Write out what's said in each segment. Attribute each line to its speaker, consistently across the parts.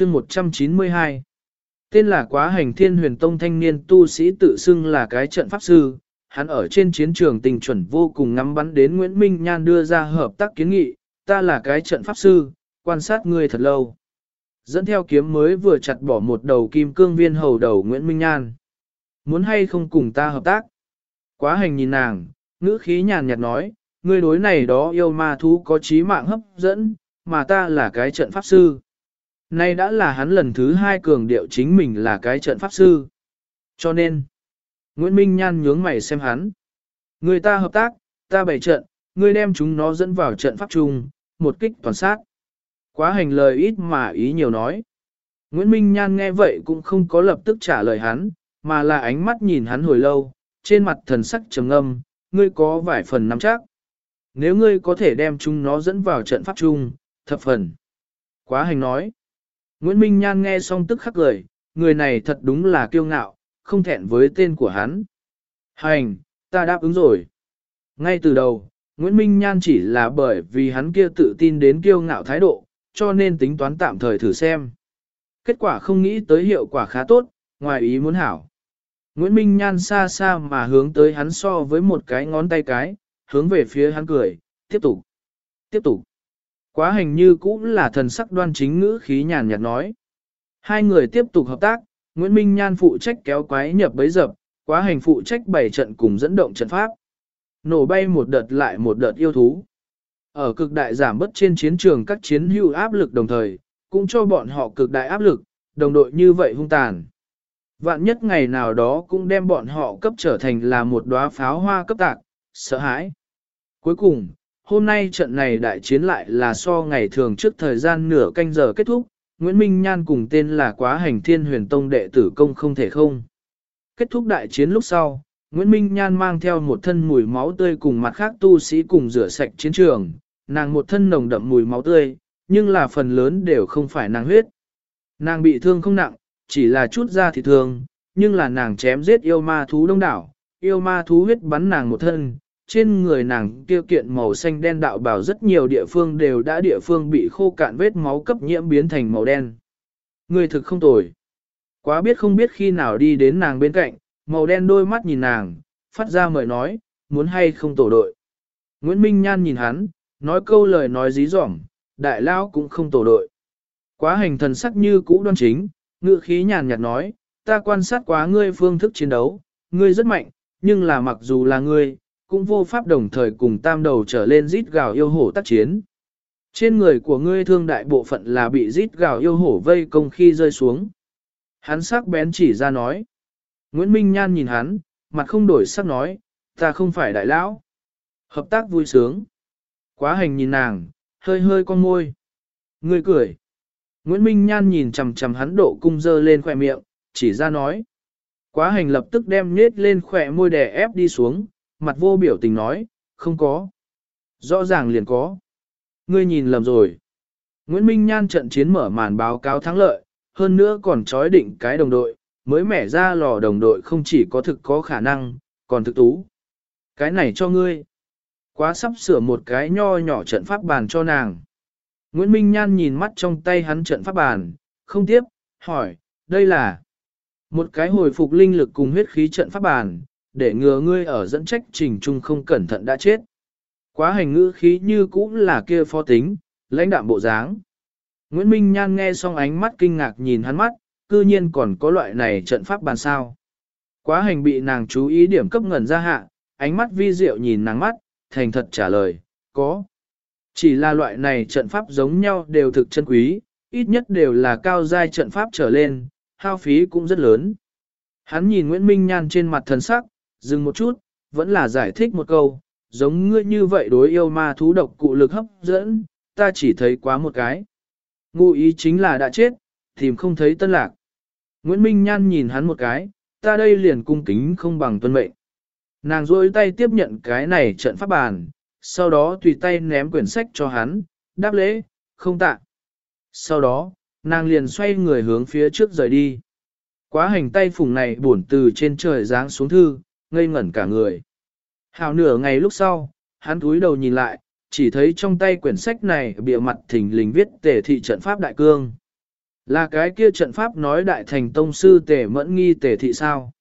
Speaker 1: chương 192 Tên là quá hành thiên huyền tông thanh niên tu sĩ tự xưng là cái trận pháp sư, hắn ở trên chiến trường tình chuẩn vô cùng ngắm bắn đến Nguyễn Minh Nhan đưa ra hợp tác kiến nghị, ta là cái trận pháp sư, quan sát ngươi thật lâu. Dẫn theo kiếm mới vừa chặt bỏ một đầu kim cương viên hầu đầu Nguyễn Minh Nhan. Muốn hay không cùng ta hợp tác? Quá hành nhìn nàng, ngữ khí nhàn nhạt nói, ngươi đối này đó yêu ma thú có trí mạng hấp dẫn, mà ta là cái trận pháp sư. Nay đã là hắn lần thứ hai cường điệu chính mình là cái trận pháp sư. Cho nên, Nguyễn Minh Nhan nhướng mày xem hắn. Người ta hợp tác, ta bày trận, ngươi đem chúng nó dẫn vào trận pháp chung, một kích toàn sát. Quá hành lời ít mà ý nhiều nói. Nguyễn Minh Nhan nghe vậy cũng không có lập tức trả lời hắn, mà là ánh mắt nhìn hắn hồi lâu, trên mặt thần sắc trầm ngâm, ngươi có vài phần nắm chắc. Nếu ngươi có thể đem chúng nó dẫn vào trận pháp chung, thập phần. Quá hành nói. Nguyễn Minh Nhan nghe xong tức khắc cười, người này thật đúng là kiêu ngạo, không thẹn với tên của hắn. Hành, ta đáp ứng rồi. Ngay từ đầu, Nguyễn Minh Nhan chỉ là bởi vì hắn kia tự tin đến kiêu ngạo thái độ, cho nên tính toán tạm thời thử xem. Kết quả không nghĩ tới hiệu quả khá tốt, ngoài ý muốn hảo. Nguyễn Minh Nhan xa xa mà hướng tới hắn so với một cái ngón tay cái, hướng về phía hắn cười, tiếp tục, tiếp tục. Quá hành như cũng là thần sắc đoan chính ngữ khí nhàn nhạt nói. Hai người tiếp tục hợp tác, Nguyễn Minh Nhan phụ trách kéo quái nhập bấy dập, quá hành phụ trách bảy trận cùng dẫn động trận pháp. Nổ bay một đợt lại một đợt yêu thú. Ở cực đại giảm bớt trên chiến trường các chiến hữu áp lực đồng thời, cũng cho bọn họ cực đại áp lực, đồng đội như vậy hung tàn. Vạn nhất ngày nào đó cũng đem bọn họ cấp trở thành là một đóa pháo hoa cấp tạc, sợ hãi. Cuối cùng, hôm nay trận này đại chiến lại là so ngày thường trước thời gian nửa canh giờ kết thúc, Nguyễn Minh Nhan cùng tên là quá hành thiên huyền tông đệ tử công không thể không. Kết thúc đại chiến lúc sau, Nguyễn Minh Nhan mang theo một thân mùi máu tươi cùng mặt khác tu sĩ cùng rửa sạch chiến trường, nàng một thân nồng đậm mùi máu tươi, nhưng là phần lớn đều không phải nàng huyết. Nàng bị thương không nặng, chỉ là chút da thì thương, nhưng là nàng chém giết yêu ma thú đông đảo, yêu ma thú huyết bắn nàng một thân, trên người nàng kia kiện màu xanh đen đạo bảo rất nhiều địa phương đều đã địa phương bị khô cạn vết máu cấp nhiễm biến thành màu đen. Người thực không tồi. Quá biết không biết khi nào đi đến nàng bên cạnh, màu đen đôi mắt nhìn nàng, phát ra mời nói, muốn hay không tổ đội. Nguyễn Minh Nhan nhìn hắn, nói câu lời nói dí dỏm, đại lao cũng không tổ đội. Quá hành thần sắc như cũ đoan chính, ngựa khí nhàn nhạt nói, ta quan sát quá ngươi phương thức chiến đấu, ngươi rất mạnh, nhưng là mặc dù là ngươi, cũng vô pháp đồng thời cùng tam đầu trở lên rít gào yêu hổ tác chiến. Trên người của ngươi thương đại bộ phận là bị rít gào yêu hổ vây công khi rơi xuống. Hắn sắc bén chỉ ra nói. Nguyễn Minh Nhan nhìn hắn, mặt không đổi sắc nói, ta không phải đại lão. Hợp tác vui sướng. Quá hành nhìn nàng, hơi hơi con môi. Ngươi cười. Nguyễn Minh Nhan nhìn chằm chằm hắn độ cung dơ lên khỏe miệng, chỉ ra nói. Quá hành lập tức đem nết lên khỏe môi đè ép đi xuống, mặt vô biểu tình nói, không có. Rõ ràng liền có. Ngươi nhìn lầm rồi. Nguyễn Minh Nhan trận chiến mở màn báo cáo thắng lợi, hơn nữa còn trói định cái đồng đội, mới mẻ ra lò đồng đội không chỉ có thực có khả năng, còn thực tú. Cái này cho ngươi. Quá sắp sửa một cái nho nhỏ trận pháp bàn cho nàng. Nguyễn Minh Nhan nhìn mắt trong tay hắn trận pháp bàn, không tiếp, hỏi, đây là một cái hồi phục linh lực cùng huyết khí trận pháp bàn, để ngừa ngươi ở dẫn trách trình trung không cẩn thận đã chết. Quá hành ngữ khí như cũng là kia phó tính, lãnh đạm bộ dáng. Nguyễn Minh Nhan nghe xong ánh mắt kinh ngạc nhìn hắn mắt, cư nhiên còn có loại này trận pháp bàn sao. Quá hành bị nàng chú ý điểm cấp ngẩn ra hạ, ánh mắt vi diệu nhìn nàng mắt, thành thật trả lời, có. Chỉ là loại này trận pháp giống nhau đều thực chân quý, ít nhất đều là cao giai trận pháp trở lên, hao phí cũng rất lớn. Hắn nhìn Nguyễn Minh Nhan trên mặt thần sắc, dừng một chút, vẫn là giải thích một câu, giống ngươi như vậy đối yêu ma thú độc cụ lực hấp dẫn, ta chỉ thấy quá một cái. Ngụ ý chính là đã chết, tìm không thấy tân lạc. Nguyễn Minh Nhan nhìn hắn một cái, ta đây liền cung kính không bằng tuân mệnh. Nàng rôi tay tiếp nhận cái này trận pháp bàn, sau đó tùy tay ném quyển sách cho hắn, đáp lễ, không tạ. Sau đó, nàng liền xoay người hướng phía trước rời đi. Quá hành tay phùng này buồn từ trên trời giáng xuống thư, ngây ngẩn cả người. Hào nửa ngày lúc sau, hắn túi đầu nhìn lại, chỉ thấy trong tay quyển sách này bìa mặt thình lình viết tề thị trận pháp đại cương. Là cái kia trận pháp nói đại thành tông sư tề mẫn nghi tề thị sao?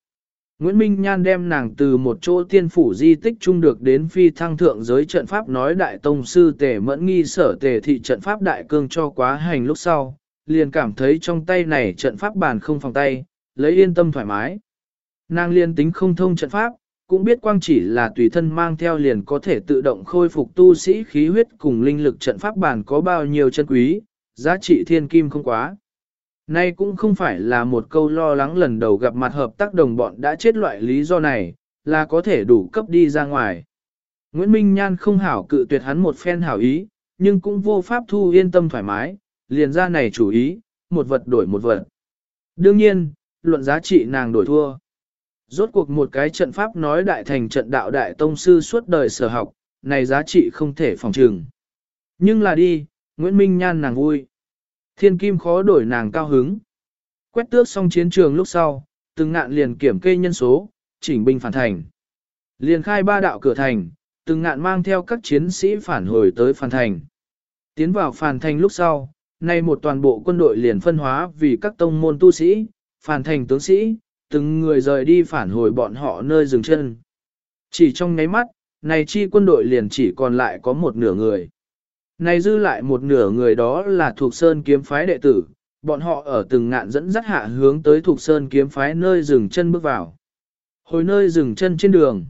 Speaker 1: Nguyễn Minh Nhan đem nàng từ một chỗ tiên phủ di tích chung được đến phi thăng thượng giới trận pháp nói đại tông sư tề mẫn nghi sở tề thị trận pháp đại cương cho quá hành lúc sau, liền cảm thấy trong tay này trận pháp bàn không phòng tay, lấy yên tâm thoải mái. Nàng liên tính không thông trận pháp, cũng biết quang chỉ là tùy thân mang theo liền có thể tự động khôi phục tu sĩ khí huyết cùng linh lực trận pháp bản có bao nhiêu chân quý, giá trị thiên kim không quá. Nay cũng không phải là một câu lo lắng lần đầu gặp mặt hợp tác đồng bọn đã chết loại lý do này, là có thể đủ cấp đi ra ngoài. Nguyễn Minh Nhan không hảo cự tuyệt hắn một phen hảo ý, nhưng cũng vô pháp thu yên tâm thoải mái, liền ra này chủ ý, một vật đổi một vật. Đương nhiên, luận giá trị nàng đổi thua. Rốt cuộc một cái trận pháp nói đại thành trận đạo đại tông sư suốt đời sở học, này giá trị không thể phòng trừng. Nhưng là đi, Nguyễn Minh Nhan nàng vui. Thiên kim khó đổi nàng cao hứng. Quét tước xong chiến trường lúc sau, từng ngạn liền kiểm kê nhân số, chỉnh binh phản thành. Liền khai ba đạo cửa thành, từng ngạn mang theo các chiến sĩ phản hồi tới phản thành. Tiến vào phản thành lúc sau, nay một toàn bộ quân đội liền phân hóa vì các tông môn tu sĩ, phản thành tướng sĩ, từng người rời đi phản hồi bọn họ nơi dừng chân. Chỉ trong nháy mắt, này chi quân đội liền chỉ còn lại có một nửa người. Này dư lại một nửa người đó là thuộc sơn kiếm phái đệ tử, bọn họ ở từng ngạn dẫn dắt hạ hướng tới thuộc sơn kiếm phái nơi dừng chân bước vào. Hồi nơi dừng chân trên đường.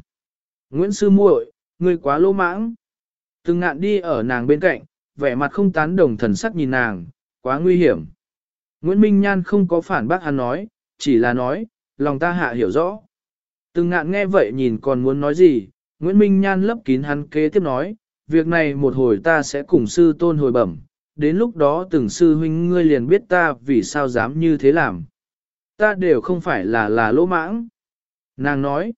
Speaker 1: Nguyễn Sư muội, ngươi quá lỗ mãng. Từng ngạn đi ở nàng bên cạnh, vẻ mặt không tán đồng thần sắc nhìn nàng, quá nguy hiểm. Nguyễn Minh Nhan không có phản bác hắn nói, chỉ là nói, lòng ta hạ hiểu rõ. Từng ngạn nghe vậy nhìn còn muốn nói gì, Nguyễn Minh Nhan lấp kín hắn kế tiếp nói, việc này một hồi ta sẽ cùng sư tôn hồi bẩm, đến lúc đó từng sư huynh ngươi liền biết ta vì sao dám như thế làm. Ta đều không phải là là lỗ mãng. Nàng nói,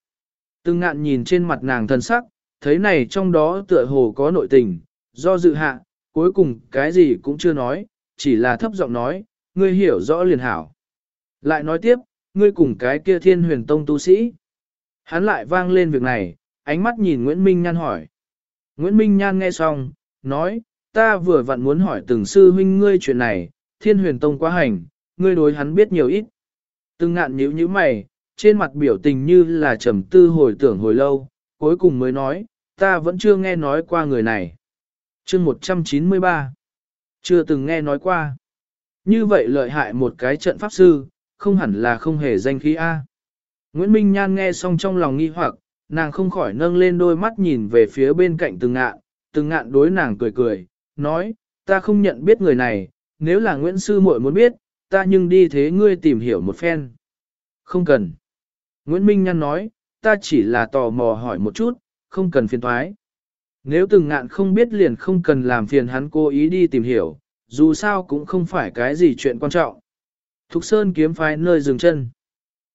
Speaker 1: từng ngạn nhìn trên mặt nàng thân sắc, thấy này trong đó tựa hồ có nội tình, do dự hạ, cuối cùng cái gì cũng chưa nói, chỉ là thấp giọng nói, ngươi hiểu rõ liền hảo. Lại nói tiếp, ngươi cùng cái kia thiên huyền tông tu sĩ. Hắn lại vang lên việc này, ánh mắt nhìn Nguyễn Minh Nhan hỏi. Nguyễn Minh Nhan nghe xong, nói, ta vừa vặn muốn hỏi từng sư huynh ngươi chuyện này, thiên huyền tông quá hành, ngươi đối hắn biết nhiều ít. Từng ngạn nhíu nhíu mày, trên mặt biểu tình như là trầm tư hồi tưởng hồi lâu, cuối cùng mới nói, ta vẫn chưa nghe nói qua người này. chương 193 Chưa từng nghe nói qua. Như vậy lợi hại một cái trận pháp sư, không hẳn là không hề danh khí A. Nguyễn Minh Nhan nghe xong trong lòng nghi hoặc, nàng không khỏi nâng lên đôi mắt nhìn về phía bên cạnh từng ngạn, từng ngạn đối nàng cười cười, nói, ta không nhận biết người này, nếu là Nguyễn Sư muội muốn biết, ta nhưng đi thế ngươi tìm hiểu một phen. Không cần. Nguyễn Minh Nhan nói, ta chỉ là tò mò hỏi một chút, không cần phiền thoái. Nếu từng ngạn không biết liền không cần làm phiền hắn cố ý đi tìm hiểu, dù sao cũng không phải cái gì chuyện quan trọng. Thục Sơn kiếm phái nơi dừng chân.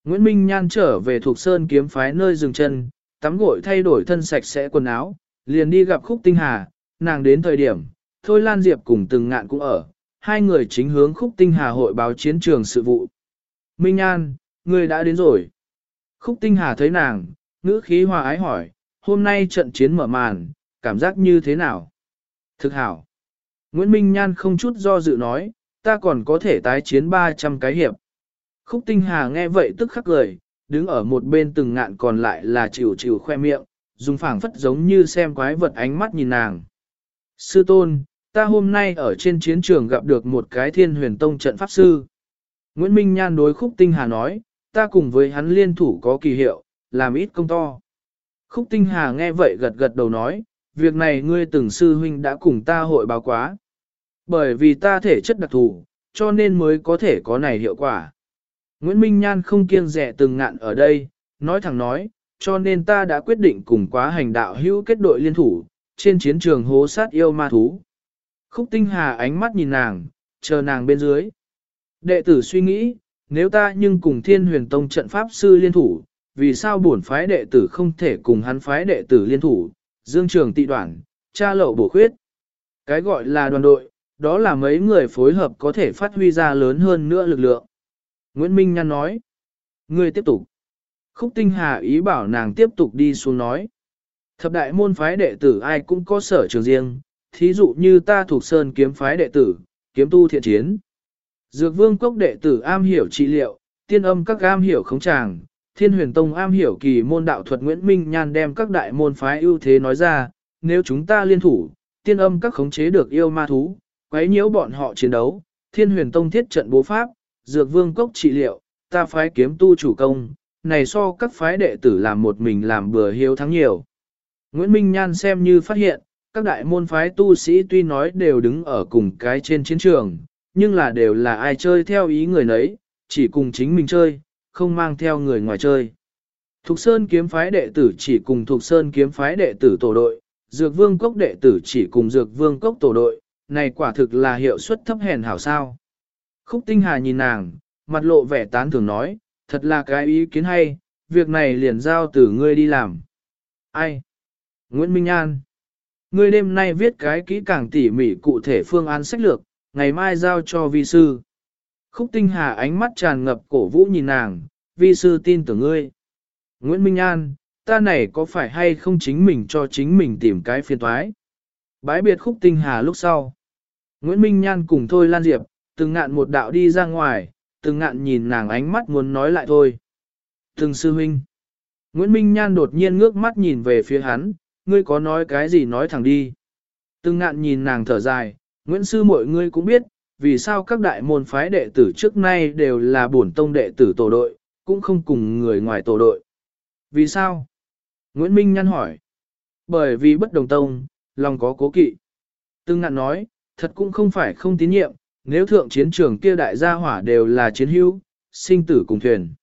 Speaker 1: Nguyễn Minh Nhan trở về Thục Sơn kiếm phái nơi dừng chân, tắm gội thay đổi thân sạch sẽ quần áo, liền đi gặp Khúc Tinh Hà, nàng đến thời điểm, Thôi Lan Diệp cùng từng ngạn cũng ở, hai người chính hướng Khúc Tinh Hà hội báo chiến trường sự vụ. Minh Nhan, người đã đến rồi. Khúc Tinh Hà thấy nàng, ngữ khí hòa ái hỏi, hôm nay trận chiến mở màn, cảm giác như thế nào? Thực hảo. Nguyễn Minh Nhan không chút do dự nói, ta còn có thể tái chiến 300 cái hiệp. Khúc Tinh Hà nghe vậy tức khắc cười, đứng ở một bên từng ngạn còn lại là chịu chịu khoe miệng, dùng phảng phất giống như xem quái vật ánh mắt nhìn nàng. Sư tôn, ta hôm nay ở trên chiến trường gặp được một cái thiên huyền tông trận pháp sư. Nguyễn Minh Nhan đối Khúc Tinh Hà nói, ta cùng với hắn liên thủ có kỳ hiệu, làm ít công to. Khúc Tinh Hà nghe vậy gật gật đầu nói, việc này ngươi từng sư huynh đã cùng ta hội báo quá. Bởi vì ta thể chất đặc thù, cho nên mới có thể có này hiệu quả. Nguyễn Minh Nhan không kiêng rẻ từng ngạn ở đây, nói thẳng nói, cho nên ta đã quyết định cùng quá hành đạo hữu kết đội liên thủ, trên chiến trường hố sát yêu ma thú. Khúc tinh hà ánh mắt nhìn nàng, chờ nàng bên dưới. Đệ tử suy nghĩ, nếu ta nhưng cùng thiên huyền tông trận pháp sư liên thủ, vì sao bổn phái đệ tử không thể cùng hắn phái đệ tử liên thủ, dương trường tị đoạn, cha lậu bổ khuyết. Cái gọi là đoàn đội, đó là mấy người phối hợp có thể phát huy ra lớn hơn nữa lực lượng. Nguyễn Minh Nhan nói, ngươi tiếp tục. Khúc Tinh Hà ý bảo nàng tiếp tục đi xuống nói. Thập đại môn phái đệ tử ai cũng có sở trường riêng, thí dụ như ta thuộc sơn kiếm phái đệ tử, kiếm tu thiện chiến. Dược vương cốc đệ tử am hiểu trị liệu, tiên âm các am hiểu khống tràng, thiên huyền tông am hiểu kỳ môn đạo thuật Nguyễn Minh Nhan đem các đại môn phái ưu thế nói ra, nếu chúng ta liên thủ, tiên âm các khống chế được yêu ma thú, quấy nhiễu bọn họ chiến đấu, thiên huyền tông thiết trận bố pháp, dược vương cốc trị liệu, ta phái kiếm tu chủ công, này so các phái đệ tử làm một mình làm bừa hiếu thắng nhiều. Nguyễn Minh Nhan xem như phát hiện, các đại môn phái tu sĩ tuy nói đều đứng ở cùng cái trên chiến trường, nhưng là đều là ai chơi theo ý người nấy, chỉ cùng chính mình chơi, không mang theo người ngoài chơi. Thục Sơn kiếm phái đệ tử chỉ cùng Thục Sơn kiếm phái đệ tử tổ đội, Dược Vương Cốc đệ tử chỉ cùng Dược Vương Cốc tổ đội, này quả thực là hiệu suất thấp hèn hảo sao. Khúc Tinh Hà nhìn nàng, mặt lộ vẻ tán thưởng nói, thật là cái ý kiến hay, việc này liền giao từ ngươi đi làm. Ai? Nguyễn Minh An. Ngươi đêm nay viết cái kỹ càng tỉ mỉ cụ thể phương án sách lược, ngày mai giao cho vi sư. Khúc Tinh Hà ánh mắt tràn ngập cổ vũ nhìn nàng, vi sư tin tưởng ngươi. Nguyễn Minh An, ta này có phải hay không chính mình cho chính mình tìm cái phiền toái? Bái biệt Khúc Tinh Hà lúc sau. Nguyễn Minh Nhan cùng Thôi Lan Diệp, từng ngạn một đạo đi ra ngoài, từng ngạn nhìn nàng ánh mắt muốn nói lại thôi. Từng sư huynh. Nguyễn Minh Nhan đột nhiên ngước mắt nhìn về phía hắn, ngươi có nói cái gì nói thẳng đi. Từng ngạn nhìn nàng thở dài, Nguyễn sư mọi ngươi cũng biết, vì sao các đại môn phái đệ tử trước nay đều là bổn tông đệ tử tổ đội, cũng không cùng người ngoài tổ đội. Vì sao? Nguyễn Minh Nhan hỏi. Bởi vì bất đồng tông, lòng có cố kỵ. Từng ngạn nói, thật cũng không phải không tín nhiệm, nếu thượng chiến trường kia đại gia hỏa đều là chiến hữu, sinh tử cùng thuyền.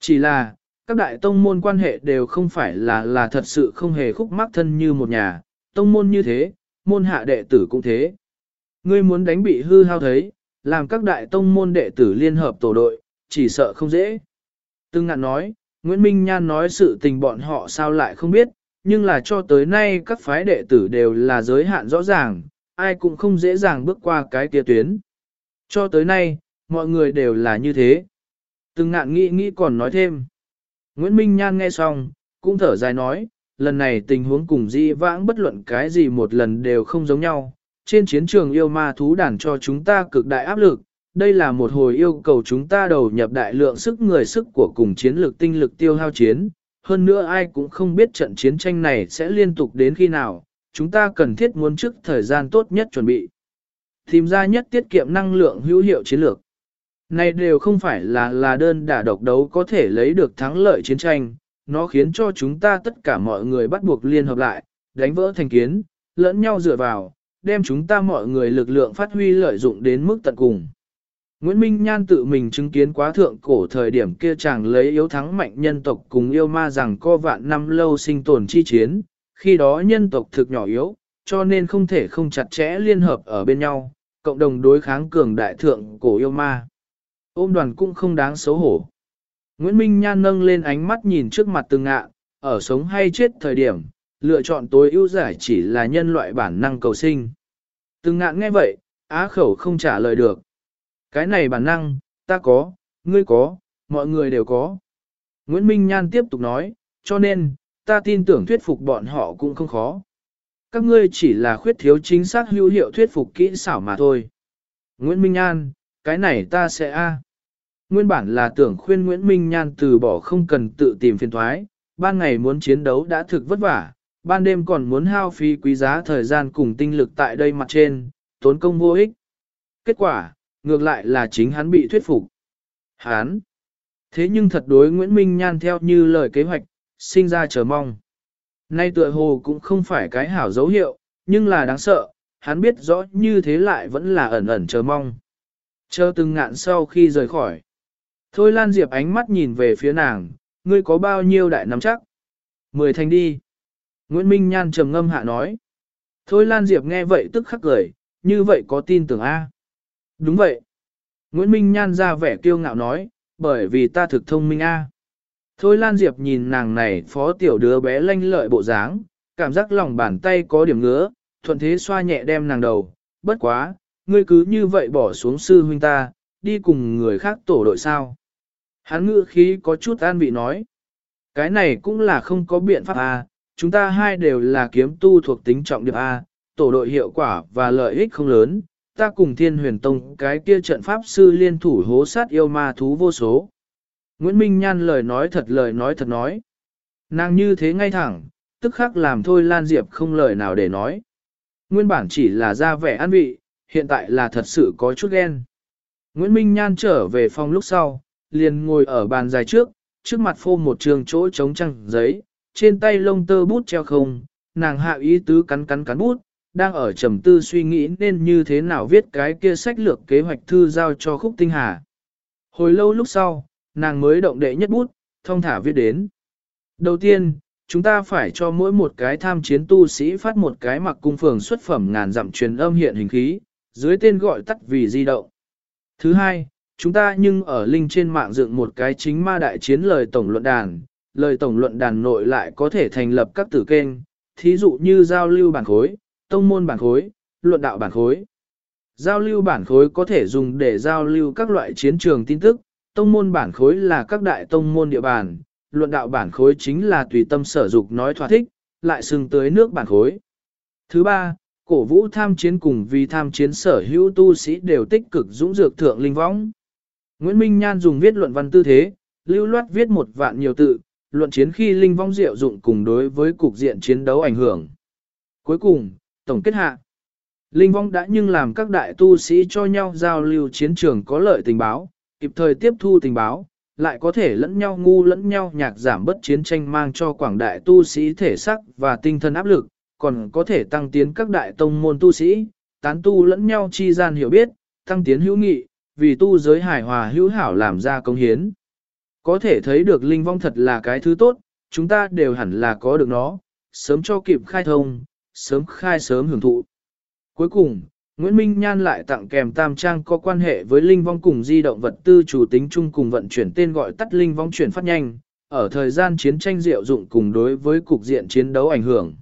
Speaker 1: Chỉ là, các đại tông môn quan hệ đều không phải là là thật sự không hề khúc mắc thân như một nhà, tông môn như thế, môn hạ đệ tử cũng thế. Ngươi muốn đánh bị hư hao thấy, làm các đại tông môn đệ tử liên hợp tổ đội, chỉ sợ không dễ. Từng ngạn nói, Nguyễn Minh Nhan nói sự tình bọn họ sao lại không biết, nhưng là cho tới nay các phái đệ tử đều là giới hạn rõ ràng, ai cũng không dễ dàng bước qua cái kia tuyến. Cho tới nay, mọi người đều là như thế. Từng ngạn nghĩ nghĩ còn nói thêm. Nguyễn Minh Nhan nghe xong, cũng thở dài nói, lần này tình huống cùng di vãng bất luận cái gì một lần đều không giống nhau. Trên chiến trường yêu ma thú đàn cho chúng ta cực đại áp lực, đây là một hồi yêu cầu chúng ta đầu nhập đại lượng sức người sức của cùng chiến lược tinh lực tiêu hao chiến. Hơn nữa ai cũng không biết trận chiến tranh này sẽ liên tục đến khi nào, chúng ta cần thiết muốn trước thời gian tốt nhất chuẩn bị. Tìm ra nhất tiết kiệm năng lượng hữu hiệu chiến lược. Này đều không phải là là đơn đả độc đấu có thể lấy được thắng lợi chiến tranh, nó khiến cho chúng ta tất cả mọi người bắt buộc liên hợp lại, đánh vỡ thành kiến, lẫn nhau dựa vào, đem chúng ta mọi người lực lượng phát huy lợi dụng đến mức tận cùng. Nguyễn Minh Nhan tự mình chứng kiến quá thượng cổ thời điểm kia chàng lấy yếu thắng mạnh nhân tộc cùng yêu ma rằng co vạn năm lâu sinh tồn chi chiến, khi đó nhân tộc thực nhỏ yếu, cho nên không thể không chặt chẽ liên hợp ở bên nhau, cộng đồng đối kháng cường đại thượng cổ yêu ma. Ôm đoàn cũng không đáng xấu hổ. Nguyễn Minh Nhan nâng lên ánh mắt nhìn trước mặt từng ngạ, ở sống hay chết thời điểm, lựa chọn tối ưu giải chỉ là nhân loại bản năng cầu sinh. Từng ngạn nghe vậy, á khẩu không trả lời được. Cái này bản năng, ta có, ngươi có, mọi người đều có. Nguyễn Minh Nhan tiếp tục nói, cho nên, ta tin tưởng thuyết phục bọn họ cũng không khó. Các ngươi chỉ là khuyết thiếu chính xác hữu hiệu thuyết phục kỹ xảo mà thôi. Nguyễn Minh An, cái này ta sẽ a. Nguyên bản là tưởng khuyên Nguyễn Minh Nhan từ bỏ không cần tự tìm phiền thoái, ban ngày muốn chiến đấu đã thực vất vả, ban đêm còn muốn hao phí quý giá thời gian cùng tinh lực tại đây mặt trên, tốn công vô ích. Kết quả, ngược lại là chính hắn bị thuyết phục. Hắn. Thế nhưng thật đối Nguyễn Minh Nhan theo như lời kế hoạch, sinh ra chờ mong. Nay tựa hồ cũng không phải cái hảo dấu hiệu, nhưng là đáng sợ, hắn biết rõ như thế lại vẫn là ẩn ẩn chờ mong. Chờ từng ngạn sau khi rời khỏi. Thôi Lan Diệp ánh mắt nhìn về phía nàng, ngươi có bao nhiêu đại nắm chắc? Mười thành đi. Nguyễn Minh Nhan trầm ngâm hạ nói. Thôi Lan Diệp nghe vậy tức khắc cười, như vậy có tin tưởng A. Đúng vậy. Nguyễn Minh Nhan ra vẻ kiêu ngạo nói, bởi vì ta thực thông minh A. Thôi Lan Diệp nhìn nàng này phó tiểu đứa bé lanh lợi bộ dáng, cảm giác lòng bàn tay có điểm ngứa, thuận thế xoa nhẹ đem nàng đầu, bất quá, ngươi cứ như vậy bỏ xuống sư huynh ta, đi cùng người khác tổ đội sao. Hắn ngữ khí có chút an vị nói, cái này cũng là không có biện pháp A, chúng ta hai đều là kiếm tu thuộc tính trọng điệp A, tổ đội hiệu quả và lợi ích không lớn, ta cùng thiên huyền tông cái kia trận pháp sư liên thủ hố sát yêu ma thú vô số. Nguyễn Minh Nhan lời nói thật lời nói thật nói. Nàng như thế ngay thẳng, tức khắc làm thôi Lan Diệp không lời nào để nói. Nguyên bản chỉ là ra vẻ ăn vị, hiện tại là thật sự có chút ghen. Nguyễn Minh Nhan trở về phòng lúc sau, liền ngồi ở bàn dài trước, trước mặt phô một trường chỗ trống trăng giấy, trên tay lông tơ bút treo không, nàng hạ ý tứ cắn cắn cắn bút, đang ở trầm tư suy nghĩ nên như thế nào viết cái kia sách lược kế hoạch thư giao cho khúc tinh hà. Hồi lâu lúc sau, nàng mới động đệ nhất bút, thông thả viết đến. Đầu tiên, chúng ta phải cho mỗi một cái tham chiến tu sĩ phát một cái mặc cung phường xuất phẩm ngàn dặm truyền âm hiện hình khí, dưới tên gọi tắt vì di động. Thứ hai, chúng ta nhưng ở linh trên mạng dựng một cái chính ma đại chiến lời tổng luận đàn, lời tổng luận đàn nội lại có thể thành lập các tử kênh, thí dụ như giao lưu bản khối, tông môn bản khối, luận đạo bản khối. Giao lưu bản khối có thể dùng để giao lưu các loại chiến trường tin tức, tông môn bản khối là các đại tông môn địa bàn, luận đạo bản khối chính là tùy tâm sở dục nói thỏa thích, lại xưng tới nước bản khối. Thứ ba, cổ vũ tham chiến cùng vì tham chiến sở hữu tu sĩ đều tích cực dũng dược thượng linh võng. Nguyễn Minh Nhan dùng viết luận văn tư thế, lưu loát viết một vạn nhiều tự, luận chiến khi linh vong diệu dụng cùng đối với cục diện chiến đấu ảnh hưởng. Cuối cùng, tổng kết hạ. Linh vong đã nhưng làm các đại tu sĩ cho nhau giao lưu chiến trường có lợi tình báo, kịp thời tiếp thu tình báo, lại có thể lẫn nhau ngu lẫn nhau nhạc giảm bất chiến tranh mang cho quảng đại tu sĩ thể sắc và tinh thần áp lực, còn có thể tăng tiến các đại tông môn tu sĩ, tán tu lẫn nhau chi gian hiểu biết, tăng tiến hữu nghị, vì tu giới hài hòa hữu hảo làm ra công hiến. Có thể thấy được linh vong thật là cái thứ tốt, chúng ta đều hẳn là có được nó, sớm cho kịp khai thông, sớm khai sớm hưởng thụ. Cuối cùng, Nguyễn Minh Nhan lại tặng kèm tam trang có quan hệ với linh vong cùng di động vật tư chủ tính chung cùng vận chuyển tên gọi tắt linh vong chuyển phát nhanh, ở thời gian chiến tranh diệu dụng cùng đối với cục diện chiến đấu ảnh hưởng.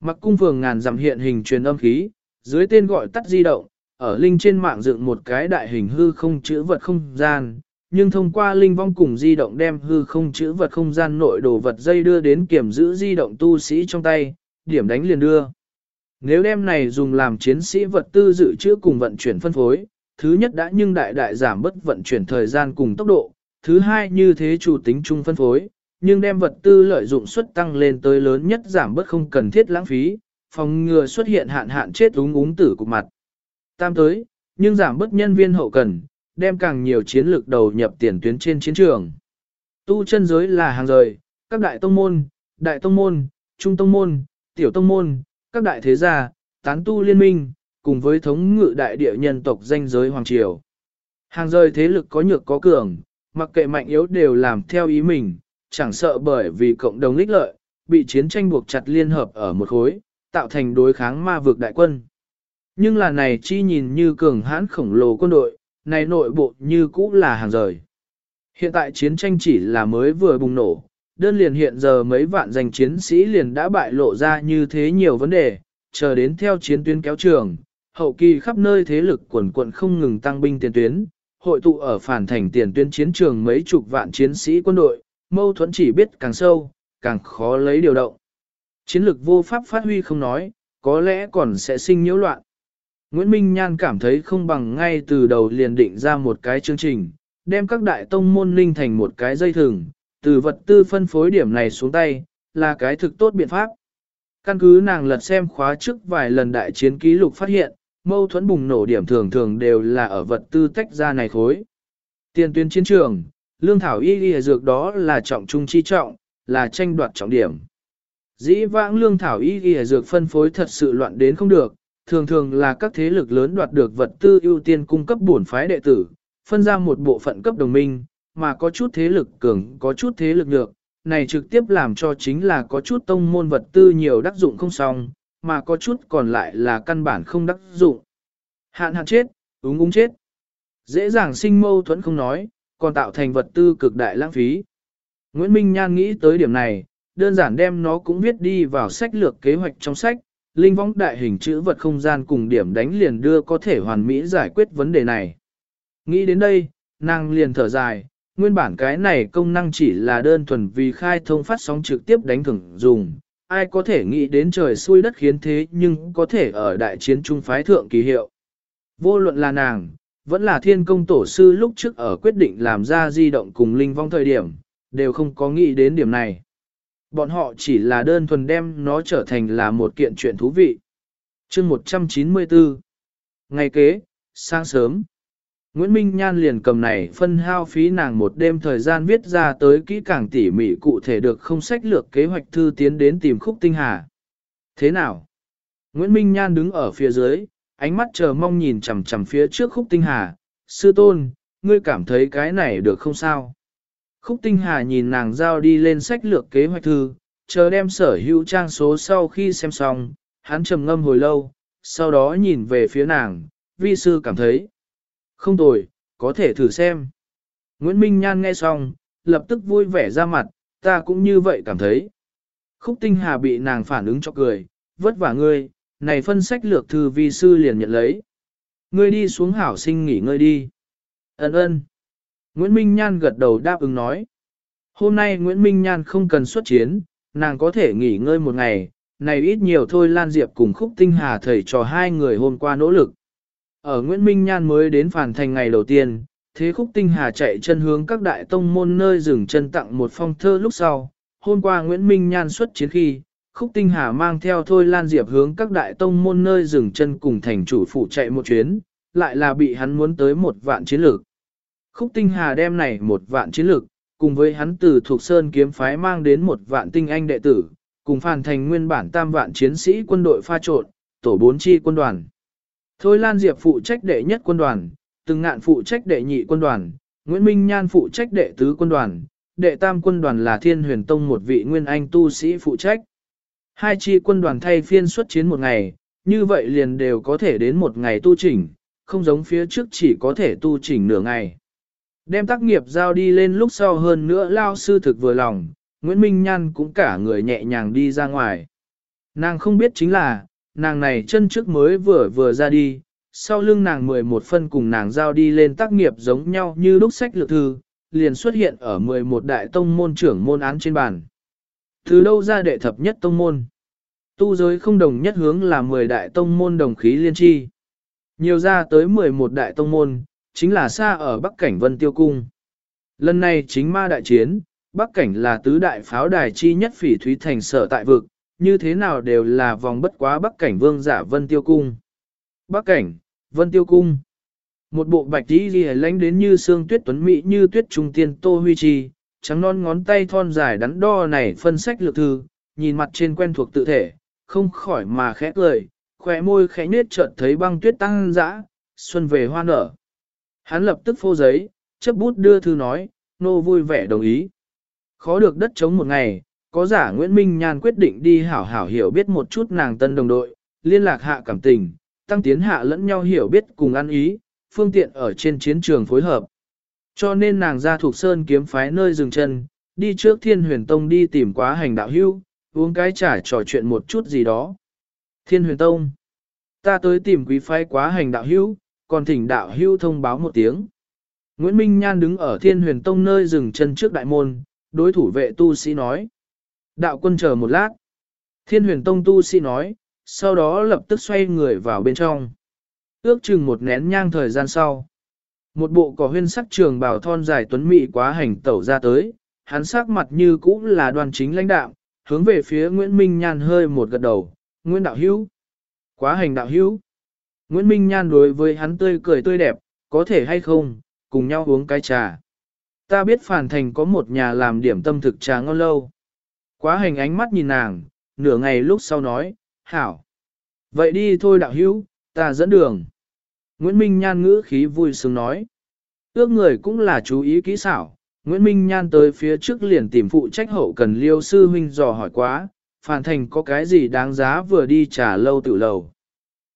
Speaker 1: Mặc cung phường ngàn dặm hiện hình truyền âm khí, dưới tên gọi tắt di động, ở linh trên mạng dựng một cái đại hình hư không chữ vật không gian, nhưng thông qua linh vong cùng di động đem hư không chữ vật không gian nội đồ vật dây đưa đến kiểm giữ di động tu sĩ trong tay, điểm đánh liền đưa. Nếu đem này dùng làm chiến sĩ vật tư dự trữ cùng vận chuyển phân phối, thứ nhất đã nhưng đại đại giảm bất vận chuyển thời gian cùng tốc độ, thứ hai như thế chủ tính chung phân phối, nhưng đem vật tư lợi dụng suất tăng lên tới lớn nhất giảm bất không cần thiết lãng phí, phòng ngừa xuất hiện hạn hạn chết úng úng tử cục mặt. Tam tới, nhưng giảm bất nhân viên hậu cần, đem càng nhiều chiến lược đầu nhập tiền tuyến trên chiến trường. Tu chân giới là hàng rời, các đại tông môn, đại tông môn, trung tông môn, tiểu tông môn, các đại thế gia, tán tu liên minh, cùng với thống ngự đại địa nhân tộc danh giới hoàng triều. Hàng rời thế lực có nhược có cường, mặc kệ mạnh yếu đều làm theo ý mình, chẳng sợ bởi vì cộng đồng ích lợi, bị chiến tranh buộc chặt liên hợp ở một khối, tạo thành đối kháng ma vực đại quân. Nhưng là này chi nhìn như cường hãn khổng lồ quân đội, này nội bộ như cũ là hàng rời. Hiện tại chiến tranh chỉ là mới vừa bùng nổ, đơn liền hiện giờ mấy vạn danh chiến sĩ liền đã bại lộ ra như thế nhiều vấn đề, chờ đến theo chiến tuyến kéo trường, hậu kỳ khắp nơi thế lực quần quận không ngừng tăng binh tiền tuyến, hội tụ ở phản thành tiền tuyến chiến trường mấy chục vạn chiến sĩ quân đội, mâu thuẫn chỉ biết càng sâu, càng khó lấy điều động. Chiến lược vô pháp phát huy không nói, có lẽ còn sẽ sinh nhiễu loạn. Nguyễn Minh Nhan cảm thấy không bằng ngay từ đầu liền định ra một cái chương trình, đem các đại tông môn linh thành một cái dây thừng, từ vật tư phân phối điểm này xuống tay, là cái thực tốt biện pháp. Căn cứ nàng lật xem khóa trước vài lần đại chiến ký lục phát hiện, mâu thuẫn bùng nổ điểm thường thường đều là ở vật tư tách ra này khối. Tiền tuyến chiến trường, lương thảo y y dược đó là trọng trung chi trọng, là tranh đoạt trọng điểm. Dĩ vãng lương thảo y y dược phân phối thật sự loạn đến không được, thường thường là các thế lực lớn đoạt được vật tư ưu tiên cung cấp bổn phái đệ tử, phân ra một bộ phận cấp đồng minh, mà có chút thế lực cường, có chút thế lực nhược, này trực tiếp làm cho chính là có chút tông môn vật tư nhiều đắc dụng không xong, mà có chút còn lại là căn bản không đắc dụng. Hạn hạn chết, úng úng chết. Dễ dàng sinh mâu thuẫn không nói, còn tạo thành vật tư cực đại lãng phí. Nguyễn Minh Nhan nghĩ tới điểm này, đơn giản đem nó cũng viết đi vào sách lược kế hoạch trong sách, linh võng đại hình chữ vật không gian cùng điểm đánh liền đưa có thể hoàn mỹ giải quyết vấn đề này. Nghĩ đến đây, nàng liền thở dài, nguyên bản cái này công năng chỉ là đơn thuần vì khai thông phát sóng trực tiếp đánh thưởng dùng, ai có thể nghĩ đến trời xui đất khiến thế nhưng có thể ở đại chiến trung phái thượng kỳ hiệu. Vô luận là nàng, vẫn là thiên công tổ sư lúc trước ở quyết định làm ra di động cùng linh vong thời điểm, đều không có nghĩ đến điểm này. Bọn họ chỉ là đơn thuần đem nó trở thành là một kiện chuyện thú vị. chương 194 Ngày kế, sáng sớm, Nguyễn Minh Nhan liền cầm này phân hao phí nàng một đêm thời gian viết ra tới kỹ càng tỉ mỉ cụ thể được không sách lược kế hoạch thư tiến đến tìm khúc tinh hà. Thế nào? Nguyễn Minh Nhan đứng ở phía dưới, ánh mắt chờ mong nhìn chằm chằm phía trước khúc tinh hà. Sư tôn, ngươi cảm thấy cái này được không sao? Khúc tinh hà nhìn nàng giao đi lên sách lược kế hoạch thư, chờ đem sở hữu trang số sau khi xem xong, hắn trầm ngâm hồi lâu, sau đó nhìn về phía nàng, vi sư cảm thấy. Không tồi, có thể thử xem. Nguyễn Minh Nhan nghe xong, lập tức vui vẻ ra mặt, ta cũng như vậy cảm thấy. Khúc tinh hà bị nàng phản ứng cho cười, vất vả ngươi, này phân sách lược thư vi sư liền nhận lấy. Ngươi đi xuống hảo sinh nghỉ ngơi đi. Ấn ơn. Nguyễn Minh Nhan gật đầu đáp ứng nói. Hôm nay Nguyễn Minh Nhan không cần xuất chiến, nàng có thể nghỉ ngơi một ngày, này ít nhiều thôi Lan Diệp cùng Khúc Tinh Hà thầy trò hai người hôm qua nỗ lực. Ở Nguyễn Minh Nhan mới đến phản thành ngày đầu tiên, thế Khúc Tinh Hà chạy chân hướng các đại tông môn nơi dừng chân tặng một phong thơ lúc sau. Hôm qua Nguyễn Minh Nhan xuất chiến khi, Khúc Tinh Hà mang theo Thôi Lan Diệp hướng các đại tông môn nơi dừng chân cùng thành chủ phụ chạy một chuyến, lại là bị hắn muốn tới một vạn chiến lược. Khúc Tinh Hà đem này một vạn chiến lược, cùng với hắn từ thuộc Sơn kiếm phái mang đến một vạn tinh anh đệ tử, cùng phản thành nguyên bản tam vạn chiến sĩ quân đội pha trộn, tổ bốn chi quân đoàn. Thôi Lan Diệp phụ trách đệ nhất quân đoàn, từng ngạn phụ trách đệ nhị quân đoàn, Nguyễn Minh Nhan phụ trách đệ tứ quân đoàn, đệ tam quân đoàn là Thiên Huyền Tông một vị nguyên anh tu sĩ phụ trách. Hai chi quân đoàn thay phiên xuất chiến một ngày, như vậy liền đều có thể đến một ngày tu chỉnh, không giống phía trước chỉ có thể tu chỉnh nửa ngày. Đem tác nghiệp giao đi lên lúc sau hơn nữa lao sư thực vừa lòng, Nguyễn Minh Nhan cũng cả người nhẹ nhàng đi ra ngoài. Nàng không biết chính là, nàng này chân trước mới vừa vừa ra đi, sau lưng nàng 11 phân cùng nàng giao đi lên tác nghiệp giống nhau như lúc sách lược thư, liền xuất hiện ở 11 đại tông môn trưởng môn án trên bàn. Từ đâu ra đệ thập nhất tông môn? Tu giới không đồng nhất hướng là 10 đại tông môn đồng khí liên chi. Nhiều ra tới 11 đại tông môn, chính là xa ở Bắc Cảnh Vân Tiêu Cung. Lần này chính ma đại chiến, Bắc Cảnh là tứ đại pháo đài chi nhất phỉ thúy thành sở tại vực, như thế nào đều là vòng bất quá Bắc Cảnh Vương giả Vân Tiêu Cung. Bắc Cảnh, Vân Tiêu Cung. Một bộ bạch tí ghi lánh đến như xương tuyết tuấn mỹ như tuyết trung tiên tô huy trì, trắng non ngón tay thon dài đắn đo này phân sách lược thư, nhìn mặt trên quen thuộc tự thể, không khỏi mà khẽ cười, khỏe môi khẽ nết chợt thấy băng tuyết tăng dã, xuân về hoa nở. Hắn lập tức phô giấy, chấp bút đưa thư nói, nô vui vẻ đồng ý. Khó được đất chống một ngày, có giả Nguyễn Minh Nhan quyết định đi hảo hảo hiểu biết một chút nàng tân đồng đội, liên lạc hạ cảm tình, tăng tiến hạ lẫn nhau hiểu biết cùng ăn ý, phương tiện ở trên chiến trường phối hợp. Cho nên nàng ra thuộc sơn kiếm phái nơi dừng chân, đi trước thiên huyền tông đi tìm quá hành đạo hưu, uống cái trà trò chuyện một chút gì đó. Thiên huyền tông, ta tới tìm quý phái quá hành đạo hưu, còn thỉnh đạo hưu thông báo một tiếng. Nguyễn Minh Nhan đứng ở thiên huyền tông nơi dừng chân trước đại môn, đối thủ vệ tu sĩ nói. Đạo quân chờ một lát. Thiên huyền tông tu sĩ nói, sau đó lập tức xoay người vào bên trong. Ước chừng một nén nhang thời gian sau. Một bộ cỏ huyên sắc trường bào thon dài tuấn mỹ quá hành tẩu ra tới, hắn sắc mặt như cũ là đoàn chính lãnh đạo, hướng về phía Nguyễn Minh Nhan hơi một gật đầu, Nguyễn Đạo Hữu Quá hành đạo hữu. Nguyễn Minh Nhan đối với hắn tươi cười tươi đẹp, có thể hay không, cùng nhau uống cái trà. Ta biết Phản Thành có một nhà làm điểm tâm thực trà ngon lâu. Quá hành ánh mắt nhìn nàng, nửa ngày lúc sau nói, hảo. Vậy đi thôi đạo hữu, ta dẫn đường. Nguyễn Minh Nhan ngữ khí vui sướng nói. Ước người cũng là chú ý kỹ xảo. Nguyễn Minh Nhan tới phía trước liền tìm phụ trách hậu cần liêu sư huynh dò hỏi quá, Phản Thành có cái gì đáng giá vừa đi trả lâu tự lầu.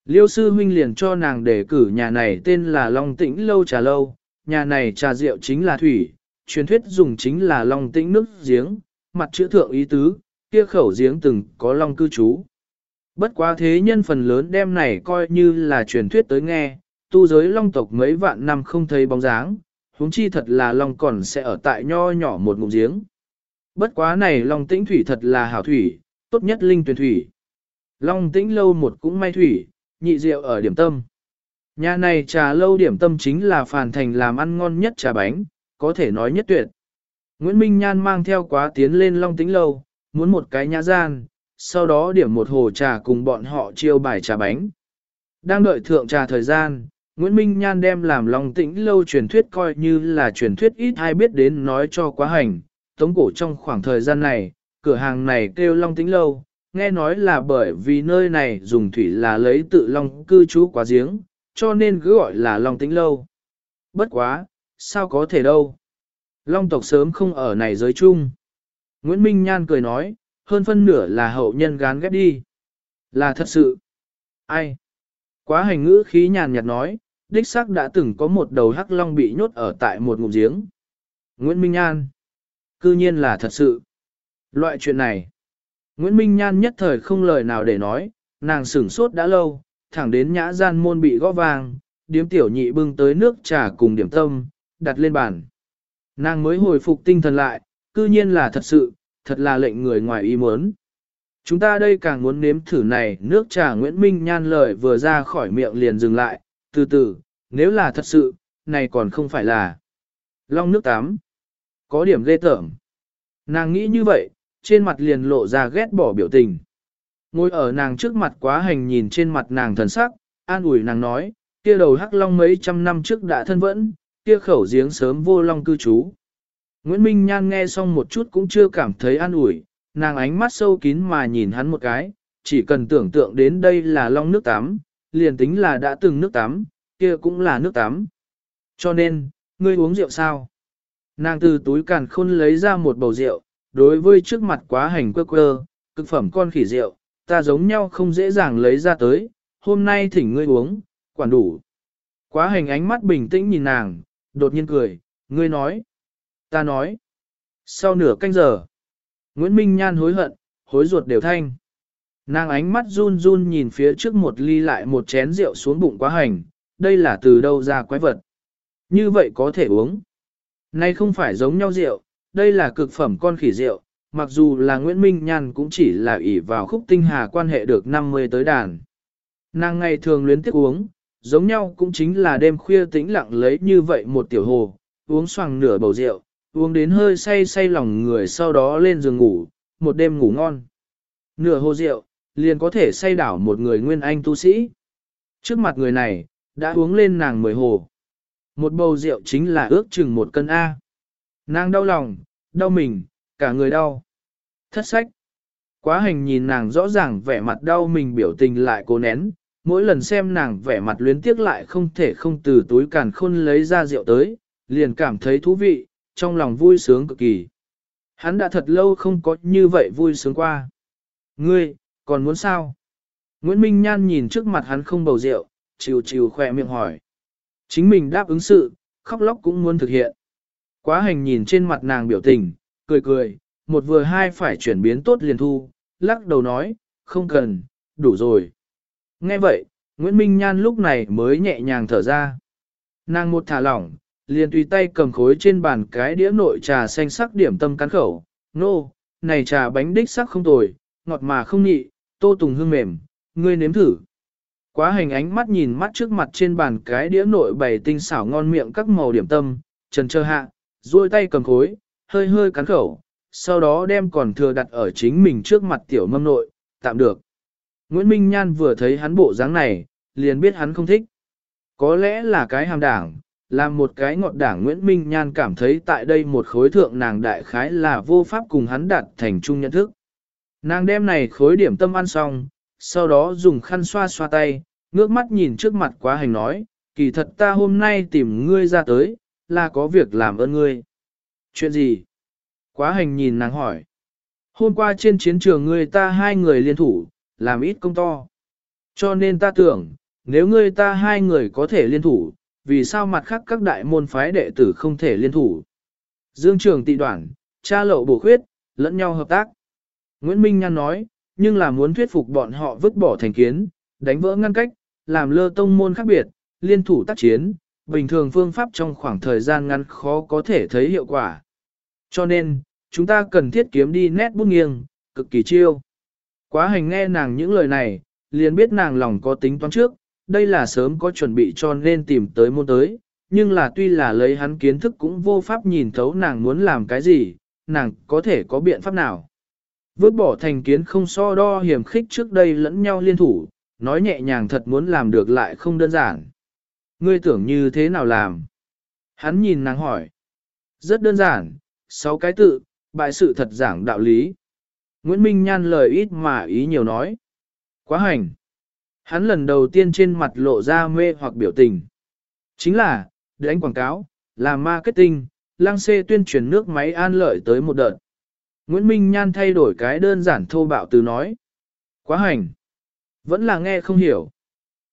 Speaker 1: Liêu sư huynh liền cho nàng đề cử nhà này tên là Long Tĩnh Lâu Trà Lâu, nhà này trà rượu chính là thủy, truyền thuyết dùng chính là Long Tĩnh nước giếng, mặt chữ thượng ý tứ, kia khẩu giếng từng có Long cư trú. Bất quá thế nhân phần lớn đem này coi như là truyền thuyết tới nghe, tu giới Long tộc mấy vạn năm không thấy bóng dáng, huống chi thật là Long còn sẽ ở tại nho nhỏ một ngụm giếng. Bất quá này Long Tĩnh thủy thật là hảo thủy, tốt nhất linh tuyển thủy. Long Tĩnh lâu một cũng may thủy nhị rượu ở điểm tâm. Nhà này trà lâu điểm tâm chính là phản thành làm ăn ngon nhất trà bánh, có thể nói nhất tuyệt. Nguyễn Minh Nhan mang theo quá tiến lên Long Tĩnh Lâu, muốn một cái nhã gian, sau đó điểm một hồ trà cùng bọn họ chiêu bài trà bánh. Đang đợi thượng trà thời gian, Nguyễn Minh Nhan đem làm Long Tĩnh Lâu truyền thuyết coi như là truyền thuyết ít ai biết đến nói cho quá hành. Tống cổ trong khoảng thời gian này, cửa hàng này kêu Long Tĩnh Lâu, nghe nói là bởi vì nơi này dùng thủy là lấy tự Long cư trú quá giếng, cho nên cứ gọi là Long Tĩnh Lâu. Bất quá, sao có thể đâu. Long tộc sớm không ở này giới chung. Nguyễn Minh Nhan cười nói, hơn phân nửa là hậu nhân gán ghép đi. Là thật sự. Ai? Quá hành ngữ khí nhàn nhạt nói, đích xác đã từng có một đầu hắc long bị nhốt ở tại một ngụm giếng. Nguyễn Minh Nhan. Cư nhiên là thật sự. Loại chuyện này. Nguyễn Minh Nhan nhất thời không lời nào để nói, nàng sửng sốt đã lâu, thẳng đến nhã gian môn bị gõ vàng, điếm tiểu nhị bưng tới nước trà cùng điểm tâm, đặt lên bàn. Nàng mới hồi phục tinh thần lại, cư nhiên là thật sự, thật là lệnh người ngoài ý muốn. Chúng ta đây càng muốn nếm thử này, nước trà Nguyễn Minh nhan lời vừa ra khỏi miệng liền dừng lại, từ từ, nếu là thật sự, này còn không phải là long nước tắm. Có điểm ghê tởm. Nàng nghĩ như vậy, trên mặt liền lộ ra ghét bỏ biểu tình. Ngồi ở nàng trước mặt quá hành nhìn trên mặt nàng thần sắc, an ủi nàng nói, kia đầu hắc long mấy trăm năm trước đã thân vẫn, kia khẩu giếng sớm vô long cư trú. Nguyễn Minh Nhan nghe xong một chút cũng chưa cảm thấy an ủi, nàng ánh mắt sâu kín mà nhìn hắn một cái, chỉ cần tưởng tượng đến đây là long nước tắm, liền tính là đã từng nước tắm, kia cũng là nước tắm. Cho nên, ngươi uống rượu sao? Nàng từ túi càn khôn lấy ra một bầu rượu, đối với trước mặt quá hành quơ quơ, cực phẩm con khỉ rượu, ta giống nhau không dễ dàng lấy ra tới, hôm nay thỉnh ngươi uống, quản đủ. Quá hành ánh mắt bình tĩnh nhìn nàng, đột nhiên cười, ngươi nói. Ta nói. Sau nửa canh giờ, Nguyễn Minh Nhan hối hận, hối ruột đều thanh. Nàng ánh mắt run run nhìn phía trước một ly lại một chén rượu xuống bụng quá hành, đây là từ đâu ra quái vật. Như vậy có thể uống. Nay không phải giống nhau rượu, đây là cực phẩm con khỉ rượu, mặc dù là Nguyễn Minh Nhan cũng chỉ là ỷ vào khúc tinh hà quan hệ được 50 tới đàn. Nàng ngày thường luyến tiếc uống, giống nhau cũng chính là đêm khuya tĩnh lặng lấy như vậy một tiểu hồ, uống xoàng nửa bầu rượu, uống đến hơi say say lòng người sau đó lên giường ngủ, một đêm ngủ ngon. Nửa hồ rượu, liền có thể say đảo một người nguyên anh tu sĩ. Trước mặt người này, đã uống lên nàng mười hồ. Một bầu rượu chính là ước chừng một cân A. Nàng đau lòng, đau mình, cả người đau. Thất sách. Quá hành nhìn nàng rõ ràng vẻ mặt đau mình biểu tình lại cố nén, mỗi lần xem nàng vẻ mặt luyến tiếc lại không thể không từ túi càn khôn lấy ra rượu tới, liền cảm thấy thú vị, trong lòng vui sướng cực kỳ. Hắn đã thật lâu không có như vậy vui sướng qua. Ngươi, còn muốn sao? Nguyễn Minh Nhan nhìn trước mặt hắn không bầu rượu, chiều chiều khỏe miệng hỏi. Chính mình đáp ứng sự, khóc lóc cũng muốn thực hiện. Quá hành nhìn trên mặt nàng biểu tình, cười cười, một vừa hai phải chuyển biến tốt liền thu, lắc đầu nói, không cần, đủ rồi. Nghe vậy, Nguyễn Minh Nhan lúc này mới nhẹ nhàng thở ra. Nàng một thả lỏng, liền tùy tay cầm khối trên bàn cái đĩa nội trà xanh sắc điểm tâm cắn khẩu. Nô, no, này trà bánh đích sắc không tồi, ngọt mà không nhị, tô tùng hương mềm, ngươi nếm thử. Quá hành ánh mắt nhìn mắt trước mặt trên bàn cái đĩa nội bày tinh xảo ngon miệng các màu điểm tâm, trần trơ hạ, duỗi tay cầm khối, hơi hơi cắn khẩu, sau đó đem còn thừa đặt ở chính mình trước mặt tiểu mâm nội, tạm được. Nguyễn Minh Nhan vừa thấy hắn bộ dáng này, liền biết hắn không thích. Có lẽ là cái hàm đảng, làm một cái ngọt đảng Nguyễn Minh Nhan cảm thấy tại đây một khối thượng nàng đại khái là vô pháp cùng hắn đạt thành chung nhận thức. Nàng đem này khối điểm tâm ăn xong, sau đó dùng khăn xoa xoa tay, ngước mắt nhìn trước mặt quá hành nói, kỳ thật ta hôm nay tìm ngươi ra tới, là có việc làm ơn ngươi. Chuyện gì? Quá hành nhìn nàng hỏi. Hôm qua trên chiến trường ngươi ta hai người liên thủ, làm ít công to. Cho nên ta tưởng, nếu ngươi ta hai người có thể liên thủ, vì sao mặt khác các đại môn phái đệ tử không thể liên thủ? Dương trường tị đoạn, cha lậu bổ khuyết, lẫn nhau hợp tác. Nguyễn Minh Nhan nói, nhưng là muốn thuyết phục bọn họ vứt bỏ thành kiến, đánh vỡ ngăn cách, làm lơ tông môn khác biệt, liên thủ tác chiến, bình thường phương pháp trong khoảng thời gian ngắn khó có thể thấy hiệu quả. Cho nên, chúng ta cần thiết kiếm đi nét bút nghiêng, cực kỳ chiêu. Quá hành nghe nàng những lời này, liền biết nàng lòng có tính toán trước, đây là sớm có chuẩn bị cho nên tìm tới môn tới, nhưng là tuy là lấy hắn kiến thức cũng vô pháp nhìn thấu nàng muốn làm cái gì, nàng có thể có biện pháp nào. Vứt bỏ thành kiến không so đo hiểm khích trước đây lẫn nhau liên thủ, nói nhẹ nhàng thật muốn làm được lại không đơn giản. Ngươi tưởng như thế nào làm? Hắn nhìn nàng hỏi. Rất đơn giản, sáu cái tự, bại sự thật giảng đạo lý. Nguyễn Minh Nhan lời ít mà ý nhiều nói. Quá hành. Hắn lần đầu tiên trên mặt lộ ra mê hoặc biểu tình. Chính là, đánh quảng cáo, làm marketing, lang xê tuyên truyền nước máy an lợi tới một đợt. Nguyễn Minh Nhan thay đổi cái đơn giản thô bạo từ nói. Quá hành. Vẫn là nghe không hiểu.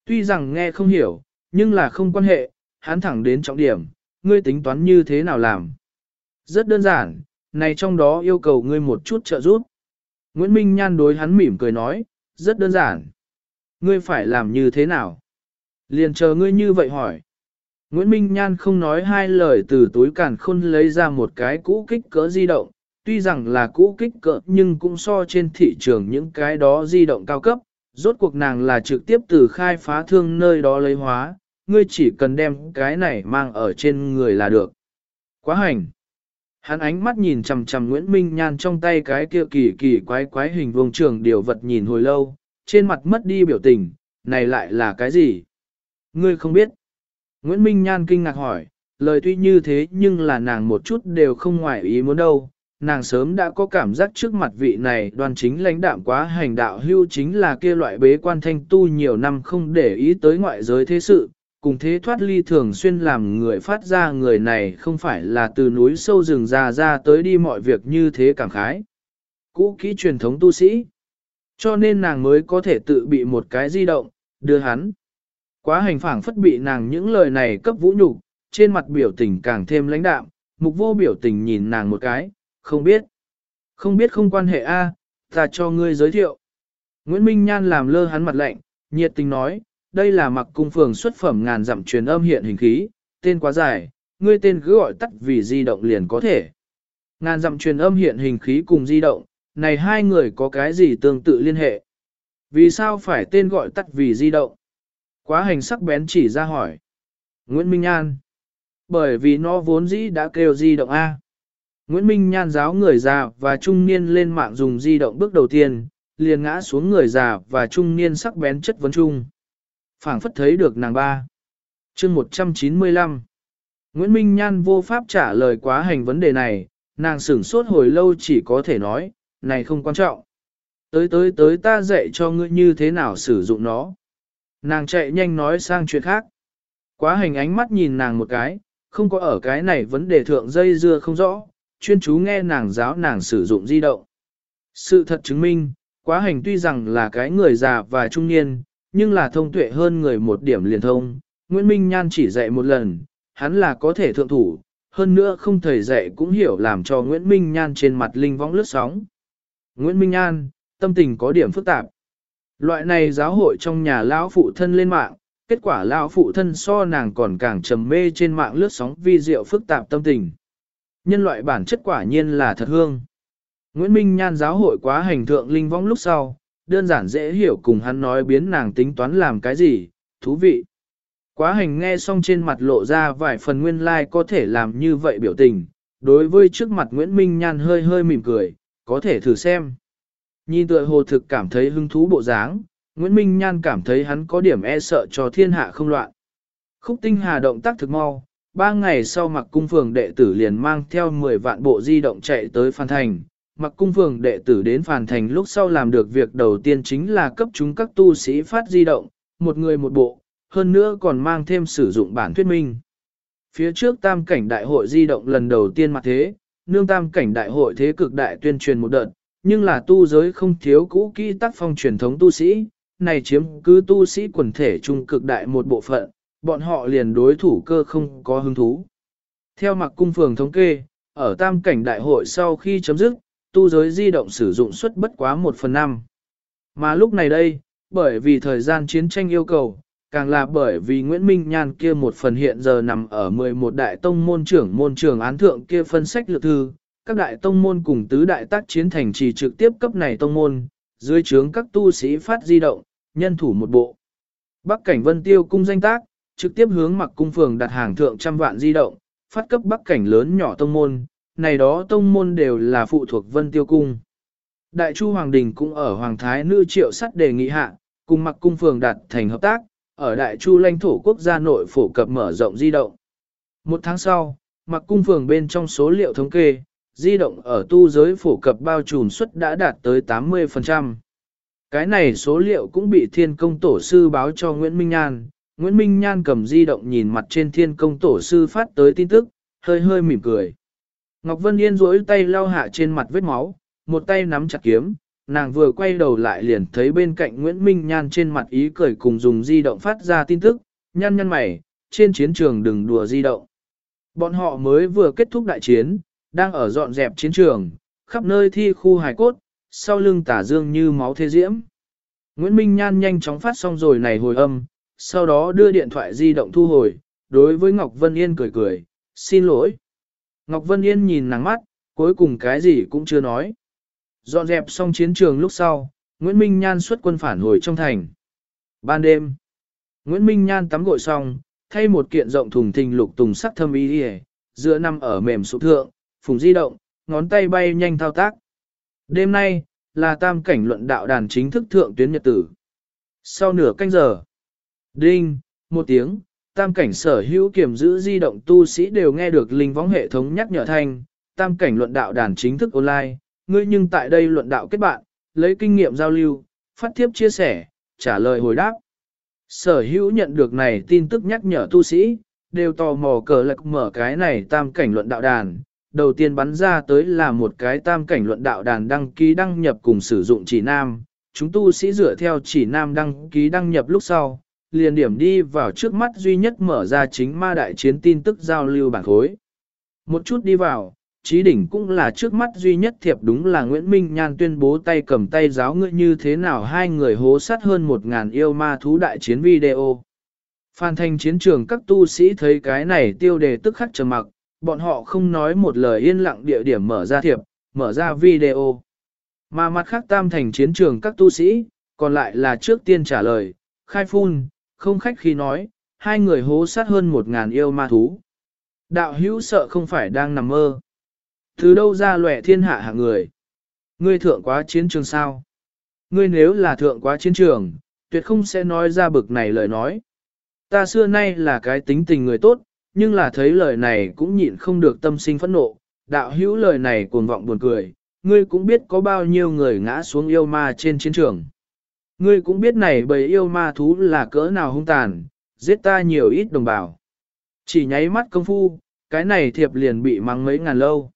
Speaker 1: Tuy rằng nghe không hiểu, nhưng là không quan hệ, hắn thẳng đến trọng điểm, ngươi tính toán như thế nào làm. Rất đơn giản, này trong đó yêu cầu ngươi một chút trợ giúp. Nguyễn Minh Nhan đối hắn mỉm cười nói, rất đơn giản. Ngươi phải làm như thế nào? Liền chờ ngươi như vậy hỏi. Nguyễn Minh Nhan không nói hai lời từ túi càn khôn lấy ra một cái cũ kích cỡ di động, tuy rằng là cũ kích cỡ nhưng cũng so trên thị trường những cái đó di động cao cấp, rốt cuộc nàng là trực tiếp từ khai phá thương nơi đó lấy hóa, ngươi chỉ cần đem cái này mang ở trên người là được. Quá hành! Hắn ánh mắt nhìn chằm chằm Nguyễn Minh Nhan trong tay cái kia kỳ kỳ quái quái hình vuông trường điều vật nhìn hồi lâu, trên mặt mất đi biểu tình, này lại là cái gì? Ngươi không biết. Nguyễn Minh Nhan kinh ngạc hỏi, lời tuy như thế nhưng là nàng một chút đều không ngoại ý muốn đâu. Nàng sớm đã có cảm giác trước mặt vị này đoàn chính lãnh đạm quá hành đạo hưu chính là kia loại bế quan thanh tu nhiều năm không để ý tới ngoại giới thế sự, cùng thế thoát ly thường xuyên làm người phát ra người này không phải là từ núi sâu rừng già ra tới đi mọi việc như thế cảm khái. Cũ kỹ truyền thống tu sĩ. Cho nên nàng mới có thể tự bị một cái di động, đưa hắn. Quá hành phảng phất bị nàng những lời này cấp vũ nhục, trên mặt biểu tình càng thêm lãnh đạm, mục vô biểu tình nhìn nàng một cái, không biết. Không biết không quan hệ a, ta cho ngươi giới thiệu. Nguyễn Minh Nhan làm lơ hắn mặt lạnh, nhiệt tình nói, đây là mặc cung phường xuất phẩm ngàn dặm truyền âm hiện hình khí, tên quá dài, ngươi tên cứ gọi tắt vì di động liền có thể. Ngàn dặm truyền âm hiện hình khí cùng di động, này hai người có cái gì tương tự liên hệ? Vì sao phải tên gọi tắt vì di động? Quá hành sắc bén chỉ ra hỏi. Nguyễn Minh An. Bởi vì nó vốn dĩ đã kêu di động A. Nguyễn Minh Nhan giáo người già và trung niên lên mạng dùng di động bước đầu tiên, liền ngã xuống người già và trung niên sắc bén chất vấn chung phảng phất thấy được nàng ba. chương 195 Nguyễn Minh Nhan vô pháp trả lời quá hành vấn đề này, nàng sửng sốt hồi lâu chỉ có thể nói, này không quan trọng. Tới tới tới ta dạy cho ngươi như thế nào sử dụng nó. Nàng chạy nhanh nói sang chuyện khác. Quá hành ánh mắt nhìn nàng một cái, không có ở cái này vấn đề thượng dây dưa không rõ, chuyên chú nghe nàng giáo nàng sử dụng di động. Sự thật chứng minh, quá hành tuy rằng là cái người già và trung niên, nhưng là thông tuệ hơn người một điểm liền thông. Nguyễn Minh Nhan chỉ dạy một lần, hắn là có thể thượng thủ, hơn nữa không thầy dạy cũng hiểu làm cho Nguyễn Minh Nhan trên mặt linh võng lướt sóng. Nguyễn Minh Nhan, tâm tình có điểm phức tạp. Loại này giáo hội trong nhà lão phụ thân lên mạng, kết quả lão phụ thân so nàng còn càng trầm mê trên mạng lướt sóng vi diệu phức tạp tâm tình. Nhân loại bản chất quả nhiên là thật hương. Nguyễn Minh Nhan giáo hội quá hành thượng linh vong lúc sau, đơn giản dễ hiểu cùng hắn nói biến nàng tính toán làm cái gì, thú vị. Quá hành nghe xong trên mặt lộ ra vài phần nguyên lai like có thể làm như vậy biểu tình, đối với trước mặt Nguyễn Minh Nhan hơi hơi mỉm cười, có thể thử xem. Nhìn tựa hồ thực cảm thấy hứng thú bộ dáng, Nguyễn Minh Nhan cảm thấy hắn có điểm e sợ cho thiên hạ không loạn. Khúc tinh hà động tác thực mau, ba ngày sau mặc cung phường đệ tử liền mang theo 10 vạn bộ di động chạy tới Phan Thành, mặc cung phường đệ tử đến phàn thành lúc sau làm được việc đầu tiên chính là cấp chúng các tu sĩ phát di động, một người một bộ, hơn nữa còn mang thêm sử dụng bản thuyết minh. Phía trước tam cảnh đại hội di động lần đầu tiên mặt thế, nương tam cảnh đại hội thế cực đại tuyên truyền một đợt, nhưng là tu giới không thiếu cũ kỹ tác phong truyền thống tu sĩ, này chiếm cứ tu sĩ quần thể trung cực đại một bộ phận, bọn họ liền đối thủ cơ không có hứng thú. Theo mặc cung phường thống kê, ở tam cảnh đại hội sau khi chấm dứt, tu giới di động sử dụng suất bất quá 1 phần 5. Mà lúc này đây, bởi vì thời gian chiến tranh yêu cầu, càng là bởi vì Nguyễn Minh Nhan kia một phần hiện giờ nằm ở 11 đại tông môn trưởng môn trưởng án thượng kia phân sách lược thư, các đại tông môn cùng tứ đại tác chiến thành trì trực tiếp cấp này tông môn, dưới trướng các tu sĩ phát di động, nhân thủ một bộ. Bắc cảnh vân tiêu cung danh tác, trực tiếp hướng mặc cung phường đặt hàng thượng trăm vạn di động, phát cấp bắc cảnh lớn nhỏ tông môn, này đó tông môn đều là phụ thuộc vân tiêu cung. Đại chu Hoàng Đình cũng ở Hoàng Thái Nữ triệu sắt đề nghị hạ, cùng mặc cung phường đạt thành hợp tác, ở Đại chu lãnh thổ quốc gia nội phổ cập mở rộng di động. Một tháng sau, mặc cung phường bên trong số liệu thống kê, di động ở tu giới phổ cập bao trùm suất đã đạt tới 80%. Cái này số liệu cũng bị thiên công tổ sư báo cho Nguyễn Minh Nhan. Nguyễn Minh Nhan cầm di động nhìn mặt trên thiên công tổ sư phát tới tin tức, hơi hơi mỉm cười. Ngọc Vân Yên duỗi tay lau hạ trên mặt vết máu, một tay nắm chặt kiếm, nàng vừa quay đầu lại liền thấy bên cạnh Nguyễn Minh Nhan trên mặt ý cười cùng dùng di động phát ra tin tức, nhăn nhăn mày, trên chiến trường đừng đùa di động. Bọn họ mới vừa kết thúc đại chiến, đang ở dọn dẹp chiến trường, khắp nơi thi khu hài cốt, sau lưng tả dương như máu thế diễm. Nguyễn Minh Nhan nhanh chóng phát xong rồi này hồi âm, sau đó đưa điện thoại di động thu hồi, đối với Ngọc Vân Yên cười cười, xin lỗi. Ngọc Vân Yên nhìn nàng mắt, cuối cùng cái gì cũng chưa nói. Dọn dẹp xong chiến trường lúc sau, Nguyễn Minh Nhan xuất quân phản hồi trong thành. Ban đêm, Nguyễn Minh Nhan tắm gội xong, thay một kiện rộng thùng thình lục tùng sắc thâm y đi dựa nằm ở mềm sụp thượng, phùng di động, ngón tay bay nhanh thao tác. Đêm nay, là tam cảnh luận đạo đàn chính thức thượng tuyến nhật tử. Sau nửa canh giờ, đinh, một tiếng, tam cảnh sở hữu kiểm giữ di động tu sĩ đều nghe được linh võng hệ thống nhắc nhở thanh, tam cảnh luận đạo đàn chính thức online, ngươi nhưng tại đây luận đạo kết bạn, lấy kinh nghiệm giao lưu, phát thiếp chia sẻ, trả lời hồi đáp. Sở hữu nhận được này tin tức nhắc nhở tu sĩ, đều tò mò cờ lạc mở cái này tam cảnh luận đạo đàn. Đầu tiên bắn ra tới là một cái tam cảnh luận đạo đàn đăng ký đăng nhập cùng sử dụng chỉ nam. Chúng tu sĩ dựa theo chỉ nam đăng ký đăng nhập lúc sau, liền điểm đi vào trước mắt duy nhất mở ra chính ma đại chiến tin tức giao lưu bản khối. Một chút đi vào, trí đỉnh cũng là trước mắt duy nhất thiệp đúng là Nguyễn Minh Nhan tuyên bố tay cầm tay giáo ngựa như thế nào hai người hố sát hơn một ngàn yêu ma thú đại chiến video. Phan thành chiến trường các tu sĩ thấy cái này tiêu đề tức khắc trầm mặc, bọn họ không nói một lời yên lặng địa điểm mở ra thiệp, mở ra video. Mà mặt khác tam thành chiến trường các tu sĩ, còn lại là trước tiên trả lời, khai phun, không khách khi nói, hai người hố sát hơn một ngàn yêu ma thú. Đạo hữu sợ không phải đang nằm mơ. Từ đâu ra lẻ thiên hạ hạng người? Ngươi thượng quá chiến trường sao? Ngươi nếu là thượng quá chiến trường, tuyệt không sẽ nói ra bực này lời nói. Ta xưa nay là cái tính tình người tốt, nhưng là thấy lời này cũng nhịn không được tâm sinh phẫn nộ. Đạo hữu lời này cuồng vọng buồn cười, ngươi cũng biết có bao nhiêu người ngã xuống yêu ma trên chiến trường. Ngươi cũng biết này bầy yêu ma thú là cỡ nào hung tàn, giết ta nhiều ít đồng bào. Chỉ nháy mắt công phu, cái này thiệp liền bị mắng mấy ngàn lâu.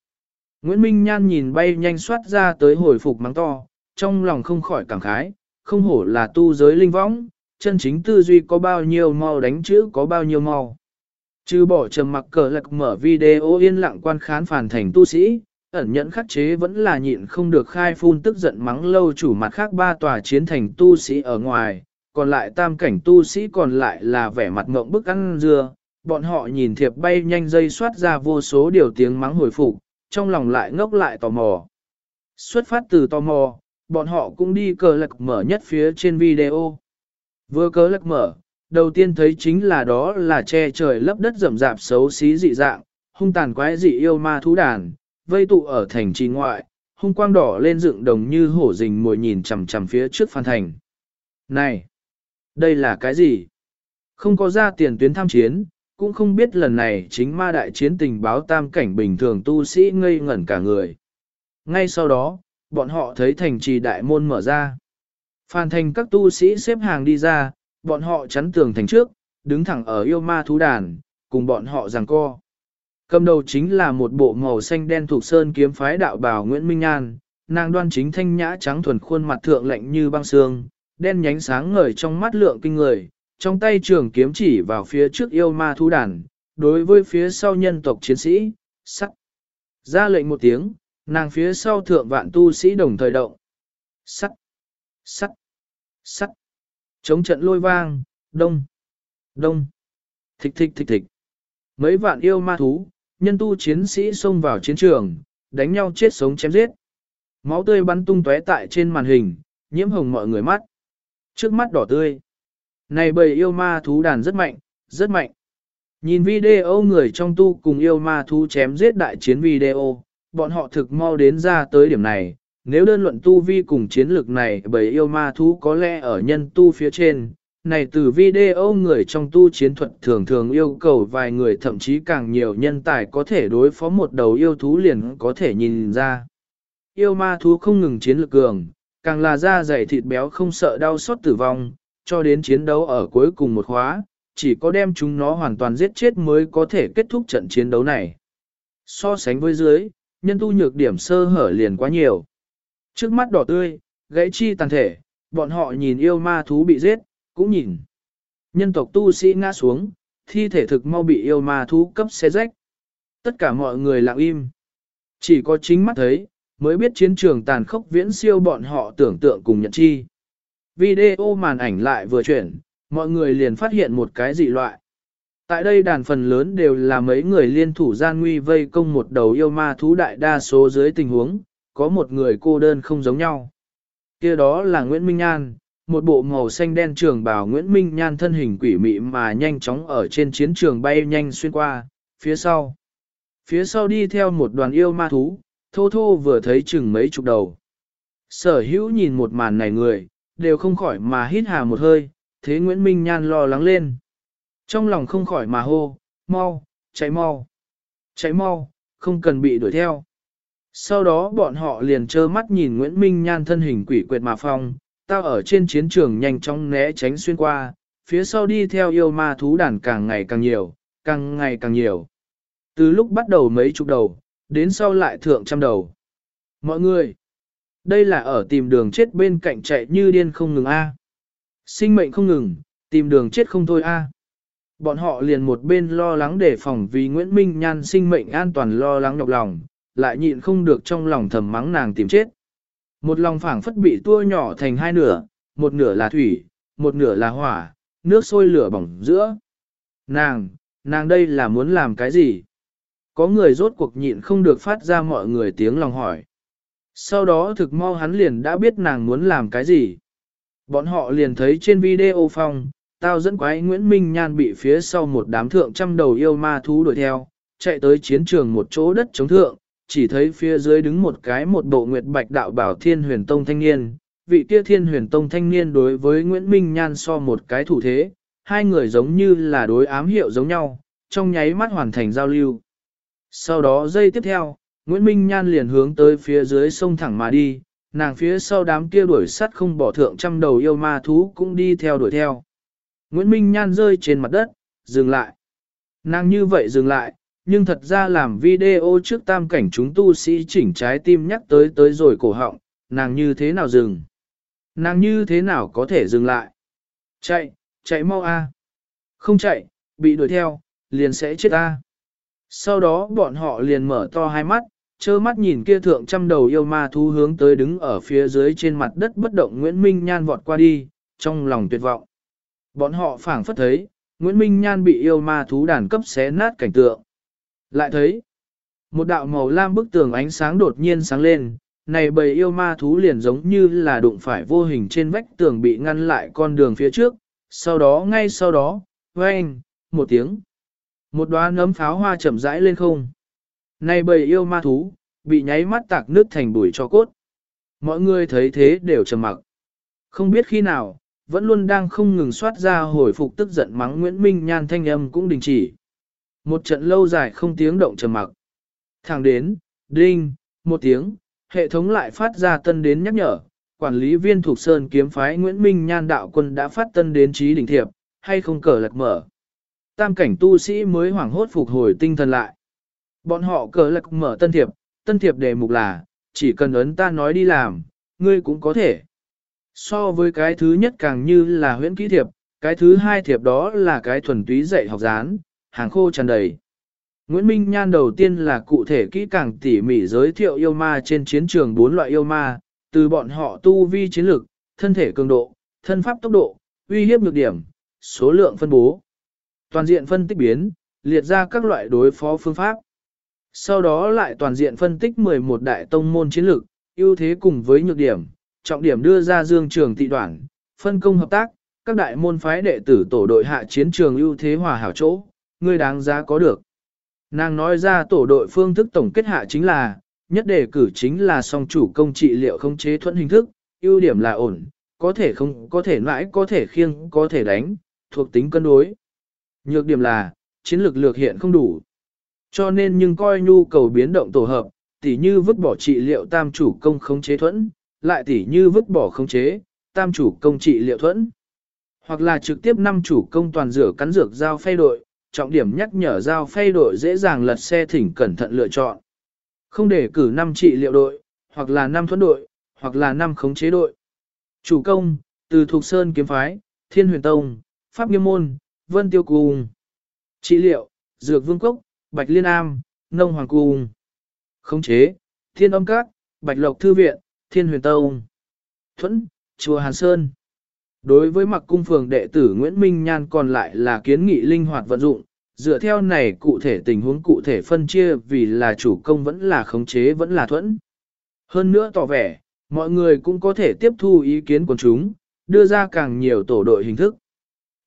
Speaker 1: Nguyễn Minh Nhan nhìn bay nhanh xoát ra tới hồi phục mắng to, trong lòng không khỏi cảm khái, không hổ là tu giới linh võng, chân chính tư duy có bao nhiêu mau đánh chữ có bao nhiêu mau. Chứ bỏ trầm mặc cờ lạc mở video yên lặng quan khán phản thành tu sĩ, ẩn nhẫn khắc chế vẫn là nhịn không được khai phun tức giận mắng lâu chủ mặt khác ba tòa chiến thành tu sĩ ở ngoài, còn lại tam cảnh tu sĩ còn lại là vẻ mặt ngộng bức ăn dưa, bọn họ nhìn thiệp bay nhanh dây soát ra vô số điều tiếng mắng hồi phục, trong lòng lại ngốc lại tò mò. Xuất phát từ tò mò, bọn họ cũng đi cờ lạc mở nhất phía trên video. Vừa cờ lạc mở, đầu tiên thấy chính là đó là che trời lấp đất rậm rạp xấu xí dị dạng, hung tàn quái dị yêu ma thú đàn, vây tụ ở thành trì ngoại, hung quang đỏ lên dựng đồng như hổ rình mồi nhìn chằm chằm phía trước phan thành. Này! Đây là cái gì? Không có ra tiền tuyến tham chiến, cũng không biết lần này chính ma đại chiến tình báo tam cảnh bình thường tu sĩ ngây ngẩn cả người. Ngay sau đó, bọn họ thấy thành trì đại môn mở ra. Phan thành các tu sĩ xếp hàng đi ra, bọn họ chắn tường thành trước, đứng thẳng ở yêu ma thú đàn, cùng bọn họ giằng co. Cầm đầu chính là một bộ màu xanh đen thuộc sơn kiếm phái đạo bào Nguyễn Minh An, nàng đoan chính thanh nhã trắng thuần khuôn mặt thượng lạnh như băng xương, đen nhánh sáng ngời trong mắt lượng kinh người, trong tay trường kiếm chỉ vào phía trước yêu ma thú đàn, đối với phía sau nhân tộc chiến sĩ, sắt. Ra lệnh một tiếng, nàng phía sau thượng vạn tu sĩ đồng thời động. Sắt, sắt, sắt. Chống trận lôi vang, đông, đông, thịch thịch thịch thịch. Mấy vạn yêu ma thú, nhân tu chiến sĩ xông vào chiến trường, đánh nhau chết sống chém giết. Máu tươi bắn tung tóe tại trên màn hình, nhiễm hồng mọi người mắt. Trước mắt đỏ tươi. Này bầy yêu ma thú đàn rất mạnh, rất mạnh. Nhìn video người trong tu cùng yêu ma thú chém giết đại chiến video, bọn họ thực mau đến ra tới điểm này. Nếu đơn luận tu vi cùng chiến lược này bởi yêu ma thú có lẽ ở nhân tu phía trên, này từ video người trong tu chiến thuật thường thường yêu cầu vài người thậm chí càng nhiều nhân tài có thể đối phó một đầu yêu thú liền có thể nhìn ra. Yêu ma thú không ngừng chiến lược cường, càng là da dày thịt béo không sợ đau xót tử vong, cho đến chiến đấu ở cuối cùng một khóa, chỉ có đem chúng nó hoàn toàn giết chết mới có thể kết thúc trận chiến đấu này. So sánh với dưới, nhân tu nhược điểm sơ hở liền quá nhiều. Trước mắt đỏ tươi, gãy chi tàn thể, bọn họ nhìn yêu ma thú bị giết, cũng nhìn. Nhân tộc tu sĩ ngã xuống, thi thể thực mau bị yêu ma thú cấp xé rách. Tất cả mọi người lặng im. Chỉ có chính mắt thấy, mới biết chiến trường tàn khốc viễn siêu bọn họ tưởng tượng cùng nhận chi. Video màn ảnh lại vừa chuyển, mọi người liền phát hiện một cái dị loại. Tại đây đàn phần lớn đều là mấy người liên thủ gian nguy vây công một đầu yêu ma thú đại đa số dưới tình huống, có một người cô đơn không giống nhau. kia đó là Nguyễn Minh An, một bộ màu xanh đen trường bào Nguyễn Minh Nhan thân hình quỷ mị mà nhanh chóng ở trên chiến trường bay nhanh xuyên qua, phía sau. Phía sau đi theo một đoàn yêu ma thú, thô thô vừa thấy chừng mấy chục đầu. Sở hữu nhìn một màn này người, đều không khỏi mà hít hà một hơi, thế Nguyễn Minh Nhan lo lắng lên. Trong lòng không khỏi mà hô, mau, chạy mau, chạy mau, không cần bị đuổi theo. Sau đó bọn họ liền trơ mắt nhìn Nguyễn Minh Nhan thân hình quỷ quyệt mà phong, tao ở trên chiến trường nhanh chóng né tránh xuyên qua, phía sau đi theo yêu ma thú đàn càng ngày càng nhiều, càng ngày càng nhiều. Từ lúc bắt đầu mấy chục đầu, đến sau lại thượng trăm đầu. Mọi người, đây là ở tìm đường chết bên cạnh chạy như điên không ngừng a. Sinh mệnh không ngừng, tìm đường chết không thôi a. Bọn họ liền một bên lo lắng để phòng vì Nguyễn Minh Nhan sinh mệnh an toàn lo lắng nhọc lòng, lại nhịn không được trong lòng thầm mắng nàng tìm chết. Một lòng phảng phất bị tua nhỏ thành hai nửa, một nửa là thủy, một nửa là hỏa, nước sôi lửa bỏng giữa. Nàng, nàng đây là muốn làm cái gì? Có người rốt cuộc nhịn không được phát ra mọi người tiếng lòng hỏi. Sau đó thực mau hắn liền đã biết nàng muốn làm cái gì. Bọn họ liền thấy trên video phong, tao dẫn quái Nguyễn Minh Nhan bị phía sau một đám thượng trăm đầu yêu ma thú đuổi theo, chạy tới chiến trường một chỗ đất chống thượng, chỉ thấy phía dưới đứng một cái một bộ nguyệt bạch đạo bảo thiên huyền tông thanh niên. Vị kia thiên huyền tông thanh niên đối với Nguyễn Minh Nhan so một cái thủ thế, hai người giống như là đối ám hiệu giống nhau, trong nháy mắt hoàn thành giao lưu. Sau đó giây tiếp theo, Nguyễn Minh Nhan liền hướng tới phía dưới sông thẳng mà đi, nàng phía sau đám kia đuổi sắt không bỏ thượng trăm đầu yêu ma thú cũng đi theo đuổi theo. Nguyễn Minh Nhan rơi trên mặt đất, dừng lại. Nàng như vậy dừng lại, nhưng thật ra làm video trước tam cảnh chúng tu sĩ chỉnh trái tim nhắc tới tới rồi cổ họng, nàng như thế nào dừng? Nàng như thế nào có thể dừng lại? Chạy, chạy mau a! Không chạy, bị đuổi theo, liền sẽ chết a. Sau đó bọn họ liền mở to hai mắt, trơ mắt nhìn kia thượng trăm đầu yêu ma thú hướng tới đứng ở phía dưới trên mặt đất bất động Nguyễn Minh Nhan vọt qua đi, trong lòng tuyệt vọng. Bọn họ phảng phất thấy, Nguyễn Minh Nhan bị yêu ma thú đàn cấp xé nát cảnh tượng. Lại thấy, một đạo màu lam bức tường ánh sáng đột nhiên sáng lên, này bầy yêu ma thú liền giống như là đụng phải vô hình trên vách tường bị ngăn lại con đường phía trước, sau đó ngay sau đó, vang, một tiếng. Một đoàn nấm pháo hoa chậm rãi lên không. Này bầy yêu ma thú, bị nháy mắt tạc nước thành bụi cho cốt. Mọi người thấy thế đều trầm mặc. Không biết khi nào, vẫn luôn đang không ngừng soát ra hồi phục tức giận mắng Nguyễn Minh Nhan thanh âm cũng đình chỉ. Một trận lâu dài không tiếng động trầm mặc. Thẳng đến, đinh, một tiếng, hệ thống lại phát ra tân đến nhắc nhở, quản lý viên thuộc sơn kiếm phái Nguyễn Minh Nhan đạo quân đã phát tân đến trí đỉnh thiệp, hay không cờ lật mở. Tam cảnh tu sĩ mới hoảng hốt phục hồi tinh thần lại. Bọn họ cờ lật mở tân thiệp, tân thiệp đề mục là, chỉ cần ấn ta nói đi làm, ngươi cũng có thể. So với cái thứ nhất càng như là huyễn kỹ thiệp, cái thứ hai thiệp đó là cái thuần túy dạy học gián, hàng khô tràn đầy. Nguyễn Minh Nhan đầu tiên là cụ thể kỹ càng tỉ mỉ giới thiệu yêu ma trên chiến trường bốn loại yêu ma, từ bọn họ tu vi chiến lực, thân thể cường độ, thân pháp tốc độ, uy hiếp nhược điểm, số lượng phân bố. Toàn diện phân tích biến, liệt ra các loại đối phó phương pháp. Sau đó lại toàn diện phân tích 11 đại tông môn chiến lược, ưu thế cùng với nhược điểm, trọng điểm đưa ra dương trường tị đoạn, phân công hợp tác, các đại môn phái đệ tử tổ đội hạ chiến trường ưu thế hòa hảo chỗ, ngươi đáng giá có được. Nàng nói ra tổ đội phương thức tổng kết hạ chính là, nhất đề cử chính là song chủ công trị liệu không chế thuận hình thức, ưu điểm là ổn, có thể không, có thể mãi, có thể khiêng, có thể đánh, thuộc tính cân đối. Nhược điểm là, chiến lược lược hiện không đủ. Cho nên nhưng coi nhu cầu biến động tổ hợp, tỉ như vứt bỏ trị liệu tam chủ công khống chế thuẫn, lại tỉ như vứt bỏ khống chế, tam chủ công trị liệu thuẫn. Hoặc là trực tiếp năm chủ công toàn rửa cắn dược giao phay đội, trọng điểm nhắc nhở giao phay đội dễ dàng lật xe thỉnh cẩn thận lựa chọn. Không để cử năm trị liệu đội, hoặc là năm thuẫn đội, hoặc là năm khống chế đội. Chủ công, từ Thục Sơn Kiếm Phái, Thiên Huyền Tông, Pháp Nghiêm Môn, Vân Tiêu Cung. Trị liệu, Dược Vương Cốc, Bạch Liên Am, Nông Hoàng Cung. Khống chế, Thiên Âm Các, Bạch Lộc Thư Viện, Thiên Huyền Tông. Thuẫn, Chùa Hàn Sơn. Đối với mặc cung phường đệ tử Nguyễn Minh Nhan còn lại là kiến nghị linh hoạt vận dụng, dựa theo này cụ thể tình huống cụ thể phân chia vì là chủ công vẫn là khống chế vẫn là thuẫn. Hơn nữa tỏ vẻ, mọi người cũng có thể tiếp thu ý kiến của chúng, đưa ra càng nhiều tổ đội hình thức.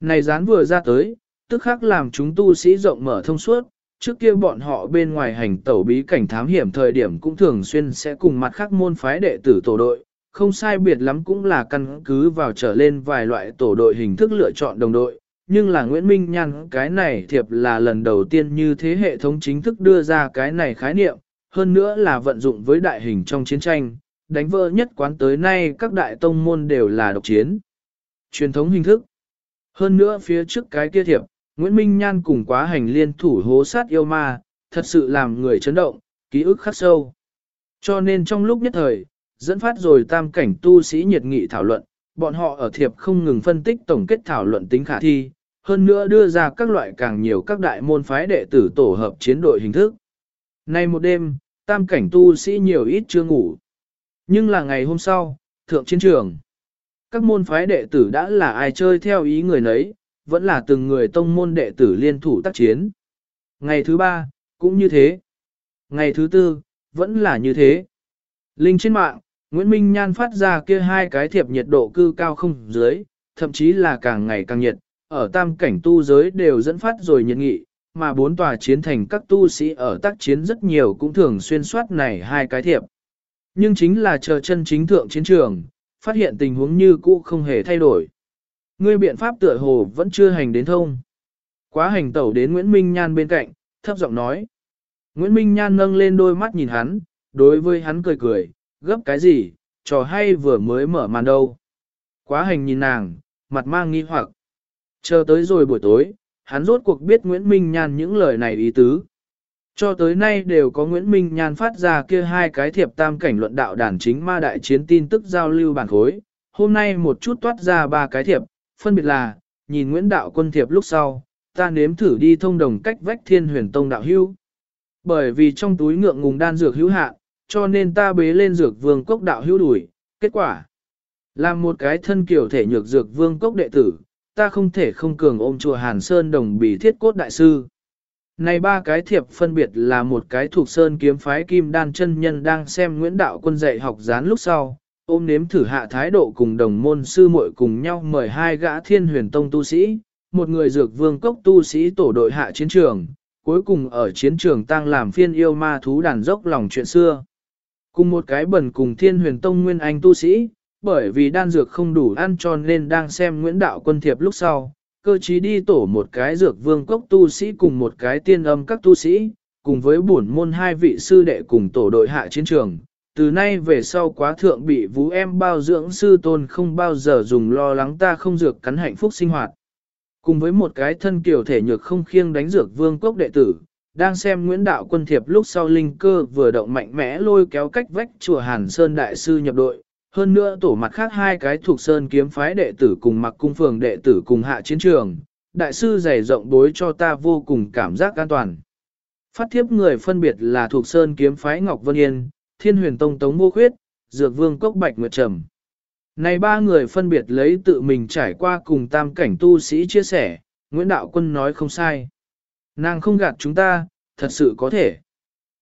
Speaker 1: Này dán vừa ra tới, tức khắc làm chúng tu sĩ rộng mở thông suốt, trước kia bọn họ bên ngoài hành tẩu bí cảnh thám hiểm thời điểm cũng thường xuyên sẽ cùng mặt khác môn phái đệ tử tổ đội, không sai biệt lắm cũng là căn cứ vào trở lên vài loại tổ đội hình thức lựa chọn đồng đội, nhưng là Nguyễn Minh Nhan cái này thiệp là lần đầu tiên như thế hệ thống chính thức đưa ra cái này khái niệm, hơn nữa là vận dụng với đại hình trong chiến tranh, đánh vỡ nhất quán tới nay các đại tông môn đều là độc chiến. Truyền thống hình thức Hơn nữa phía trước cái kia thiệp, Nguyễn Minh Nhan cùng quá hành liên thủ hố sát yêu ma, thật sự làm người chấn động, ký ức khắc sâu. Cho nên trong lúc nhất thời, dẫn phát rồi tam cảnh tu sĩ nhiệt nghị thảo luận, bọn họ ở thiệp không ngừng phân tích tổng kết thảo luận tính khả thi, hơn nữa đưa ra các loại càng nhiều các đại môn phái đệ tử tổ hợp chiến đội hình thức. Nay một đêm, tam cảnh tu sĩ nhiều ít chưa ngủ. Nhưng là ngày hôm sau, thượng chiến trường. Các môn phái đệ tử đã là ai chơi theo ý người nấy, vẫn là từng người tông môn đệ tử liên thủ tác chiến. Ngày thứ ba, cũng như thế. Ngày thứ tư, vẫn là như thế. Linh trên mạng, Nguyễn Minh Nhan phát ra kia hai cái thiệp nhiệt độ cư cao không dưới, thậm chí là càng ngày càng nhiệt, ở tam cảnh tu giới đều dẫn phát rồi nhiệt nghị, mà bốn tòa chiến thành các tu sĩ ở tác chiến rất nhiều cũng thường xuyên soát này hai cái thiệp. Nhưng chính là chờ chân chính thượng chiến trường, phát hiện tình huống như cũ không hề thay đổi. Ngươi biện pháp tựa hồ vẫn chưa hành đến thông. Quá hành tẩu đến Nguyễn Minh Nhan bên cạnh, thấp giọng nói. Nguyễn Minh Nhan nâng lên đôi mắt nhìn hắn, đối với hắn cười cười, gấp cái gì, trò hay vừa mới mở màn đâu. Quá hành nhìn nàng, mặt mang nghi hoặc. Chờ tới rồi buổi tối, hắn rốt cuộc biết Nguyễn Minh Nhan những lời này ý tứ. Cho tới nay đều có Nguyễn Minh Nhan phát ra kia hai cái thiệp tam cảnh luận đạo đàn chính ma đại chiến tin tức giao lưu bản khối. Hôm nay một chút toát ra ba cái thiệp, phân biệt là, nhìn Nguyễn Đạo quân thiệp lúc sau, ta nếm thử đi thông đồng cách vách thiên huyền tông đạo hưu. Bởi vì trong túi ngượng ngùng đan dược hữu hạn, cho nên ta bế lên dược vương cốc đạo hữu đuổi, kết quả. Làm một cái thân kiểu thể nhược dược vương cốc đệ tử, ta không thể không cường ôm chùa Hàn Sơn đồng bì thiết cốt đại sư. Này ba cái thiệp phân biệt là một cái thuộc sơn kiếm phái kim đan chân nhân đang xem Nguyễn Đạo quân dạy học gián lúc sau, ôm nếm thử hạ thái độ cùng đồng môn sư muội cùng nhau mời hai gã thiên huyền tông tu sĩ, một người dược vương cốc tu sĩ tổ đội hạ chiến trường, cuối cùng ở chiến trường tăng làm phiên yêu ma thú đàn dốc lòng chuyện xưa. Cùng một cái bẩn cùng thiên huyền tông nguyên anh tu sĩ, bởi vì đan dược không đủ ăn cho nên đang xem Nguyễn Đạo quân thiệp lúc sau, cơ chí đi tổ một cái dược vương cốc tu sĩ cùng một cái tiên âm các tu sĩ, cùng với bổn môn hai vị sư đệ cùng tổ đội hạ chiến trường. Từ nay về sau quá thượng bị vũ em bao dưỡng sư tôn không bao giờ dùng lo lắng ta không dược cắn hạnh phúc sinh hoạt. Cùng với một cái thân kiểu thể nhược không khiêng đánh dược vương cốc đệ tử, đang xem Nguyễn Đạo quân thiệp lúc sau linh cơ vừa động mạnh mẽ lôi kéo cách vách chùa Hàn Sơn Đại Sư nhập đội, hơn nữa tổ mặt khác hai cái thuộc Sơn kiếm phái đệ tử cùng mặc cung phường đệ tử cùng hạ chiến trường, Đại Sư dày rộng bối cho ta vô cùng cảm giác an toàn. Phát thiếp người phân biệt là thuộc Sơn kiếm phái Ngọc Vân Yên, Thiên huyền Tông Tống Ngô Khuyết, Dược Vương Cốc Bạch Nguyệt Trầm. Này ba người phân biệt lấy tự mình trải qua cùng tam cảnh tu sĩ chia sẻ, Nguyễn Đạo Quân nói không sai. Nàng không gạt chúng ta, thật sự có thể.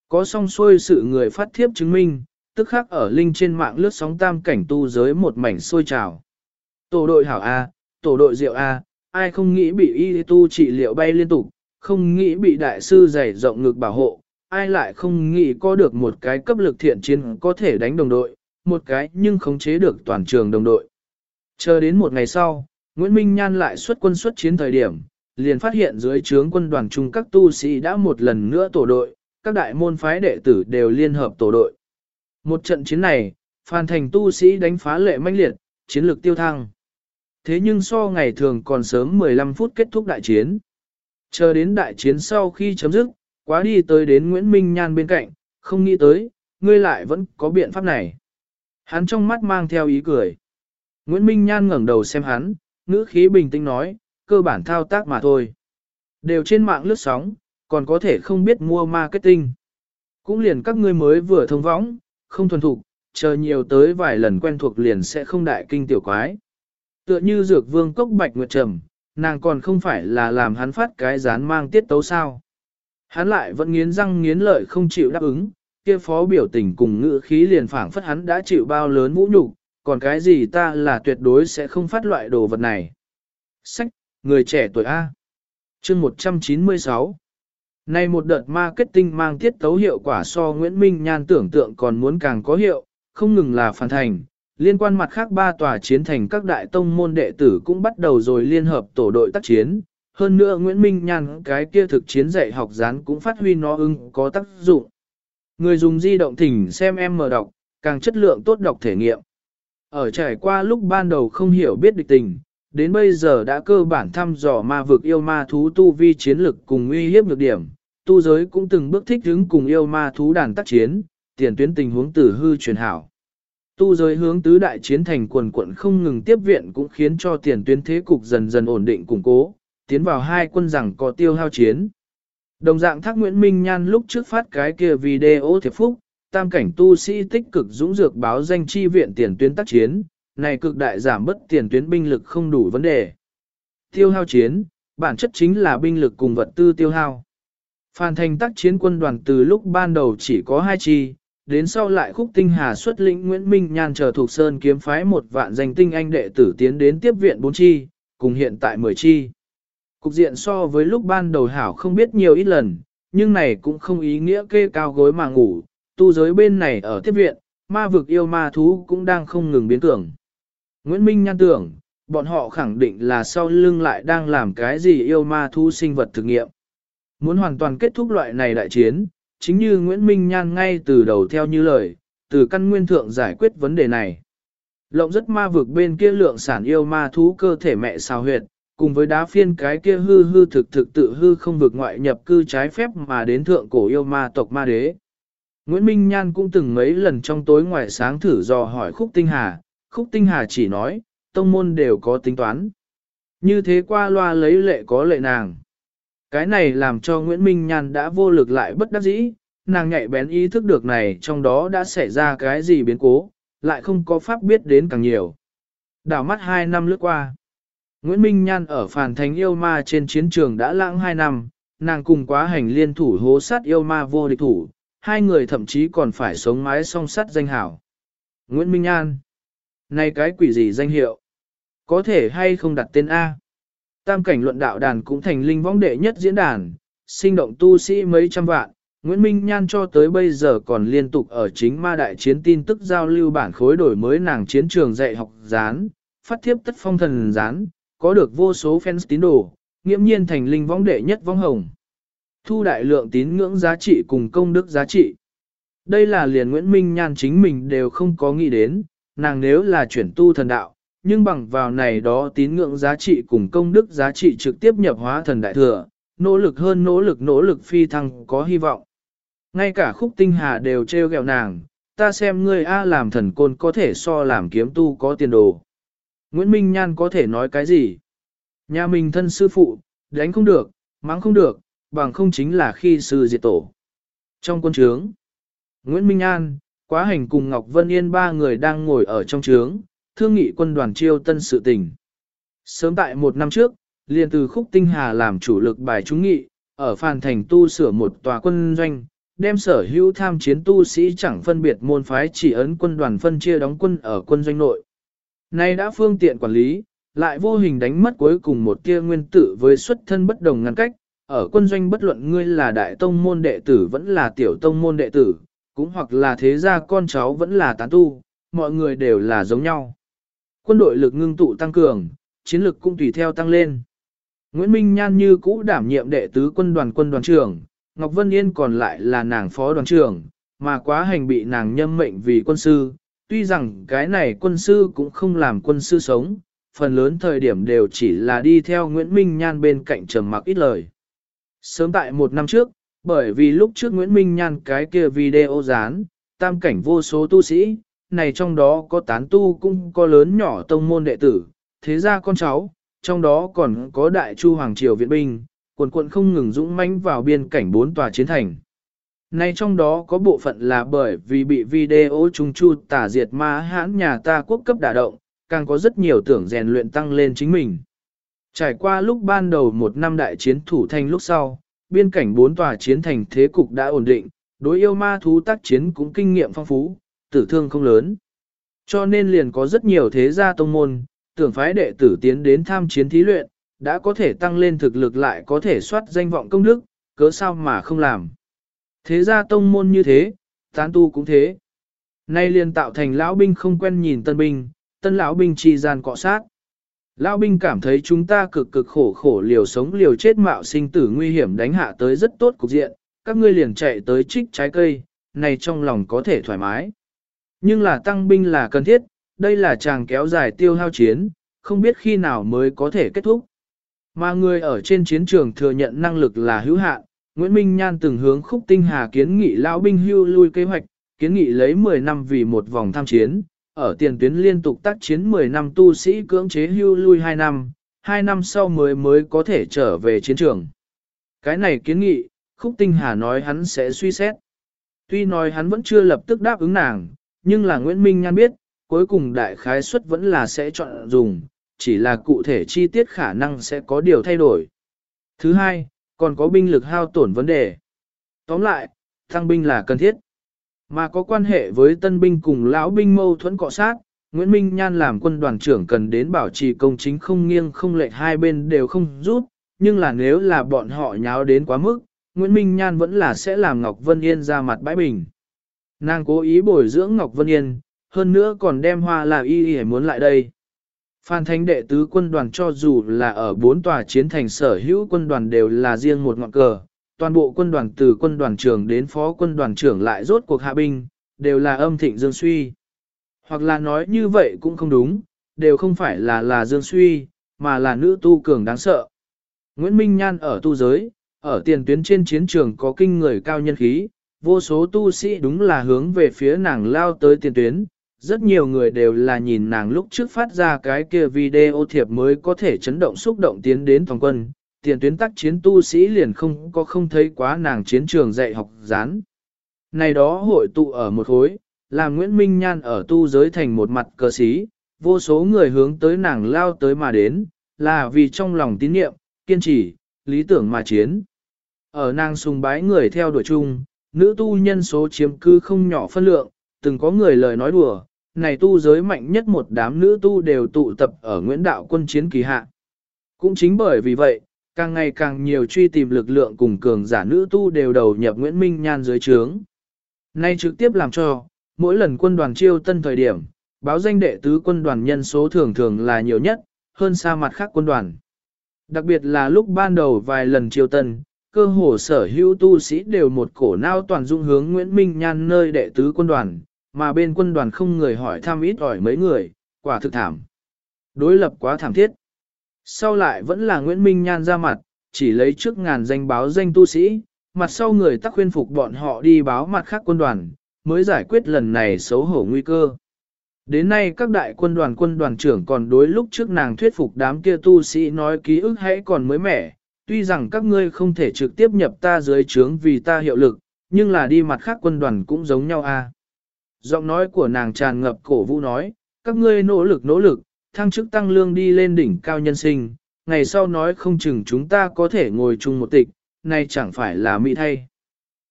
Speaker 1: Có song xuôi sự người phát thiếp chứng minh, tức khắc ở linh trên mạng lướt sóng tam cảnh tu giới một mảnh sôi trào. Tổ đội hảo A, tổ đội diệu A, ai không nghĩ bị y tu trị liệu bay liên tục, không nghĩ bị đại sư dày rộng ngực bảo hộ, ai lại không nghĩ có được một cái cấp lực thiện chiến có thể đánh đồng đội, một cái nhưng khống chế được toàn trường đồng đội. Chờ đến một ngày sau, Nguyễn Minh Nhan lại xuất quân xuất chiến thời điểm, liền phát hiện dưới trướng quân đoàn chung các tu sĩ đã một lần nữa tổ đội, các đại môn phái đệ tử đều liên hợp tổ đội. Một trận chiến này, Phan Thành tu sĩ đánh phá lệ mãnh liệt, chiến lược tiêu thăng. Thế nhưng so ngày thường còn sớm 15 phút kết thúc đại chiến. Chờ đến đại chiến sau khi chấm dứt, quá đi tới đến Nguyễn Minh Nhan bên cạnh, không nghĩ tới, ngươi lại vẫn có biện pháp này. Hắn trong mắt mang theo ý cười. Nguyễn Minh Nhan ngẩng đầu xem hắn, ngữ khí bình tĩnh nói, cơ bản thao tác mà thôi. Đều trên mạng lướt sóng, còn có thể không biết mua marketing. Cũng liền các ngươi mới vừa thông võng, không thuần thục, chờ nhiều tới vài lần quen thuộc liền sẽ không đại kinh tiểu quái. Tựa như dược vương cốc bạch nguyệt trầm, nàng còn không phải là làm hắn phát cái dán mang tiết tấu sao. Hắn lại vẫn nghiến răng nghiến lợi không chịu đáp ứng, kia phó biểu tình cùng ngữ khí liền phảng phất hắn đã chịu bao lớn vũ nhục, còn cái gì ta là tuyệt đối sẽ không phát loại đồ vật này. Sách, người trẻ tuổi A. chương 196 Nay một đợt marketing mang tiết tấu hiệu quả so Nguyễn Minh Nhan tưởng tượng còn muốn càng có hiệu, không ngừng là phản thành. Liên quan mặt khác ba tòa chiến thành các đại tông môn đệ tử cũng bắt đầu rồi liên hợp tổ đội tác chiến. Hơn nữa Nguyễn Minh Nhan cái kia thực chiến dạy học gián cũng phát huy nó ưng có tác dụng. Người dùng di động thỉnh xem em mở đọc, càng chất lượng tốt đọc thể nghiệm. Ở trải qua lúc ban đầu không hiểu biết địch tình, đến bây giờ đã cơ bản thăm dò ma vực yêu ma thú tu vi chiến lực cùng uy hiếp nhược điểm, tu giới cũng từng bước thích ứng cùng yêu ma thú đàn tác chiến, tiền tuyến tình huống tử hư truyền hảo. Tu giới hướng tứ đại chiến thành quần quận không ngừng tiếp viện cũng khiến cho tiền tuyến thế cục dần dần ổn định củng cố, tiến vào hai quân rằng có tiêu hao chiến. Đồng dạng thác Nguyễn Minh Nhan lúc trước phát cái kia video thiệp phúc, tam cảnh tu sĩ tích cực dũng dược báo danh chi viện tiền tuyến tác chiến, này cực đại giảm bất tiền tuyến binh lực không đủ vấn đề. Tiêu hao chiến, bản chất chính là binh lực cùng vật tư tiêu hao. Phan thành tác chiến quân đoàn từ lúc ban đầu chỉ có hai chi, đến sau lại khúc tinh hà xuất lĩnh Nguyễn Minh Nhan chờ thuộc Sơn kiếm phái một vạn danh tinh anh đệ tử tiến đến tiếp viện bốn chi, cùng hiện tại 10 chi. Cục diện so với lúc ban đầu hảo không biết nhiều ít lần, nhưng này cũng không ý nghĩa kê cao gối mà ngủ, tu giới bên này ở tiếp viện, ma vực yêu ma thú cũng đang không ngừng biến tưởng. Nguyễn Minh nhan tưởng, bọn họ khẳng định là sau lưng lại đang làm cái gì yêu ma thu sinh vật thực nghiệm. Muốn hoàn toàn kết thúc loại này đại chiến, chính như Nguyễn Minh Nhan ngay từ đầu theo như lời, từ căn nguyên thượng giải quyết vấn đề này. Lộng rất ma vực bên kia lượng sản yêu ma thú cơ thể mẹ xào huyệt, cùng với đá phiên cái kia hư hư thực thực tự hư không vực ngoại nhập cư trái phép mà đến thượng cổ yêu ma tộc ma đế. Nguyễn Minh Nhan cũng từng mấy lần trong tối ngoài sáng thử dò hỏi Khúc Tinh Hà, Khúc Tinh Hà chỉ nói, tông môn đều có tính toán. Như thế qua loa lấy lệ có lệ nàng. Cái này làm cho Nguyễn Minh Nhan đã vô lực lại bất đắc dĩ, nàng nhạy bén ý thức được này trong đó đã xảy ra cái gì biến cố, lại không có pháp biết đến càng nhiều. Đảo mắt hai năm lướt qua. Nguyễn Minh Nhan ở phản thành yêu ma trên chiến trường đã lãng hai năm, nàng cùng quá hành liên thủ hố sát yêu ma vô địch thủ, hai người thậm chí còn phải sống mái song sắt danh hảo. Nguyễn Minh Nhan này cái quỷ gì danh hiệu? Có thể hay không đặt tên A? Tam cảnh luận đạo đàn cũng thành linh võng đệ nhất diễn đàn, sinh động tu sĩ mấy trăm vạn. Nguyễn Minh Nhan cho tới bây giờ còn liên tục ở chính ma đại chiến tin tức giao lưu bản khối đổi mới nàng chiến trường dạy học gián, phát thiếp tất phong thần gián, có được vô số fans tín đồ, nghiễm nhiên thành linh võng đệ nhất võng hồng. Thu đại lượng tín ngưỡng giá trị cùng công đức giá trị. Đây là liền Nguyễn Minh Nhan chính mình đều không có nghĩ đến, nàng nếu là chuyển tu thần đạo, nhưng bằng vào này đó tín ngưỡng giá trị cùng công đức giá trị trực tiếp nhập hóa thần đại thừa, nỗ lực hơn nỗ lực nỗ lực phi thăng có hy vọng. Ngay cả khúc tinh hà đều treo gẹo nàng, ta xem ngươi A làm thần côn có thể so làm kiếm tu có tiền đồ. Nguyễn Minh Nhan có thể nói cái gì? Nhà mình thân sư phụ, đánh không được, mắng không được, bằng không chính là khi sư diệt tổ. Trong quân trướng, Nguyễn Minh An, Quá Hành cùng Ngọc Vân Yên ba người đang ngồi ở trong trướng, thương nghị quân đoàn chiêu tân sự tình. Sớm tại một năm trước, liền từ khúc tinh hà làm chủ lực bài trúng nghị, ở phàn Thành tu sửa một tòa quân doanh, đem sở hữu tham chiến tu sĩ chẳng phân biệt môn phái chỉ ấn quân đoàn phân chia đóng quân ở quân doanh nội. Nay đã phương tiện quản lý, lại vô hình đánh mất cuối cùng một tia nguyên tử với xuất thân bất đồng ngăn cách, ở quân doanh bất luận ngươi là đại tông môn đệ tử vẫn là tiểu tông môn đệ tử, cũng hoặc là thế gia con cháu vẫn là tán tu, mọi người đều là giống nhau. Quân đội lực ngưng tụ tăng cường, chiến lực cũng tùy theo tăng lên. Nguyễn Minh Nhan như cũ đảm nhiệm đệ tứ quân đoàn quân đoàn trưởng, Ngọc Vân Yên còn lại là nàng phó đoàn trưởng, mà quá hành bị nàng nhâm mệnh vì quân sư. Tuy rằng cái này quân sư cũng không làm quân sư sống, phần lớn thời điểm đều chỉ là đi theo Nguyễn Minh Nhan bên cạnh trầm mặc ít lời. Sớm tại một năm trước, bởi vì lúc trước Nguyễn Minh Nhan cái kia video dán, tam cảnh vô số tu sĩ, này trong đó có tán tu cũng có lớn nhỏ tông môn đệ tử, thế ra con cháu, trong đó còn có đại chu hoàng triều viện binh, quần quận không ngừng dũng mãnh vào biên cảnh bốn tòa chiến thành. Nay trong đó có bộ phận là bởi vì bị video trung chu tả diệt ma hãn nhà ta quốc cấp đả động, càng có rất nhiều tưởng rèn luyện tăng lên chính mình. Trải qua lúc ban đầu một năm đại chiến thủ thanh lúc sau, biên cảnh bốn tòa chiến thành thế cục đã ổn định, đối yêu ma thú tác chiến cũng kinh nghiệm phong phú, tử thương không lớn. Cho nên liền có rất nhiều thế gia tông môn, tưởng phái đệ tử tiến đến tham chiến thí luyện, đã có thể tăng lên thực lực lại có thể soát danh vọng công đức, cớ sao mà không làm. Thế gia tông môn như thế, tán tu cũng thế. Nay liền tạo thành lão binh không quen nhìn tân binh, tân lão binh chi gian cọ sát. Lão binh cảm thấy chúng ta cực cực khổ khổ liều sống liều chết mạo sinh tử nguy hiểm đánh hạ tới rất tốt cục diện, các ngươi liền chạy tới trích trái cây, này trong lòng có thể thoải mái. Nhưng là tăng binh là cần thiết, đây là chàng kéo dài tiêu hao chiến, không biết khi nào mới có thể kết thúc. Mà người ở trên chiến trường thừa nhận năng lực là hữu hạn, Nguyễn Minh Nhan từng hướng khúc tinh hà kiến nghị lão binh hưu lui kế hoạch, kiến nghị lấy 10 năm vì một vòng tham chiến, ở tiền tuyến liên tục tác chiến 10 năm tu sĩ cưỡng chế hưu lui 2 năm, 2 năm sau mới mới có thể trở về chiến trường. Cái này kiến nghị, khúc tinh hà nói hắn sẽ suy xét. Tuy nói hắn vẫn chưa lập tức đáp ứng nàng, nhưng là Nguyễn Minh Nhan biết, cuối cùng đại khái suất vẫn là sẽ chọn dùng, chỉ là cụ thể chi tiết khả năng sẽ có điều thay đổi. Thứ hai, còn có binh lực hao tổn vấn đề. Tóm lại, tăng binh là cần thiết. Mà có quan hệ với tân binh cùng lão binh mâu thuẫn cọ sát, Nguyễn Minh Nhan làm quân đoàn trưởng cần đến bảo trì công chính không nghiêng không lệch hai bên đều không rút, nhưng là nếu là bọn họ nháo đến quá mức, Nguyễn Minh Nhan vẫn là sẽ làm Ngọc Vân Yên ra mặt bãi bình. Nàng cố ý bồi dưỡng Ngọc Vân Yên, hơn nữa còn đem hoa là y y muốn lại đây. Phan Thánh đệ tứ quân đoàn cho dù là ở bốn tòa chiến thành sở hữu quân đoàn đều là riêng một ngọn cờ, toàn bộ quân đoàn từ quân đoàn trưởng đến phó quân đoàn trưởng lại rốt cuộc hạ binh, đều là âm thịnh dương suy. Hoặc là nói như vậy cũng không đúng, đều không phải là là dương suy, mà là nữ tu cường đáng sợ. Nguyễn Minh Nhan ở tu giới, ở tiền tuyến trên chiến trường có kinh người cao nhân khí, vô số tu sĩ đúng là hướng về phía nàng lao tới tiền tuyến, rất nhiều người đều là nhìn nàng lúc trước phát ra cái kia video thiệp mới có thể chấn động xúc động tiến đến toàn quân, tiền tuyến tác chiến tu sĩ liền không có không thấy quá nàng chiến trường dạy học gián. Này đó hội tụ ở một khối, làm Nguyễn Minh Nhan ở tu giới thành một mặt cờ sĩ, vô số người hướng tới nàng lao tới mà đến, là vì trong lòng tín niệm, kiên trì, lý tưởng mà chiến. Ở nàng sùng bái người theo đuổi chung, nữ tu nhân số chiếm cư không nhỏ phân lượng, từng có người lời nói đùa, này tu giới mạnh nhất một đám nữ tu đều tụ tập ở Nguyễn Đạo quân chiến kỳ hạ. Cũng chính bởi vì vậy, càng ngày càng nhiều truy tìm lực lượng cùng cường giả nữ tu đều đầu nhập Nguyễn Minh Nhan dưới trướng. Nay trực tiếp làm cho, mỗi lần quân đoàn chiêu tân thời điểm, báo danh đệ tứ quân đoàn nhân số thường thường là nhiều nhất, hơn xa mặt khác quân đoàn. Đặc biệt là lúc ban đầu vài lần chiêu tân, cơ hồ sở hữu tu sĩ đều một cổ nao toàn dung hướng Nguyễn Minh Nhan nơi đệ tứ quân đoàn, mà bên quân đoàn không người hỏi thăm ít ỏi mấy người, quả thực thảm. Đối lập quá thảm thiết. Sau lại vẫn là Nguyễn Minh Nhan ra mặt, chỉ lấy trước ngàn danh báo danh tu sĩ, mặt sau người tắc khuyên phục bọn họ đi báo mặt khác quân đoàn, mới giải quyết lần này xấu hổ nguy cơ. Đến nay các đại quân đoàn quân đoàn trưởng còn đối lúc trước nàng thuyết phục đám kia tu sĩ nói ký ức hãy còn mới mẻ, tuy rằng các ngươi không thể trực tiếp nhập ta dưới trướng vì ta hiệu lực, nhưng là đi mặt khác quân đoàn cũng giống nhau a. Giọng nói của nàng tràn ngập cổ vũ nói, các ngươi nỗ lực nỗ lực, thăng chức tăng lương đi lên đỉnh cao nhân sinh, ngày sau nói không chừng chúng ta có thể ngồi chung một tịch, này chẳng phải là mỹ thay.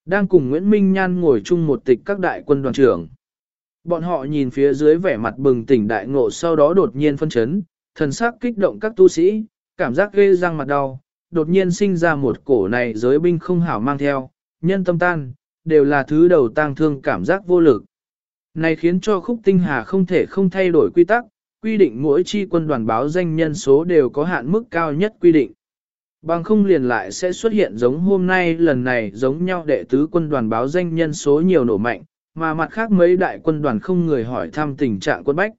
Speaker 1: Đang cùng Nguyễn Minh Nhan ngồi chung một tịch các đại quân đoàn trưởng. Bọn họ nhìn phía dưới vẻ mặt bừng tỉnh đại ngộ sau đó đột nhiên phân chấn, thần sắc kích động các tu sĩ, cảm giác ghê răng mặt đau, đột nhiên sinh ra một cổ này giới binh không hảo mang theo, nhân tâm tan, đều là thứ đầu tang thương cảm giác vô lực. Này khiến cho khúc tinh hà không thể không thay đổi quy tắc, quy định mỗi chi quân đoàn báo danh nhân số đều có hạn mức cao nhất quy định. Bằng không liền lại sẽ xuất hiện giống hôm nay lần này giống nhau đệ tứ quân đoàn báo danh nhân số nhiều nổ mạnh, mà mặt khác mấy đại quân đoàn không người hỏi thăm tình trạng quân bách.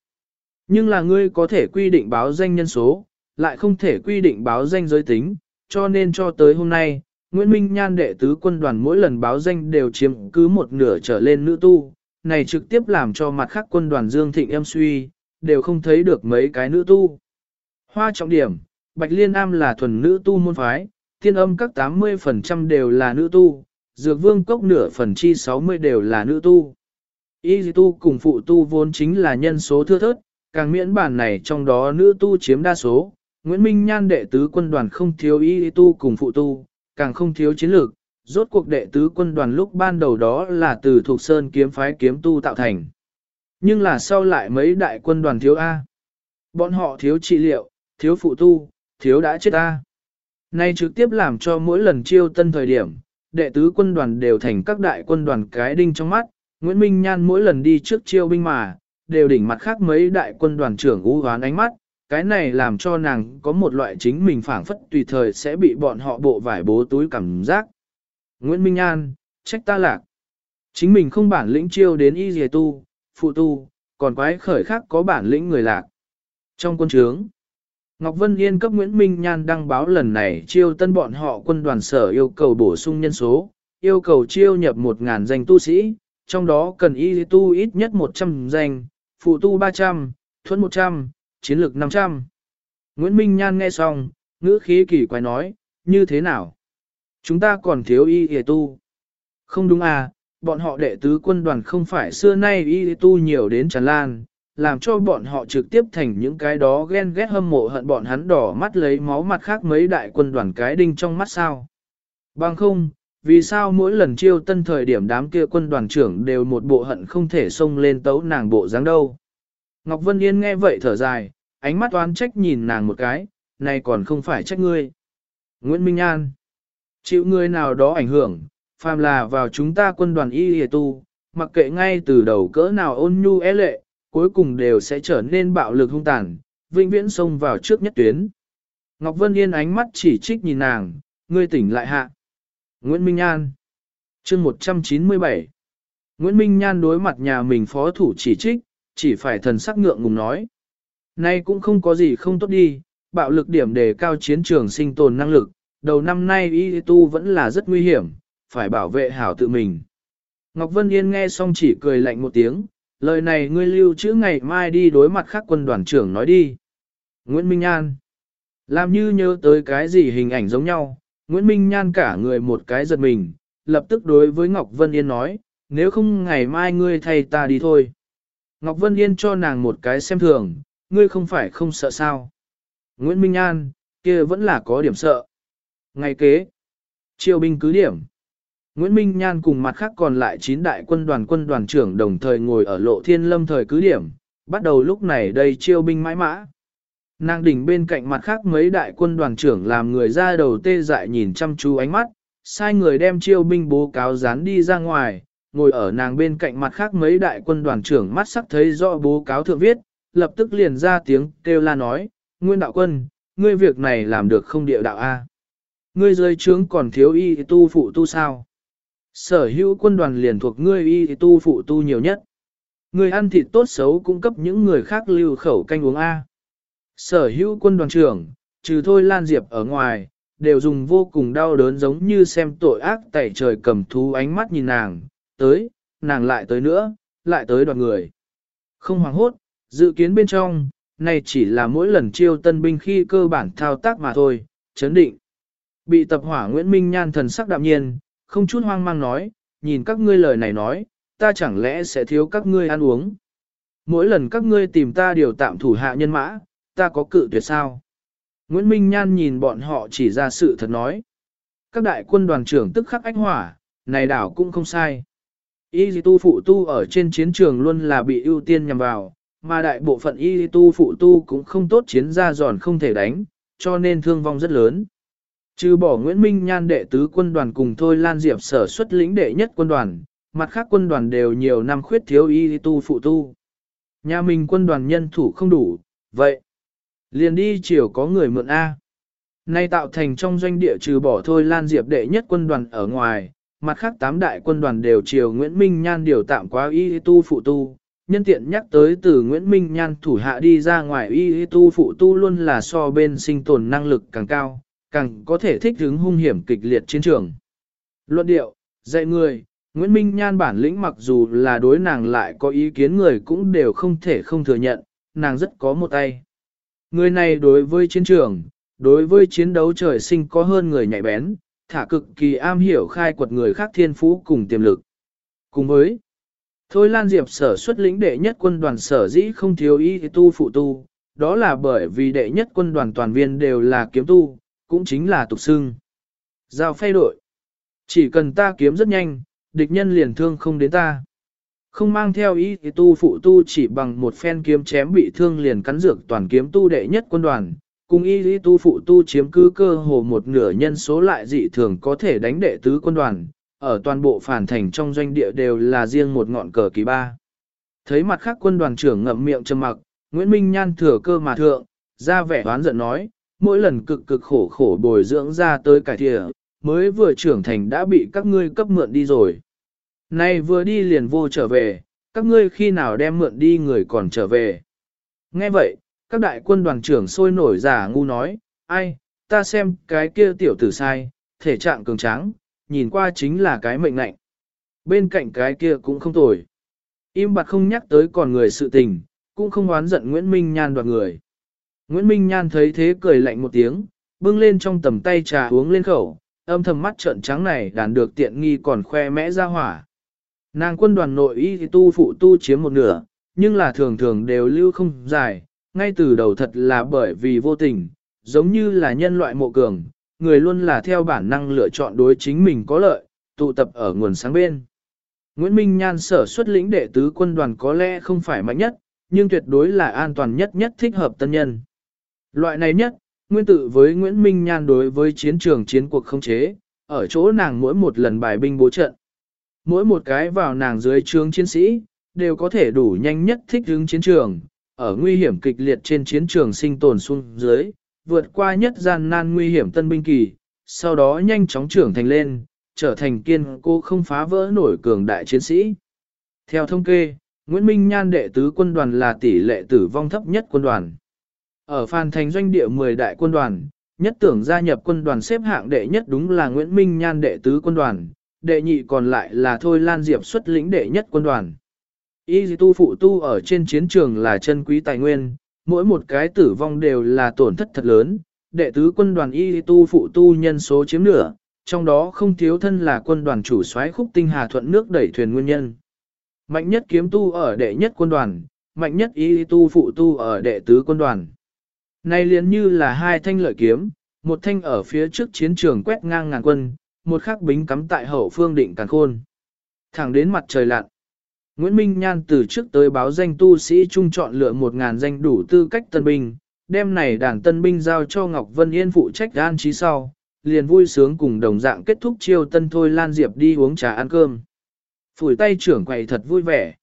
Speaker 1: Nhưng là ngươi có thể quy định báo danh nhân số, lại không thể quy định báo danh giới tính, cho nên cho tới hôm nay, Nguyễn Minh Nhan đệ tứ quân đoàn mỗi lần báo danh đều chiếm cứ một nửa trở lên nữ tu, này trực tiếp làm cho mặt khác quân đoàn Dương Thịnh em suy, đều không thấy được mấy cái nữ tu. Hoa trọng điểm, Bạch Liên Am là thuần nữ tu môn phái, thiên âm các 80% đều là nữ tu, dược vương cốc nửa phần chi 60 đều là nữ tu. Y tu cùng phụ tu vốn chính là nhân số thưa thớt, càng miễn bản này trong đó nữ tu chiếm đa số. Nguyễn Minh Nhan đệ tứ quân đoàn không thiếu y tu cùng phụ tu, càng không thiếu chiến lược. Rốt cuộc đệ tứ quân đoàn lúc ban đầu đó là từ thuộc sơn kiếm phái kiếm tu tạo thành. Nhưng là sau lại mấy đại quân đoàn thiếu A. Bọn họ thiếu trị liệu, thiếu phụ tu, thiếu đã chết A. Nay trực tiếp làm cho mỗi lần chiêu tân thời điểm, đệ tứ quân đoàn đều thành các đại quân đoàn cái đinh trong mắt, Nguyễn Minh Nhan mỗi lần đi trước chiêu binh mà, đều đỉnh mặt khác mấy đại quân đoàn trưởng u hoán ánh mắt, cái này làm cho nàng có một loại chính mình phảng phất tùy thời sẽ bị bọn họ bộ vải bố túi cảm giác. Nguyễn Minh Nhan, trách ta lạc. Chính mình không bản lĩnh chiêu đến y dề tu, phụ tu, còn quái khởi khác có bản lĩnh người lạc. Trong quân trướng, Ngọc Vân Yên cấp Nguyễn Minh Nhan đăng báo lần này chiêu tân bọn họ quân đoàn sở yêu cầu bổ sung nhân số, yêu cầu chiêu nhập 1.000 danh tu sĩ, trong đó cần y tu ít nhất 100 danh, phụ tu 300, thuẫn 100, chiến lược 500. Nguyễn Minh Nhan nghe xong, ngữ khí kỳ quái nói, như thế nào? Chúng ta còn thiếu y y tu. Không đúng à, bọn họ đệ tứ quân đoàn không phải xưa nay y tu nhiều đến tràn lan, làm cho bọn họ trực tiếp thành những cái đó ghen ghét hâm mộ hận bọn hắn đỏ mắt lấy máu mặt khác mấy đại quân đoàn cái đinh trong mắt sao. Bằng không, vì sao mỗi lần chiêu tân thời điểm đám kia quân đoàn trưởng đều một bộ hận không thể xông lên tấu nàng bộ dáng đâu. Ngọc Vân Yên nghe vậy thở dài, ánh mắt oán trách nhìn nàng một cái, này còn không phải trách ngươi. Nguyễn Minh An, chịu người nào đó ảnh hưởng, phàm là vào chúng ta quân đoàn y hề tu, mặc kệ ngay từ đầu cỡ nào ôn nhu é lệ, cuối cùng đều sẽ trở nên bạo lực hung tàn, vĩnh viễn xông vào trước nhất tuyến. Ngọc Vân Yên ánh mắt chỉ trích nhìn nàng, ngươi tỉnh lại hạ. Nguyễn Minh An chương 197 Nguyễn Minh Nhan đối mặt nhà mình phó thủ chỉ trích, chỉ phải thần sắc ngượng ngùng nói. Nay cũng không có gì không tốt đi, bạo lực điểm đề cao chiến trường sinh tồn năng lực, đầu năm nay y tu vẫn là rất nguy hiểm, phải bảo vệ hảo tự mình. Ngọc Vân Yên nghe xong chỉ cười lạnh một tiếng, lời này ngươi lưu trữ ngày mai đi đối mặt khác quân đoàn trưởng nói đi. Nguyễn Minh An làm như nhớ tới cái gì hình ảnh giống nhau, Nguyễn Minh Nhan cả người một cái giật mình, lập tức đối với Ngọc Vân Yên nói, nếu không ngày mai ngươi thay ta đi thôi. Ngọc Vân Yên cho nàng một cái xem thường, ngươi không phải không sợ sao. Nguyễn Minh Nhan, kia vẫn là có điểm sợ. Ngày kế, triều binh cứ điểm. Nguyễn Minh Nhan cùng mặt khác còn lại 9 đại quân đoàn quân đoàn trưởng đồng thời ngồi ở lộ thiên lâm thời cứ điểm, bắt đầu lúc này đây chiêu binh mãi mã. Nàng đỉnh bên cạnh mặt khác mấy đại quân đoàn trưởng làm người ra đầu tê dại nhìn chăm chú ánh mắt, sai người đem chiêu binh bố cáo dán đi ra ngoài, ngồi ở nàng bên cạnh mặt khác mấy đại quân đoàn trưởng mắt sắc thấy rõ bố cáo thượng viết, lập tức liền ra tiếng kêu la nói, Nguyên đạo quân, ngươi việc này làm được không địa đạo A. Ngươi rơi trướng còn thiếu y tu phụ tu sao? Sở hữu quân đoàn liền thuộc ngươi y tu phụ tu nhiều nhất. Ngươi ăn thịt tốt xấu cung cấp những người khác lưu khẩu canh uống A. Sở hữu quân đoàn trưởng, trừ thôi Lan Diệp ở ngoài, đều dùng vô cùng đau đớn giống như xem tội ác tẩy trời cầm thú ánh mắt nhìn nàng, tới, nàng lại tới nữa, lại tới đoàn người. Không hoảng hốt, dự kiến bên trong, này chỉ là mỗi lần chiêu tân binh khi cơ bản thao tác mà thôi, chấn định. Bị tập hỏa Nguyễn Minh Nhan thần sắc đạm nhiên, không chút hoang mang nói, nhìn các ngươi lời này nói, ta chẳng lẽ sẽ thiếu các ngươi ăn uống. Mỗi lần các ngươi tìm ta điều tạm thủ hạ nhân mã, ta có cự tuyệt sao? Nguyễn Minh Nhan nhìn bọn họ chỉ ra sự thật nói. Các đại quân đoàn trưởng tức khắc ách hỏa, này đảo cũng không sai. Y tu phụ tu ở trên chiến trường luôn là bị ưu tiên nhằm vào, mà đại bộ phận y tu phụ tu cũng không tốt chiến ra giòn không thể đánh, cho nên thương vong rất lớn. Trừ bỏ Nguyễn Minh Nhan đệ tứ quân đoàn cùng Thôi Lan Diệp sở xuất lĩnh đệ nhất quân đoàn, mặt khác quân đoàn đều nhiều năm khuyết thiếu y tu phụ tu. Nhà mình quân đoàn nhân thủ không đủ, vậy. Liền đi chiều có người mượn A. Nay tạo thành trong doanh địa trừ bỏ Thôi Lan Diệp đệ nhất quân đoàn ở ngoài, mặt khác tám đại quân đoàn đều chiều Nguyễn Minh Nhan điều tạm quá y tu phụ tu. Nhân tiện nhắc tới từ Nguyễn Minh Nhan thủ hạ đi ra ngoài y tu phụ tu luôn là so bên sinh tồn năng lực càng cao, càng có thể thích ứng hung hiểm kịch liệt chiến trường. Luận điệu, dạy người, Nguyễn Minh Nhan bản lĩnh mặc dù là đối nàng lại có ý kiến người cũng đều không thể không thừa nhận, nàng rất có một tay. Người này đối với chiến trường, đối với chiến đấu trời sinh có hơn người nhạy bén, thả cực kỳ am hiểu khai quật người khác thiên phú cùng tiềm lực. Cùng với Thôi Lan Diệp sở xuất lĩnh đệ nhất quân đoàn sở dĩ không thiếu y tu phụ tu, đó là bởi vì đệ nhất quân đoàn toàn viên đều là kiếm tu, cũng chính là tục xưng. Giao phay đội. Chỉ cần ta kiếm rất nhanh, địch nhân liền thương không đến ta. Không mang theo ý thì tu phụ tu chỉ bằng một phen kiếm chém bị thương liền cắn dược toàn kiếm tu đệ nhất quân đoàn, cùng y lý tu phụ tu chiếm cứ cơ hồ một nửa nhân số lại dị thường có thể đánh đệ tứ quân đoàn, ở toàn bộ phản thành trong doanh địa đều là riêng một ngọn cờ kỳ ba. Thấy mặt khác quân đoàn trưởng ngậm miệng trầm mặc, Nguyễn Minh Nhan thừa cơ mà thượng, ra vẻ đoán giận nói, mỗi lần cực cực khổ khổ bồi dưỡng ra tới cải thịa, mới vừa trưởng thành đã bị các ngươi cấp mượn đi rồi. Nay vừa đi liền vô trở về, các ngươi khi nào đem mượn đi người còn trở về. Nghe vậy, các đại quân đoàn trưởng sôi nổi giả ngu nói, ai, ta xem cái kia tiểu tử sai, thể trạng cường tráng, nhìn qua chính là cái mệnh lệnh Bên cạnh cái kia cũng không tồi. Im bặt không nhắc tới còn người sự tình, cũng không oán giận Nguyễn Minh Nhan đoạt người. Nguyễn Minh Nhan thấy thế cười lạnh một tiếng, bưng lên trong tầm tay trà uống lên khẩu, âm thầm mắt trợn trắng này đàn được tiện nghi còn khoe mẽ ra hỏa. Nàng quân đoàn nội y thì tu phụ tu chiếm một nửa, nhưng là thường thường đều lưu không dài, ngay từ đầu thật là bởi vì vô tình, giống như là nhân loại mộ cường, người luôn là theo bản năng lựa chọn đối chính mình có lợi, tụ tập ở nguồn sáng bên. Nguyễn Minh Nhan sở xuất lĩnh đệ tứ quân đoàn có lẽ không phải mạnh nhất, nhưng tuyệt đối là an toàn nhất nhất thích hợp tân nhân. Loại này nhất, nguyên tự với Nguyễn Minh Nhan đối với chiến trường chiến cuộc không chế, ở chỗ nàng mỗi một lần bài binh bố trận. Mỗi một cái vào nàng dưới trướng chiến sĩ, đều có thể đủ nhanh nhất thích ứng chiến trường, ở nguy hiểm kịch liệt trên chiến trường sinh tồn xuống dưới, vượt qua nhất gian nan nguy hiểm tân binh kỳ, sau đó nhanh chóng trưởng thành lên, trở thành kiên cố không phá vỡ nổi cường đại chiến sĩ. Theo thông kê, Nguyễn Minh Nhan đệ tứ quân đoàn là tỷ lệ tử vong thấp nhất quân đoàn. Ở Phan Thành doanh địa 10 đại quân đoàn, nhất tưởng gia nhập quân đoàn xếp hạng đệ nhất đúng là Nguyễn Minh Nhan đệ tứ quân đoàn, đệ nhị còn lại là Thôi Lan Diệp xuất lĩnh đệ nhất quân đoàn. Y tu phụ tu ở trên chiến trường là chân quý tài nguyên, mỗi một cái tử vong đều là tổn thất thật lớn, đệ tứ quân đoàn y tu phụ tu nhân số chiếm nửa, trong đó không thiếu thân là quân đoàn chủ soái khúc tinh hà thuận nước đẩy thuyền nguyên nhân. Mạnh nhất kiếm tu ở đệ nhất quân đoàn, mạnh nhất y tu phụ tu ở đệ tứ quân đoàn nay liền như là hai thanh lợi kiếm, một thanh ở phía trước chiến trường quét ngang ngàn quân, một khắc bính cắm tại hậu phương định càn khôn. Thẳng đến mặt trời lặn. Nguyễn Minh Nhan từ trước tới báo danh tu sĩ trung chọn lựa một ngàn danh đủ tư cách tân binh, đem này đàn tân binh giao cho Ngọc Vân Yên phụ trách an trí sau, liền vui sướng cùng đồng dạng kết thúc chiêu tân thôi Lan Diệp đi uống trà ăn cơm. Phủi tay trưởng quầy thật vui vẻ.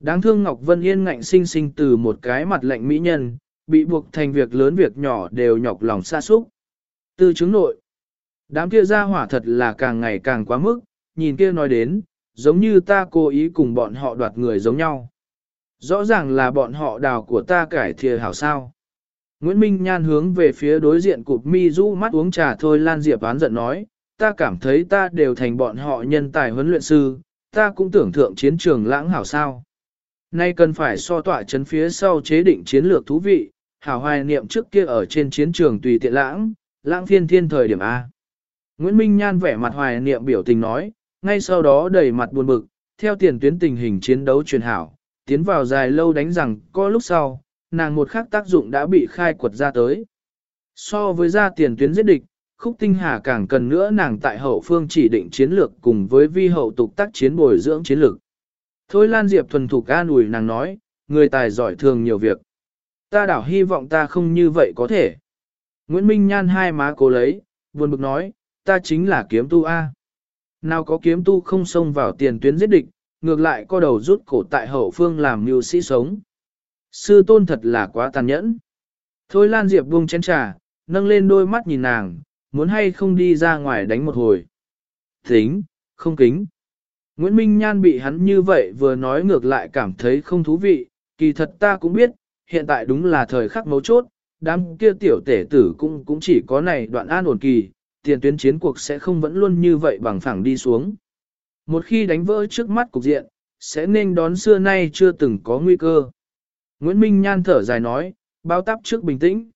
Speaker 1: Đáng thương Ngọc Vân Yên ngạnh sinh sinh từ một cái mặt lạnh mỹ nhân, bị buộc thành việc lớn việc nhỏ đều nhọc lòng xa xúc. Từ chứng nội, đám kia ra hỏa thật là càng ngày càng quá mức, nhìn kia nói đến, giống như ta cố ý cùng bọn họ đoạt người giống nhau. Rõ ràng là bọn họ đào của ta cải thìa hảo sao. Nguyễn Minh Nhan hướng về phía đối diện cụp mi rũ mắt uống trà thôi Lan Diệp oán giận nói, ta cảm thấy ta đều thành bọn họ nhân tài huấn luyện sư, ta cũng tưởng thượng chiến trường lãng hảo sao. Nay cần phải so tỏa chấn phía sau chế định chiến lược thú vị, hảo hoài niệm trước kia ở trên chiến trường tùy tiện lãng, lãng phiên thiên thời điểm A. Nguyễn Minh Nhan vẻ mặt hoài niệm biểu tình nói, ngay sau đó đầy mặt buồn bực, theo tiền tuyến tình hình chiến đấu truyền hảo, tiến vào dài lâu đánh rằng có lúc sau, nàng một khắc tác dụng đã bị khai quật ra tới. So với ra tiền tuyến giết địch, khúc tinh hà càng cần nữa nàng tại hậu phương chỉ định chiến lược cùng với vi hậu tục tác chiến bồi dưỡng chiến lược. Thôi Lan Diệp thuần thục an ủi nàng nói, người tài giỏi thường nhiều việc. Ta đảo hy vọng ta không như vậy có thể. Nguyễn Minh Nhan hai má cố lấy, buồn bực nói, ta chính là kiếm tu A. Nào có kiếm tu không xông vào tiền tuyến giết địch, ngược lại co đầu rút cổ tại hậu phương làm mưu sĩ sống. Sư tôn thật là quá tàn nhẫn. Thôi Lan Diệp buông chén trà, nâng lên đôi mắt nhìn nàng, muốn hay không đi ra ngoài đánh một hồi. Tính, không kính. Nguyễn Minh Nhan bị hắn như vậy vừa nói ngược lại cảm thấy không thú vị, kỳ thật ta cũng biết, hiện tại đúng là thời khắc mấu chốt, đám kia tiểu tể tử cũng cũng chỉ có này đoạn an ổn kỳ, tiền tuyến chiến cuộc sẽ không vẫn luôn như vậy bằng phẳng đi xuống. Một khi đánh vỡ trước mắt cục diện, sẽ nên đón xưa nay chưa từng có nguy cơ. Nguyễn Minh Nhan thở dài nói, bao táp trước bình tĩnh.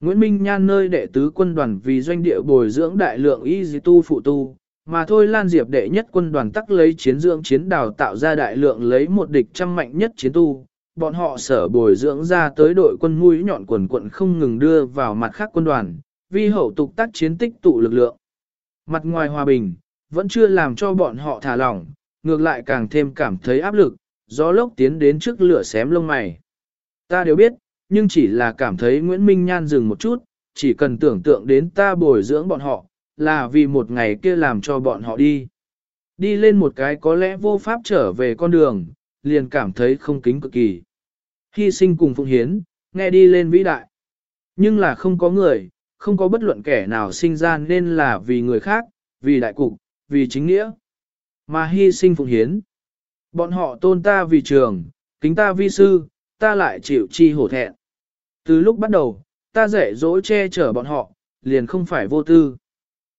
Speaker 1: Nguyễn Minh Nhan nơi đệ tứ quân đoàn vì doanh địa bồi dưỡng đại lượng y dì tu phụ tu, mà thôi Lan Diệp đệ nhất quân đoàn tắc lấy chiến dưỡng chiến đào tạo ra đại lượng lấy một địch trăm mạnh nhất chiến tu, bọn họ sở bồi dưỡng ra tới đội quân mũi nhọn quần quận không ngừng đưa vào mặt khác quân đoàn, vi hậu tục tác chiến tích tụ lực lượng. Mặt ngoài hòa bình, vẫn chưa làm cho bọn họ thả lỏng, ngược lại càng thêm cảm thấy áp lực, gió lốc tiến đến trước lửa xém lông mày. Ta đều biết, nhưng chỉ là cảm thấy Nguyễn Minh Nhan dừng một chút, chỉ cần tưởng tượng đến ta bồi dưỡng bọn họ, là vì một ngày kia làm cho bọn họ đi. Đi lên một cái có lẽ vô pháp trở về con đường, liền cảm thấy không kính cực kỳ. Hy sinh cùng phụng hiến, nghe đi lên vĩ đại. Nhưng là không có người, không có bất luận kẻ nào sinh ra nên là vì người khác, vì đại cục, vì chính nghĩa. Mà hy sinh phụng hiến. Bọn họ tôn ta vì trường, kính ta vi sư, ta lại chịu chi hổ thẹn. Từ lúc bắt đầu, ta dạy dỗ che chở bọn họ, liền không phải vô tư.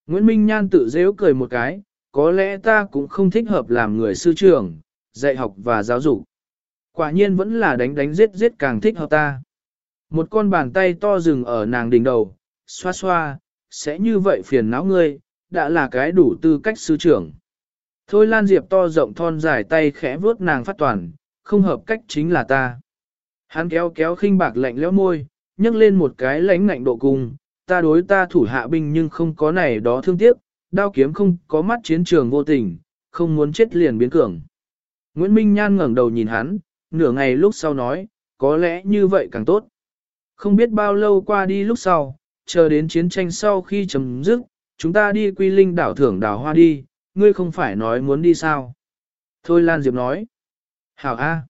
Speaker 1: Nguyễn Minh Nhan tự dễu cười một cái, có lẽ ta cũng không thích hợp làm người sư trưởng, dạy học và giáo dục. Quả nhiên vẫn là đánh đánh giết giết càng thích hợp ta. Một con bàn tay to rừng ở nàng đỉnh đầu, xoa xoa, sẽ như vậy phiền não ngươi, đã là cái đủ tư cách sư trưởng. Thôi Lan Diệp to rộng thon dài tay khẽ vuốt nàng phát toàn, không hợp cách chính là ta. Hắn kéo kéo khinh bạc lạnh lẽo môi, nhấc lên một cái lãnh ngạnh độ cung, ta đối ta thủ hạ binh nhưng không có này đó thương tiếc, đao kiếm không có mắt chiến trường vô tình, không muốn chết liền biến cường. Nguyễn Minh Nhan ngẩng đầu nhìn hắn, nửa ngày lúc sau nói, có lẽ như vậy càng tốt. Không biết bao lâu qua đi lúc sau, chờ đến chiến tranh sau khi chấm dứt, chúng ta đi quy linh đảo thưởng đảo hoa đi, ngươi không phải nói muốn đi sao. Thôi Lan Diệp nói, hảo A.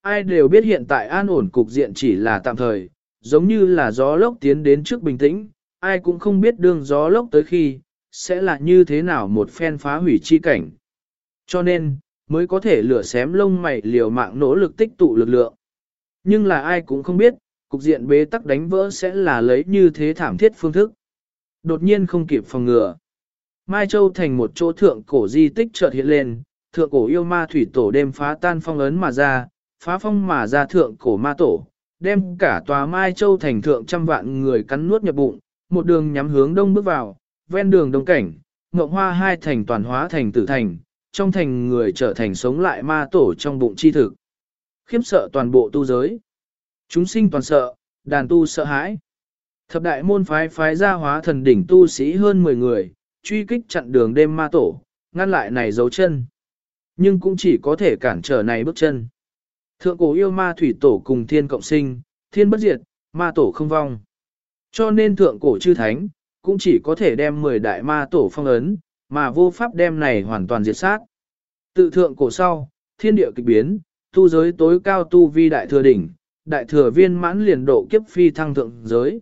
Speaker 1: Ai đều biết hiện tại an ổn cục diện chỉ là tạm thời, giống như là gió lốc tiến đến trước bình tĩnh, ai cũng không biết đường gió lốc tới khi, sẽ là như thế nào một phen phá hủy chi cảnh. Cho nên, mới có thể lửa xém lông mày liều mạng nỗ lực tích tụ lực lượng. Nhưng là ai cũng không biết, cục diện bế tắc đánh vỡ sẽ là lấy như thế thảm thiết phương thức. Đột nhiên không kịp phòng ngừa. Mai Châu thành một chỗ thượng cổ di tích chợt hiện lên, thượng cổ yêu ma thủy tổ đêm phá tan phong ấn mà ra, phá phong mà ra thượng cổ ma tổ, đem cả tòa Mai Châu thành thượng trăm vạn người cắn nuốt nhập bụng, một đường nhắm hướng đông bước vào, ven đường đông cảnh, ngộng hoa hai thành toàn hóa thành tử thành, trong thành người trở thành sống lại ma tổ trong bụng chi thực. Khiếp sợ toàn bộ tu giới. Chúng sinh toàn sợ, đàn tu sợ hãi. Thập đại môn phái phái ra hóa thần đỉnh tu sĩ hơn 10 người, truy kích chặn đường đêm ma tổ, ngăn lại này dấu chân. Nhưng cũng chỉ có thể cản trở này bước chân. Thượng cổ yêu ma thủy tổ cùng thiên cộng sinh, thiên bất diệt, ma tổ không vong. Cho nên thượng cổ chư thánh, cũng chỉ có thể đem 10 đại ma tổ phong ấn, mà vô pháp đem này hoàn toàn diệt sát. Tự thượng cổ sau, thiên địa kịch biến, tu giới tối cao tu vi đại thừa đỉnh, đại thừa viên mãn liền độ kiếp phi thăng thượng giới.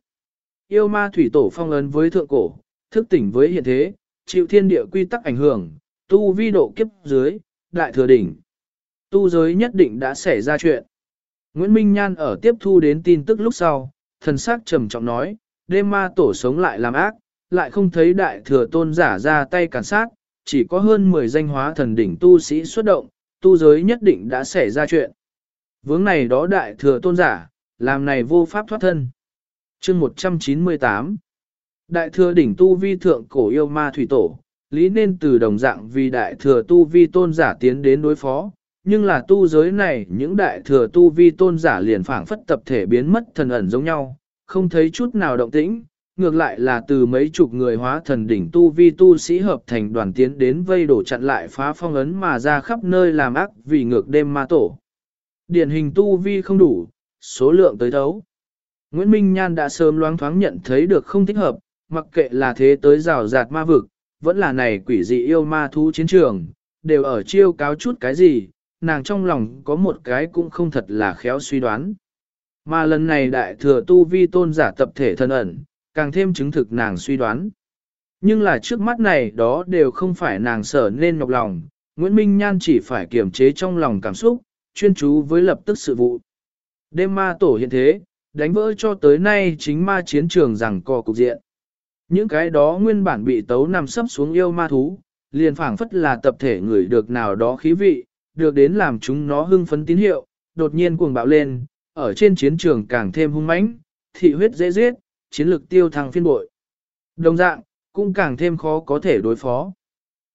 Speaker 1: Yêu ma thủy tổ phong ấn với thượng cổ, thức tỉnh với hiện thế, chịu thiên địa quy tắc ảnh hưởng, tu vi độ kiếp dưới, đại thừa đỉnh. Tu giới nhất định đã xảy ra chuyện. Nguyễn Minh Nhan ở tiếp thu đến tin tức lúc sau, thần sắc trầm trọng nói, đêm ma tổ sống lại làm ác, lại không thấy đại thừa tôn giả ra tay cản sát, chỉ có hơn 10 danh hóa thần đỉnh tu sĩ xuất động, tu giới nhất định đã xảy ra chuyện. Vướng này đó đại thừa tôn giả, làm này vô pháp thoát thân. chương 198 Đại thừa đỉnh tu vi thượng cổ yêu ma thủy tổ, lý nên từ đồng dạng vì đại thừa tu vi tôn giả tiến đến đối phó, nhưng là tu giới này những đại thừa tu vi tôn giả liền phảng phất tập thể biến mất thần ẩn giống nhau, không thấy chút nào động tĩnh, ngược lại là từ mấy chục người hóa thần đỉnh tu vi tu sĩ hợp thành đoàn tiến đến vây đổ chặn lại phá phong ấn mà ra khắp nơi làm ác vì ngược đêm ma tổ. Điển hình tu vi không đủ, số lượng tới thấu. Nguyễn Minh Nhan đã sớm loáng thoáng nhận thấy được không thích hợp, mặc kệ là thế tới rào rạt ma vực, vẫn là này quỷ dị yêu ma thú chiến trường, đều ở chiêu cáo chút cái gì, nàng trong lòng có một cái cũng không thật là khéo suy đoán. Mà lần này đại thừa tu vi tôn giả tập thể thân ẩn, càng thêm chứng thực nàng suy đoán. Nhưng là trước mắt này đó đều không phải nàng sở nên nhọc lòng, Nguyễn Minh Nhan chỉ phải kiềm chế trong lòng cảm xúc, chuyên chú với lập tức sự vụ. Đêm ma tổ hiện thế, đánh vỡ cho tới nay chính ma chiến trường rằng co cục diện. Những cái đó nguyên bản bị tấu nằm sấp xuống yêu ma thú, liền phảng phất là tập thể người được nào đó khí vị, được đến làm chúng nó hưng phấn tín hiệu, đột nhiên cuồng bạo lên, ở trên chiến trường càng thêm hung mãnh, thị huyết dễ giết, chiến lực tiêu thăng phiên bội. Đồng dạng, cũng càng thêm khó có thể đối phó.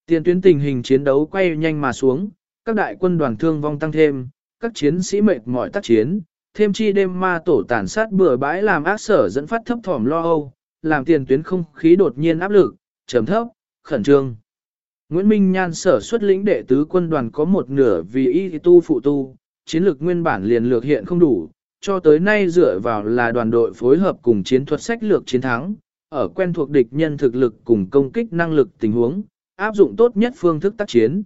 Speaker 1: Tiền tuyến tình hình chiến đấu quay nhanh mà xuống, các đại quân đoàn thương vong tăng thêm, các chiến sĩ mệt mỏi tác chiến, thêm chi đêm ma tổ tàn sát bừa bãi làm ác sở dẫn phát thấp thỏm lo âu, làm tiền tuyến không khí đột nhiên áp lực, trầm thấp, khẩn trương. Nguyễn Minh Nhan sở xuất lĩnh đệ tứ quân đoàn có một nửa vì y tu phụ tu, chiến lược nguyên bản liền lược hiện không đủ, cho tới nay dựa vào là đoàn đội phối hợp cùng chiến thuật sách lược chiến thắng, ở quen thuộc địch nhân thực lực cùng công kích năng lực tình huống, áp dụng tốt nhất phương thức tác chiến.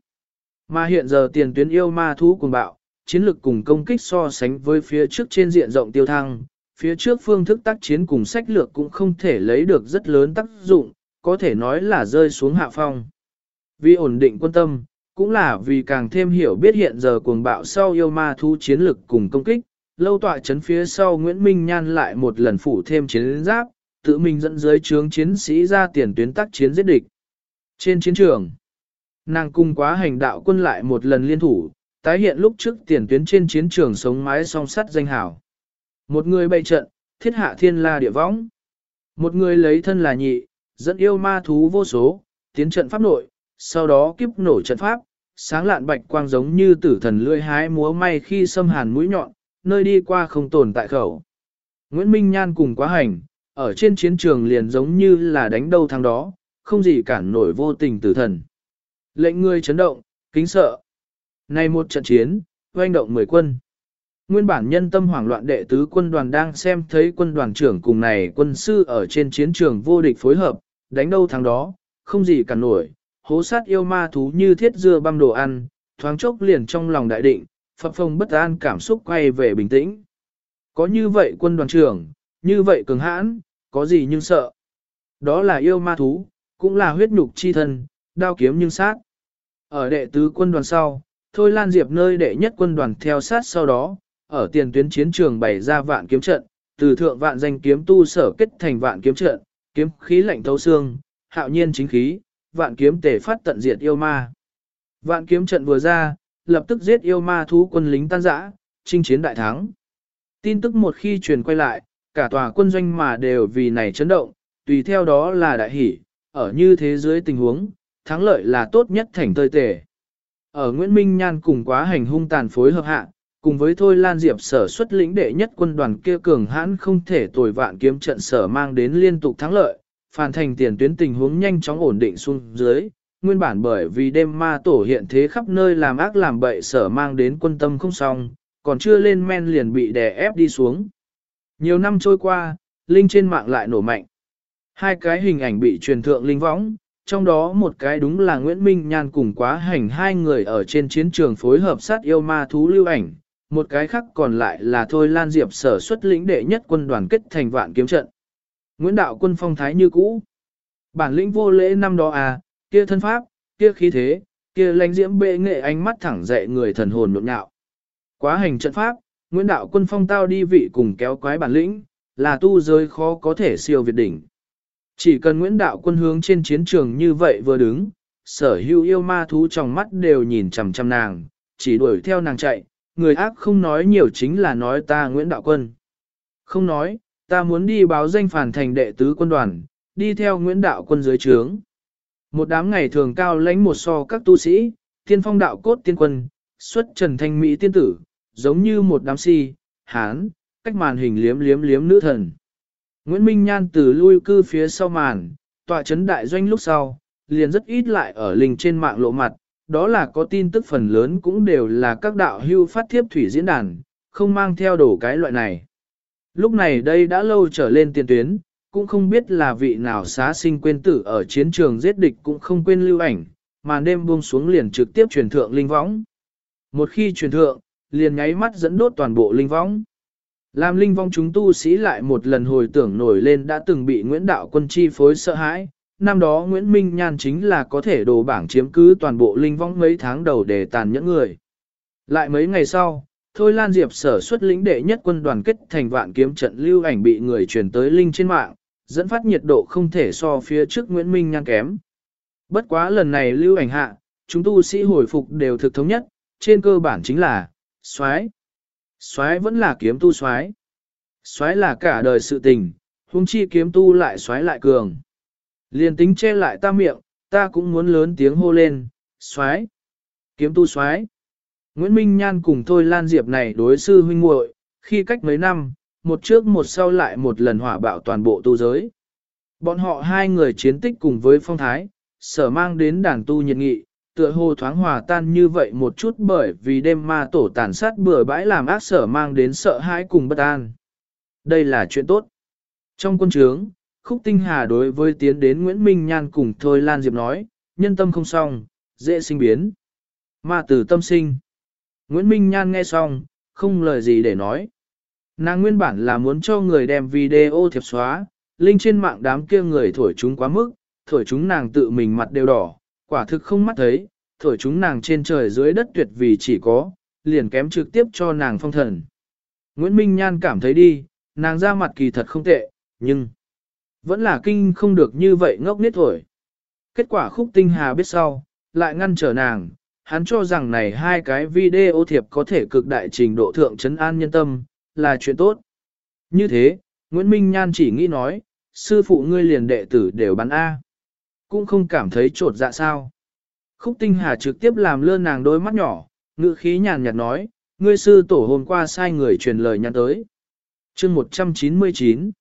Speaker 1: Mà hiện giờ tiền tuyến yêu ma thú cùng bạo, chiến lược cùng công kích so sánh với phía trước trên diện rộng tiêu thăng, phía trước phương thức tác chiến cùng sách lược cũng không thể lấy được rất lớn tác dụng, có thể nói là rơi xuống hạ phong. Vì ổn định quân tâm, cũng là vì càng thêm hiểu biết hiện giờ cuồng bạo sau yêu ma thú chiến lực cùng công kích, lâu tọa chấn phía sau Nguyễn Minh Nhan lại một lần phủ thêm chiến giáp, tự mình dẫn dưới trướng chiến sĩ ra tiền tuyến tác chiến giết địch. Trên chiến trường, nàng cung quá hành đạo quân lại một lần liên thủ, tái hiện lúc trước tiền tuyến trên chiến trường sống mái song sắt danh hảo. Một người bày trận, thiết hạ thiên la địa võng. Một người lấy thân là nhị, dẫn yêu ma thú vô số, tiến trận pháp nội, sau đó kiếp nổ trận pháp, sáng lạn bạch quang giống như tử thần lươi hái múa may khi xâm hàn mũi nhọn, nơi đi qua không tồn tại khẩu. Nguyễn Minh Nhan cùng quá hành, ở trên chiến trường liền giống như là đánh đâu thằng đó, không gì cản nổi vô tình tử thần. Lệnh người chấn động, kính sợ. Này một trận chiến, doanh động mười quân. Nguyên bản nhân tâm hoảng loạn đệ tứ quân đoàn đang xem thấy quân đoàn trưởng cùng này quân sư ở trên chiến trường vô địch phối hợp, đánh đâu thằng đó, không gì cản nổi, hố sát yêu ma thú như thiết dưa băm đồ ăn, thoáng chốc liền trong lòng đại định, phập phồng bất an cảm xúc quay về bình tĩnh. Có như vậy quân đoàn trưởng, như vậy cường hãn, có gì nhưng sợ. Đó là yêu ma thú, cũng là huyết nhục chi thân, đao kiếm nhưng sát. Ở đệ tứ quân đoàn sau, Thôi Lan Diệp nơi đệ nhất quân đoàn theo sát sau đó, ở tiền tuyến chiến trường bày ra vạn kiếm trận, từ thượng vạn danh kiếm tu sở kết thành vạn kiếm trận, kiếm khí lạnh thấu xương, hạo nhiên chính khí, vạn kiếm tề phát tận diệt yêu ma. Vạn kiếm trận vừa ra, lập tức giết yêu ma thú quân lính tan rã, chinh chiến đại thắng. Tin tức một khi truyền quay lại, cả tòa quân doanh mà đều vì này chấn động, tùy theo đó là đại hỷ, ở như thế giới tình huống, thắng lợi là tốt nhất thành tơi tề. Ở Nguyễn Minh Nhan cùng quá hành hung tàn phối hợp hạ, cùng với Thôi Lan Diệp sở xuất lĩnh đệ nhất quân đoàn kia cường hãn không thể tồi vạn kiếm trận sở mang đến liên tục thắng lợi, phản thành tiền tuyến tình huống nhanh chóng ổn định xuống dưới, nguyên bản bởi vì đêm ma tổ hiện thế khắp nơi làm ác làm bậy sở mang đến quân tâm không xong, còn chưa lên men liền bị đè ép đi xuống. Nhiều năm trôi qua, linh trên mạng lại nổ mạnh. Hai cái hình ảnh bị truyền thượng linh võng, trong đó một cái đúng là Nguyễn Minh Nhan cùng quá hành hai người ở trên chiến trường phối hợp sát yêu ma thú lưu ảnh, một cái khác còn lại là Thôi Lan Diệp sở xuất lĩnh đệ nhất quân đoàn kết thành vạn kiếm trận. Nguyễn Đạo quân phong thái như cũ. Bản lĩnh vô lễ năm đó à, kia thân pháp, kia khí thế, kia lãnh diễm bệ nghệ ánh mắt thẳng dậy người thần hồn nhộn nhạo. Quá hành trận pháp, Nguyễn Đạo quân phong tao đi vị cùng kéo quái bản lĩnh, là tu giới khó có thể siêu việt đỉnh. Chỉ cần Nguyễn Đạo quân hướng trên chiến trường như vậy vừa đứng, sở hữu yêu ma thú trong mắt đều nhìn chằm chằm nàng, chỉ đuổi theo nàng chạy, người ác không nói nhiều chính là nói ta Nguyễn Đạo quân. Không nói, ta muốn đi báo danh phản thành đệ tứ quân đoàn, đi theo Nguyễn Đạo quân dưới trướng. Một đám ngày thường cao lãnh một so các tu sĩ, tiên phong đạo cốt tiên quân, xuất trần thanh mỹ tiên tử, giống như một đám si, hán, cách màn hình liếm liếm liếm nữ thần. Nguyễn Minh Nhan từ lui cư phía sau màn, tọa chấn đại doanh lúc sau, liền rất ít lại ở linh trên mạng lộ mặt, đó là có tin tức phần lớn cũng đều là các đạo hưu phát thiếp thủy diễn đàn, không mang theo đổ cái loại này. Lúc này đây đã lâu trở lên tiền tuyến, cũng không biết là vị nào xá sinh quên tử ở chiến trường giết địch cũng không quên lưu ảnh, mà đêm buông xuống liền trực tiếp truyền thượng linh võng. Một khi truyền thượng, liền nháy mắt dẫn đốt toàn bộ linh võng. Làm linh vong chúng tu sĩ lại một lần hồi tưởng nổi lên đã từng bị Nguyễn Đạo quân chi phối sợ hãi. Năm đó Nguyễn Minh Nhan chính là có thể đồ bảng chiếm cứ toàn bộ linh vong mấy tháng đầu để tàn nhẫn người. Lại mấy ngày sau, Thôi Lan Diệp sở xuất lĩnh đệ nhất quân đoàn kết thành vạn kiếm trận lưu ảnh bị người truyền tới linh trên mạng, dẫn phát nhiệt độ không thể so phía trước Nguyễn Minh Nhan kém. Bất quá lần này lưu ảnh hạ, chúng tu sĩ hồi phục đều thực thống nhất, trên cơ bản chính là, xoái. Xoái vẫn là kiếm tu xoái. Xoái là cả đời sự tình, huống chi kiếm tu lại xoái lại cường. Liền tính che lại ta miệng, ta cũng muốn lớn tiếng hô lên, xoái. Kiếm tu xoái. Nguyễn Minh Nhan cùng Thôi Lan Diệp này đối sư huynh muội khi cách mấy năm, một trước một sau lại một lần hỏa bạo toàn bộ tu giới. Bọn họ hai người chiến tích cùng với phong thái, sở mang đến đàn tu nhiệt nghị, tựa hồ thoáng hòa tan như vậy một chút bởi vì đêm ma tổ tàn sát bừa bãi làm ác sở mang đến sợ hãi cùng bất an. Đây là chuyện tốt. Trong quân trướng, Khúc Tinh Hà đối với tiến đến Nguyễn Minh Nhan cùng Thôi Lan Diệp nói, nhân tâm không xong, dễ sinh biến. Ma tử tâm sinh. Nguyễn Minh Nhan nghe xong, không lời gì để nói. Nàng nguyên bản là muốn cho người đem video thiệp xóa, linh trên mạng đám kia người thổi chúng quá mức, thổi chúng nàng tự mình mặt đều đỏ, quả thực không mắt thấy, thổi chúng nàng trên trời dưới đất tuyệt vì chỉ có, liền kém trực tiếp cho nàng phong thần. Nguyễn Minh Nhan cảm thấy đi, nàng ra mặt kỳ thật không tệ, nhưng vẫn là kinh không được như vậy ngốc nít thổi. Kết quả khúc tinh hà biết sau, lại ngăn trở nàng, hắn cho rằng này hai cái video thiệp có thể cực đại trình độ thượng chấn an nhân tâm, là chuyện tốt. Như thế, Nguyễn Minh Nhan chỉ nghĩ nói, sư phụ ngươi liền đệ tử đều bắn A cũng không cảm thấy trột dạ sao. Khúc tinh hà trực tiếp làm lơ nàng đôi mắt nhỏ, ngữ khí nhàn nhạt nói, ngươi sư tổ hôm qua sai người truyền lời nhắn tới. chương 199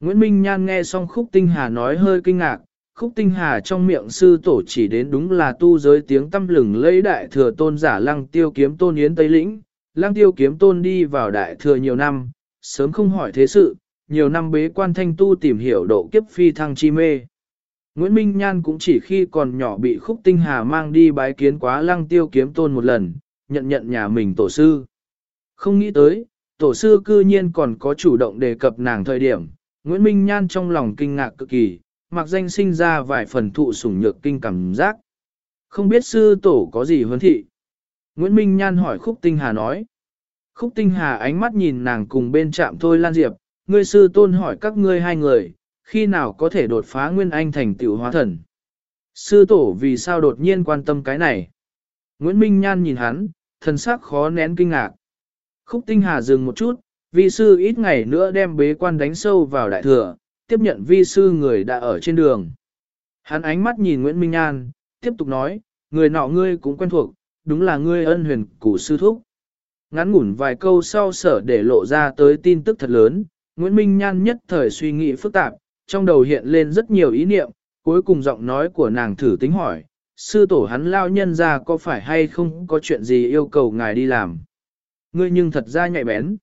Speaker 1: Nguyễn Minh Nhan nghe xong khúc tinh hà nói hơi kinh ngạc, khúc tinh hà trong miệng sư tổ chỉ đến đúng là tu giới tiếng tâm lừng lấy đại thừa tôn giả lăng tiêu kiếm tôn yến Tây Lĩnh, lăng tiêu kiếm tôn đi vào đại thừa nhiều năm, sớm không hỏi thế sự, nhiều năm bế quan thanh tu tìm hiểu độ kiếp phi thăng chi mê. Nguyễn Minh Nhan cũng chỉ khi còn nhỏ bị khúc tinh hà mang đi bái kiến quá lăng tiêu kiếm tôn một lần, nhận nhận nhà mình tổ sư. Không nghĩ tới, tổ sư cư nhiên còn có chủ động đề cập nàng thời điểm, Nguyễn Minh Nhan trong lòng kinh ngạc cực kỳ, mặc danh sinh ra vài phần thụ sủng nhược kinh cảm giác. Không biết sư tổ có gì huấn thị? Nguyễn Minh Nhan hỏi Khúc Tinh Hà nói. Khúc Tinh Hà ánh mắt nhìn nàng cùng bên chạm thôi Lan Diệp, ngươi sư tôn hỏi các ngươi hai người, khi nào có thể đột phá nguyên anh thành tiểu hóa thần. Sư tổ vì sao đột nhiên quan tâm cái này? Nguyễn Minh Nhan nhìn hắn, thần sắc khó nén kinh ngạc. Khúc Tinh Hà dừng một chút, vì sư ít ngày nữa đem bế quan đánh sâu vào đại thừa, tiếp nhận vi sư người đã ở trên đường. Hắn ánh mắt nhìn Nguyễn Minh An, tiếp tục nói, người nọ ngươi cũng quen thuộc, đúng là ngươi ân huyền cụ sư thúc. Ngắn ngủn vài câu sau sở để lộ ra tới tin tức thật lớn, Nguyễn Minh Nhan nhất thời suy nghĩ phức tạp, trong đầu hiện lên rất nhiều ý niệm, cuối cùng giọng nói của nàng thử tính hỏi, sư tổ hắn lao nhân ra có phải hay không có chuyện gì yêu cầu ngài đi làm. Ngươi nhưng thật ra nhạy bén.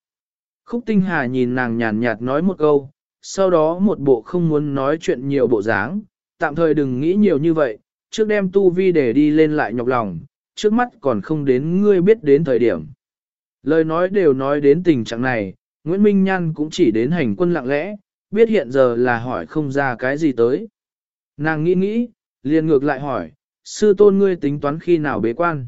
Speaker 1: Khúc tinh hà nhìn nàng nhàn nhạt nói một câu, sau đó một bộ không muốn nói chuyện nhiều bộ dáng, tạm thời đừng nghĩ nhiều như vậy, trước đem tu vi để đi lên lại nhọc lòng, trước mắt còn không đến ngươi biết đến thời điểm. Lời nói đều nói đến tình trạng này, Nguyễn Minh Nhan cũng chỉ đến hành quân lặng lẽ, biết hiện giờ là hỏi không ra cái gì tới. Nàng nghĩ nghĩ, liền ngược lại hỏi, sư tôn ngươi tính toán khi nào bế quan.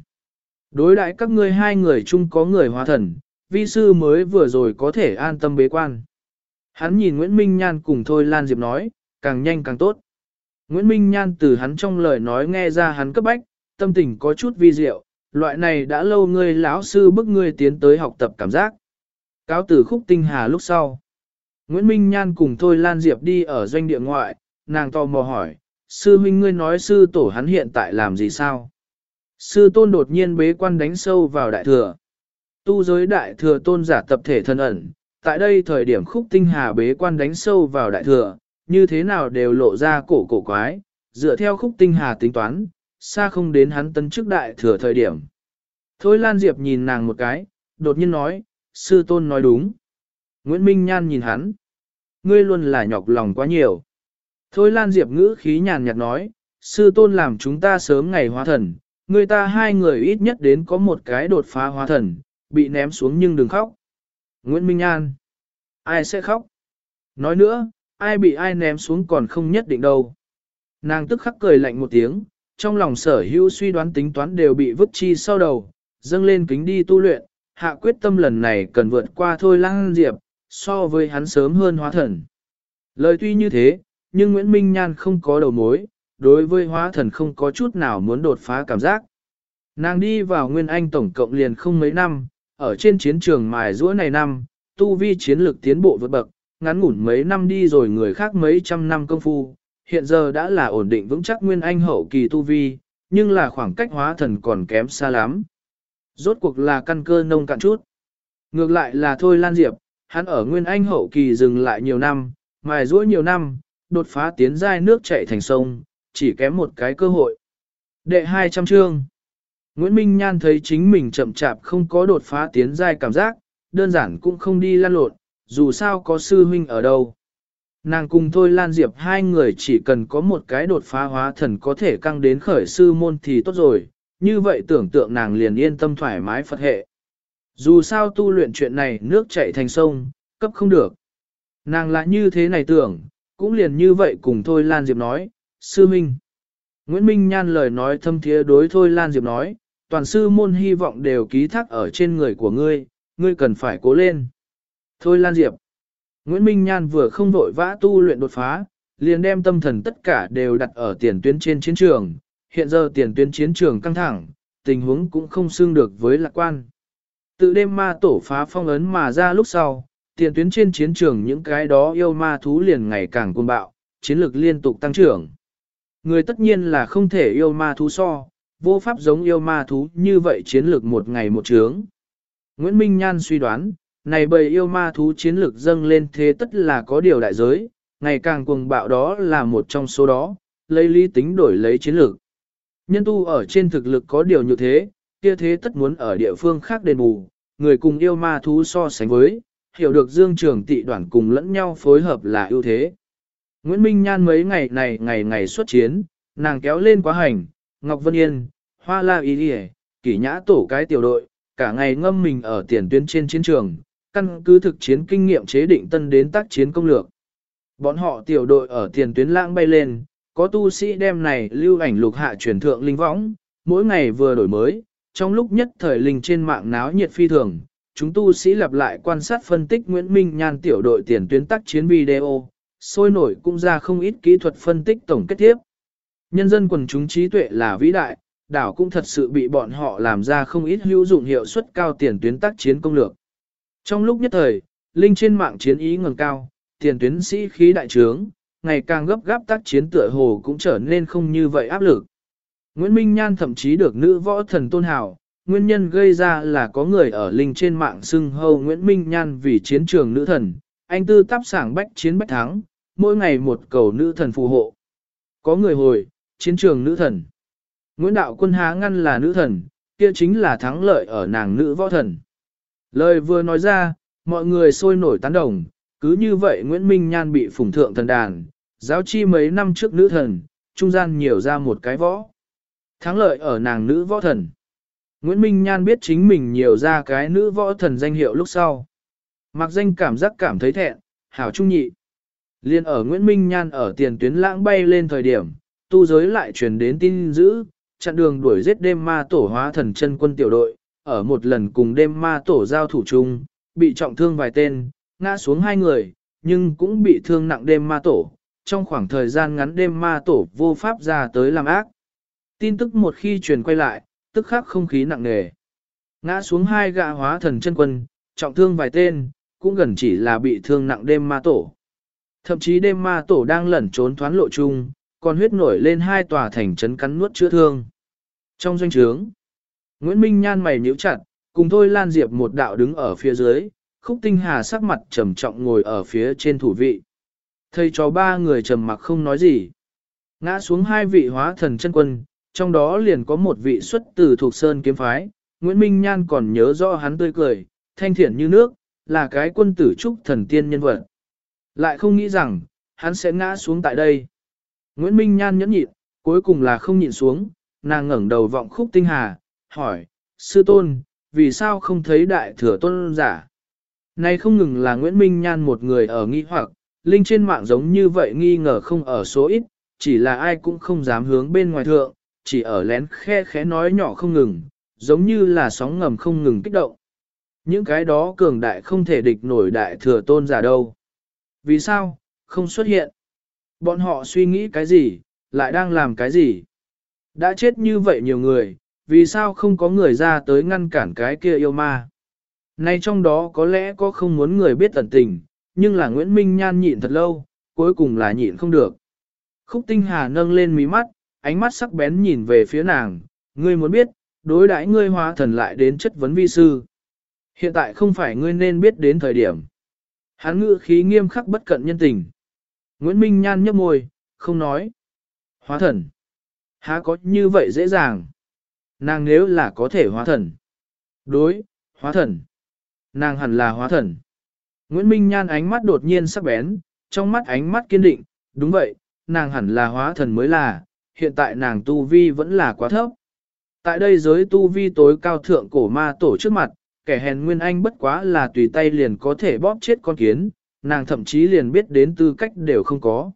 Speaker 1: Đối đại các ngươi hai người chung có người hóa thần, vi sư mới vừa rồi có thể an tâm bế quan. Hắn nhìn Nguyễn Minh Nhan cùng Thôi Lan Diệp nói, càng nhanh càng tốt. Nguyễn Minh Nhan từ hắn trong lời nói nghe ra hắn cấp bách, tâm tình có chút vi diệu, loại này đã lâu ngươi lão sư bức ngươi tiến tới học tập cảm giác. Cáo tử khúc tinh hà lúc sau. Nguyễn Minh Nhan cùng Thôi Lan Diệp đi ở doanh địa ngoại, nàng tò mò hỏi, sư huynh ngươi nói sư tổ hắn hiện tại làm gì sao? Sư tôn đột nhiên bế quan đánh sâu vào đại thừa. Tu giới đại thừa tôn giả tập thể thân ẩn, tại đây thời điểm khúc tinh hà bế quan đánh sâu vào đại thừa, như thế nào đều lộ ra cổ cổ quái, dựa theo khúc tinh hà tính toán, xa không đến hắn tấn chức đại thừa thời điểm. Thôi Lan Diệp nhìn nàng một cái, đột nhiên nói, sư tôn nói đúng. Nguyễn Minh Nhan nhìn hắn. Ngươi luôn là nhọc lòng quá nhiều. Thôi Lan Diệp ngữ khí nhàn nhạt nói, sư tôn làm chúng ta sớm ngày hóa thần, người ta hai người ít nhất đến có một cái đột phá hóa thần, bị ném xuống nhưng đừng khóc. Nguyễn Minh An. Ai sẽ khóc? Nói nữa, ai bị ai ném xuống còn không nhất định đâu. Nàng tức khắc cười lạnh một tiếng, trong lòng sở hữu suy đoán tính toán đều bị vứt chi sau đầu, dâng lên kính đi tu luyện, hạ quyết tâm lần này cần vượt qua thôi lang diệp, so với hắn sớm hơn hóa thần. Lời tuy như thế, nhưng Nguyễn Minh Nhan không có đầu mối, đối với hóa thần không có chút nào muốn đột phá cảm giác. Nàng đi vào Nguyên Anh tổng cộng liền không mấy năm, ở trên chiến trường mài rũa này năm, tu vi chiến lược tiến bộ vượt bậc, ngắn ngủn mấy năm đi rồi người khác mấy trăm năm công phu, hiện giờ đã là ổn định vững chắc Nguyên Anh hậu kỳ tu vi, nhưng là khoảng cách hóa thần còn kém xa lắm. Rốt cuộc là căn cơ nông cạn chút. Ngược lại là Thôi Lan Diệp, hắn ở Nguyên Anh hậu kỳ dừng lại nhiều năm, mài rũa nhiều năm, đột phá tiến giai nước chảy thành sông, chỉ kém một cái cơ hội. Đệ 200 chương Nguyễn Minh Nhan thấy chính mình chậm chạp không có đột phá tiến giai cảm giác, đơn giản cũng không đi lan lộn, dù sao có sư huynh ở đâu. Nàng cùng thôi Lan Diệp hai người chỉ cần có một cái đột phá hóa thần có thể căng đến khởi sư môn thì tốt rồi, như vậy tưởng tượng nàng liền yên tâm thoải mái Phật hệ. Dù sao tu luyện chuyện này nước chảy thành sông, cấp không được. Nàng lại như thế này tưởng, cũng liền như vậy cùng thôi Lan Diệp nói, sư minh. Nguyễn Minh Nhan lời nói thâm thiế đối thôi Lan Diệp nói, toàn sư môn hy vọng đều ký thác ở trên người của ngươi, ngươi cần phải cố lên. Thôi Lan Diệp. Nguyễn Minh Nhan vừa không vội vã tu luyện đột phá, liền đem tâm thần tất cả đều đặt ở tiền tuyến trên chiến trường. Hiện giờ tiền tuyến chiến trường căng thẳng, tình huống cũng không xương được với lạc quan. Tự đêm ma tổ phá phong ấn mà ra lúc sau, tiền tuyến trên chiến trường những cái đó yêu ma thú liền ngày càng cuồng bạo, chiến lược liên tục tăng trưởng. Người tất nhiên là không thể yêu ma thú so, vô pháp giống yêu ma thú như vậy chiến lược một ngày một trướng. Nguyễn Minh Nhan suy đoán, này bầy yêu ma thú chiến lược dâng lên thế tất là có điều đại giới, ngày càng cuồng bạo đó là một trong số đó, lấy lý tính đổi lấy chiến lược. Nhân tu ở trên thực lực có điều như thế, kia thế tất muốn ở địa phương khác đền bù, người cùng yêu ma thú so sánh với, hiểu được dương trường tị đoạn cùng lẫn nhau phối hợp là ưu thế. Nguyễn Minh Nhan mấy ngày này ngày ngày xuất chiến, nàng kéo lên quá hành, Ngọc Vân Yên, Hoa La Y Điề, kỷ nhã tổ cái tiểu đội, cả ngày ngâm mình ở tiền tuyến trên chiến trường, căn cứ thực chiến kinh nghiệm chế định tân đến tác chiến công lược. Bọn họ tiểu đội ở tiền tuyến lãng bay lên, có tu sĩ đem này lưu ảnh lục hạ truyền thượng linh võng, mỗi ngày vừa đổi mới, trong lúc nhất thời linh trên mạng náo nhiệt phi thường, chúng tu sĩ lặp lại quan sát phân tích Nguyễn Minh Nhan tiểu đội tiền tuyến tác chiến video, sôi nổi cũng ra không ít kỹ thuật phân tích tổng kết tiếp. Nhân dân quần chúng trí tuệ là vĩ đại, đảo cũng thật sự bị bọn họ làm ra không ít hữu dụng hiệu suất cao tiền tuyến tác chiến công lược. Trong lúc nhất thời, linh trên mạng chiến ý ngừng cao, tiền tuyến sĩ khí đại trướng, ngày càng gấp gáp tác chiến tựa hồ cũng trở nên không như vậy áp lực. Nguyễn Minh Nhan thậm chí được nữ võ thần tôn hào, nguyên nhân gây ra là có người ở linh trên mạng xưng hâu Nguyễn Minh Nhan vì chiến trường nữ thần, anh tư tắp sảng bách chiến bách thắng, mỗi ngày một cầu nữ thần phù hộ. Có người hồi, chiến trường nữ thần. Nguyễn Đạo Quân Há ngăn là nữ thần, kia chính là thắng lợi ở nàng nữ võ thần. Lời vừa nói ra, mọi người sôi nổi tán đồng, cứ như vậy Nguyễn Minh Nhan bị phủng thượng thần đàn, giáo chi mấy năm trước nữ thần, trung gian nhiều ra một cái võ. Thắng lợi ở nàng nữ võ thần. Nguyễn Minh Nhan biết chính mình nhiều ra cái nữ võ thần danh hiệu lúc sau. Mặc danh cảm giác cảm thấy thẹn, hảo trung nhị. Liên ở Nguyễn Minh Nhan ở tiền tuyến lãng bay lên thời điểm, tu giới lại truyền đến tin dữ, chặn đường đuổi giết đêm ma tổ hóa thần chân quân tiểu đội, ở một lần cùng đêm ma tổ giao thủ chung, bị trọng thương vài tên, ngã xuống hai người, nhưng cũng bị thương nặng đêm ma tổ. Trong khoảng thời gian ngắn đêm ma tổ vô pháp ra tới làm ác. Tin tức một khi truyền quay lại, tức khắc không khí nặng nề. Ngã xuống hai gã hóa thần chân quân, trọng thương vài tên, cũng gần chỉ là bị thương nặng đêm ma tổ. Thậm chí đêm ma tổ đang lẩn trốn thoán lộ chung, còn huyết nổi lên hai tòa thành trấn cắn nuốt chữa thương. Trong doanh trướng, Nguyễn Minh nhan mày nhíu chặt, cùng thôi Lan Diệp một đạo đứng ở phía dưới, khúc tinh hà sắc mặt trầm trọng ngồi ở phía trên thủ vị. Thầy cho ba người trầm mặc không nói gì. Ngã xuống hai vị hóa thần chân quân, trong đó liền có một vị xuất từ thuộc sơn kiếm phái, Nguyễn Minh Nhan còn nhớ rõ hắn tươi cười, thanh thiện như nước, là cái quân tử trúc thần tiên nhân vật. Lại không nghĩ rằng, hắn sẽ ngã xuống tại đây. Nguyễn Minh Nhan nhẫn nhịn, cuối cùng là không nhịn xuống, nàng ngẩng đầu vọng khúc tinh hà, hỏi, sư tôn, vì sao không thấy đại thừa tôn giả? Nay không ngừng là Nguyễn Minh Nhan một người ở nghi hoặc, linh trên mạng giống như vậy nghi ngờ không ở số ít, chỉ là ai cũng không dám hướng bên ngoài thượng, chỉ ở lén khe khẽ nói nhỏ không ngừng, giống như là sóng ngầm không ngừng kích động. Những cái đó cường đại không thể địch nổi đại thừa tôn giả đâu. Vì sao, không xuất hiện? Bọn họ suy nghĩ cái gì, lại đang làm cái gì? Đã chết như vậy nhiều người, vì sao không có người ra tới ngăn cản cái kia yêu ma? Nay trong đó có lẽ có không muốn người biết tận tình, nhưng là Nguyễn Minh Nhan nhịn thật lâu, cuối cùng là nhịn không được. Khúc Tinh Hà nâng lên mí mắt, ánh mắt sắc bén nhìn về phía nàng, ngươi muốn biết, đối đãi ngươi hóa thần lại đến chất vấn vi sư. Hiện tại không phải ngươi nên biết đến thời điểm. Hán ngữ khí nghiêm khắc bất cận nhân tình. Nguyễn Minh Nhan nhấp môi, không nói. Hóa thần. Há có như vậy dễ dàng. Nàng nếu là có thể hóa thần. Đối, hóa thần. Nàng hẳn là hóa thần. Nguyễn Minh Nhan ánh mắt đột nhiên sắc bén, trong mắt ánh mắt kiên định, đúng vậy, nàng hẳn là hóa thần mới là, hiện tại nàng tu vi vẫn là quá thấp. Tại đây giới tu vi tối cao thượng cổ ma tổ trước mặt, kẻ hèn nguyên anh bất quá là tùy tay liền có thể bóp chết con kiến, nàng thậm chí liền biết đến tư cách đều không có.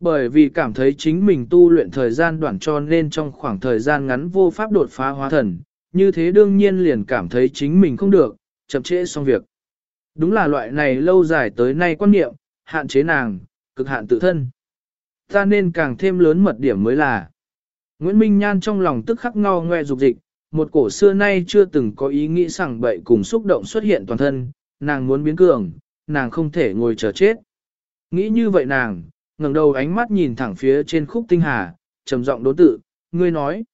Speaker 1: Bởi vì cảm thấy chính mình tu luyện thời gian đoạn cho nên trong khoảng thời gian ngắn vô pháp đột phá hóa thần, như thế đương nhiên liền cảm thấy chính mình không được, chậm trễ xong việc. Đúng là loại này lâu dài tới nay quan niệm, hạn chế nàng, cực hạn tự thân. Ta nên càng thêm lớn mật điểm mới là. Nguyễn Minh Nhan trong lòng tức khắc ngao ngoe dục dịch, một cổ xưa nay chưa từng có ý nghĩ sẵn bậy cùng xúc động xuất hiện toàn thân, nàng muốn biến cường, nàng không thể ngồi chờ chết. Nghĩ như vậy nàng, ngẩng đầu ánh mắt nhìn thẳng phía trên khúc tinh hà, trầm giọng đố tự, ngươi nói.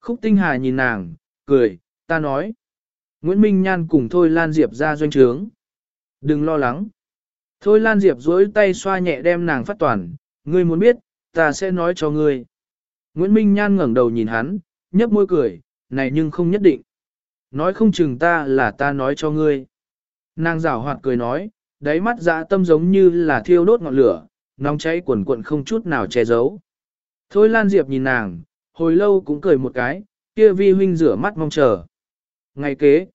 Speaker 1: Khúc tinh hà nhìn nàng, cười, ta nói. Nguyễn Minh Nhan cùng Thôi Lan Diệp ra doanh trướng. Đừng lo lắng. Thôi Lan Diệp duỗi tay xoa nhẹ đem nàng phát toàn, ngươi muốn biết, ta sẽ nói cho ngươi. Nguyễn Minh Nhan ngẩng đầu nhìn hắn, nhấp môi cười, này nhưng không nhất định. Nói không chừng ta là ta nói cho ngươi. Nàng rảo hoạt cười nói, đáy mắt dạ tâm giống như là thiêu đốt ngọn lửa, nóng cháy quần quận không chút nào che giấu. Thôi Lan Diệp nhìn nàng, hồi lâu cũng cười một cái, kia vi huynh rửa mắt mong chờ. Ngày kế,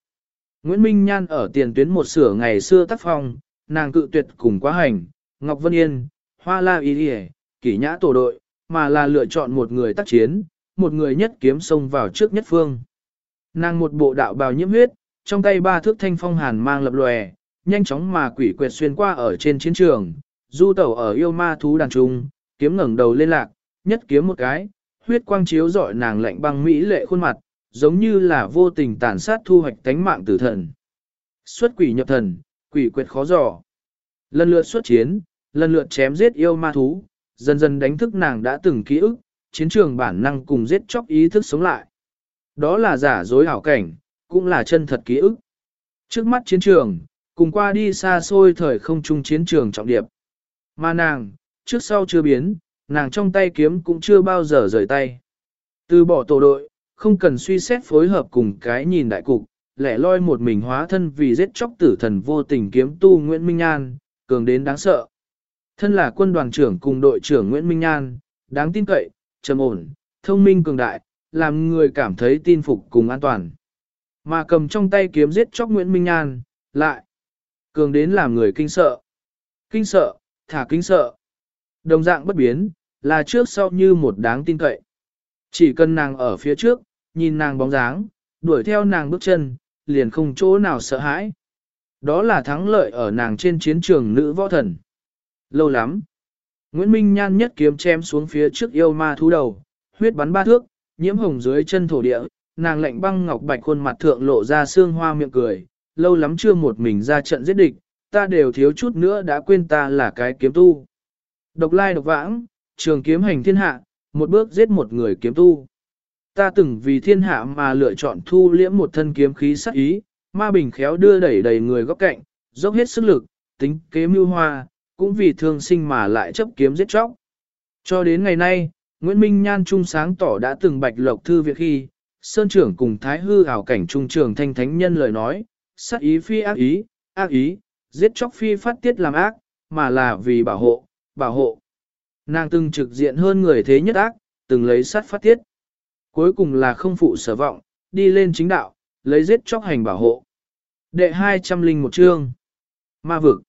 Speaker 1: Nguyễn Minh Nhan ở tiền tuyến một sửa ngày xưa tác phong, nàng cự tuyệt cùng quá hành, Ngọc Vân Yên, Hoa La Y Điề, Kỷ Nhã tổ đội, mà là lựa chọn một người tác chiến, một người nhất kiếm xông vào trước nhất phương. Nàng một bộ đạo bào nhiễm huyết, trong tay ba thước thanh phong hàn mang lập lòe, nhanh chóng mà quỷ quyệt xuyên qua ở trên chiến trường, du tẩu ở yêu ma thú đàn trung, kiếm ngẩng đầu lên lạc, nhất kiếm một cái, huyết quang chiếu rọi nàng lạnh băng mỹ lệ khuôn mặt, giống như là vô tình tàn sát thu hoạch tánh mạng tử thần. Xuất quỷ nhập thần, quỷ quyệt khó dò. Lần lượt xuất chiến, lần lượt chém giết yêu ma thú, dần dần đánh thức nàng đã từng ký ức, chiến trường bản năng cùng giết chóc ý thức sống lại. Đó là giả dối hảo cảnh, cũng là chân thật ký ức. Trước mắt chiến trường, cùng qua đi xa xôi thời không trung chiến trường trọng điệp. Mà nàng, trước sau chưa biến, nàng trong tay kiếm cũng chưa bao giờ rời tay. Từ bỏ tổ đội, không cần suy xét phối hợp cùng cái nhìn đại cục, lẻ loi một mình hóa thân vì giết chóc tử thần vô tình kiếm tu Nguyễn Minh An, cường đến đáng sợ. Thân là quân đoàn trưởng cùng đội trưởng Nguyễn Minh An, đáng tin cậy, trầm ổn, thông minh cường đại, làm người cảm thấy tin phục cùng an toàn. Mà cầm trong tay kiếm giết chóc Nguyễn Minh An, lại cường đến làm người kinh sợ. Kinh sợ, thả kinh sợ. Đồng dạng bất biến, là trước sau như một đáng tin cậy. Chỉ cần nàng ở phía trước, nhìn nàng bóng dáng, đuổi theo nàng bước chân, liền không chỗ nào sợ hãi. Đó là thắng lợi ở nàng trên chiến trường nữ võ thần. Lâu lắm. Nguyễn Minh Nhan nhất kiếm chém xuống phía trước yêu ma thú đầu, huyết bắn ba thước, nhiễm hồng dưới chân thổ địa, nàng lạnh băng ngọc bạch khuôn mặt thượng lộ ra xương hoa miệng cười, lâu lắm chưa một mình ra trận giết địch, ta đều thiếu chút nữa đã quên ta là cái kiếm tu. Độc lai độc vãng, trường kiếm hành thiên hạ, một bước giết một người kiếm tu. Ta từng vì thiên hạ mà lựa chọn thu liễm một thân kiếm khí sắc ý, ma bình khéo đưa đẩy đầy người góc cạnh, dốc hết sức lực, tính kế mưu hoa, cũng vì thương sinh mà lại chấp kiếm giết chóc. Cho đến ngày nay, Nguyễn Minh Nhan trung sáng tỏ đã từng bạch lộc thư việc khi, Sơn trưởng cùng Thái hư ảo cảnh trung trường thanh thánh nhân lời nói, sát ý phi ác ý, ác ý, giết chóc phi phát tiết làm ác, mà là vì bảo hộ, bảo hộ. Nàng từng trực diện hơn người thế nhất ác, từng lấy sát phát tiết. Cuối cùng là không phụ sở vọng, đi lên chính đạo, lấy giết chóc hành bảo hộ. Đệ 201 chương Ma vực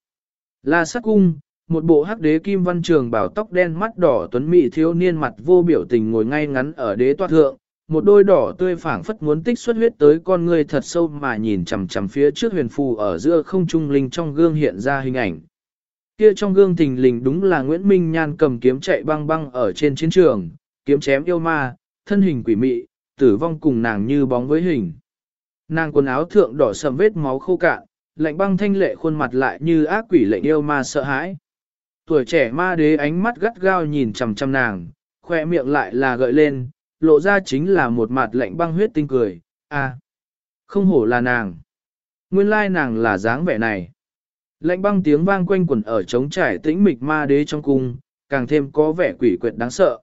Speaker 1: La sát cung, một bộ hắc đế kim văn trường bảo tóc đen mắt đỏ tuấn mỹ thiếu niên mặt vô biểu tình ngồi ngay ngắn ở đế toa thượng, một đôi đỏ tươi phảng phất muốn tích xuất huyết tới con người thật sâu mà nhìn chằm chằm phía trước huyền phù ở giữa không trung linh trong gương hiện ra hình ảnh. Kia trong gương thình lình đúng là Nguyễn Minh Nhan cầm kiếm chạy băng băng ở trên chiến trường, kiếm chém yêu ma, thân hình quỷ mị, tử vong cùng nàng như bóng với hình. Nàng quần áo thượng đỏ sầm vết máu khô cạn, lạnh băng thanh lệ khuôn mặt lại như ác quỷ lệnh yêu ma sợ hãi. Tuổi trẻ ma đế ánh mắt gắt gao nhìn chằm chằm nàng, khoe miệng lại là gợi lên, lộ ra chính là một mặt lạnh băng huyết tinh cười, à, không hổ là nàng. Nguyên lai nàng là dáng vẻ này. Lạnh băng tiếng vang quanh quẩn ở trống trải tĩnh mịch ma đế trong cung, càng thêm có vẻ quỷ quyệt đáng sợ.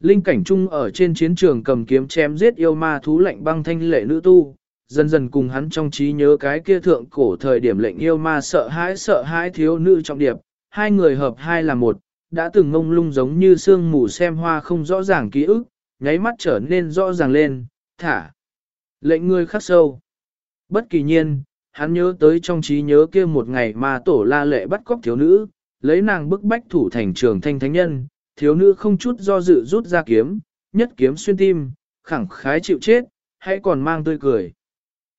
Speaker 1: Linh cảnh trung ở trên chiến trường cầm kiếm chém giết yêu ma thú lạnh băng thanh lệ nữ tu, dần dần cùng hắn trong trí nhớ cái kia thượng cổ thời điểm lệnh yêu ma sợ hãi sợ hãi thiếu nữ trọng điệp, hai người hợp hai là một, đã từng ngông lung giống như sương mù xem hoa không rõ ràng ký ức, nháy mắt trở nên rõ ràng lên, thả. Lệnh ngươi khắc sâu. Bất kỳ nhiên, hắn nhớ tới trong trí nhớ kia một ngày mà tổ la lệ bắt cóc thiếu nữ, lấy nàng bức bách thủ thành trường thanh thánh nhân, thiếu nữ không chút do dự rút ra kiếm, nhất kiếm xuyên tim, khẳng khái chịu chết, hãy còn mang tươi cười.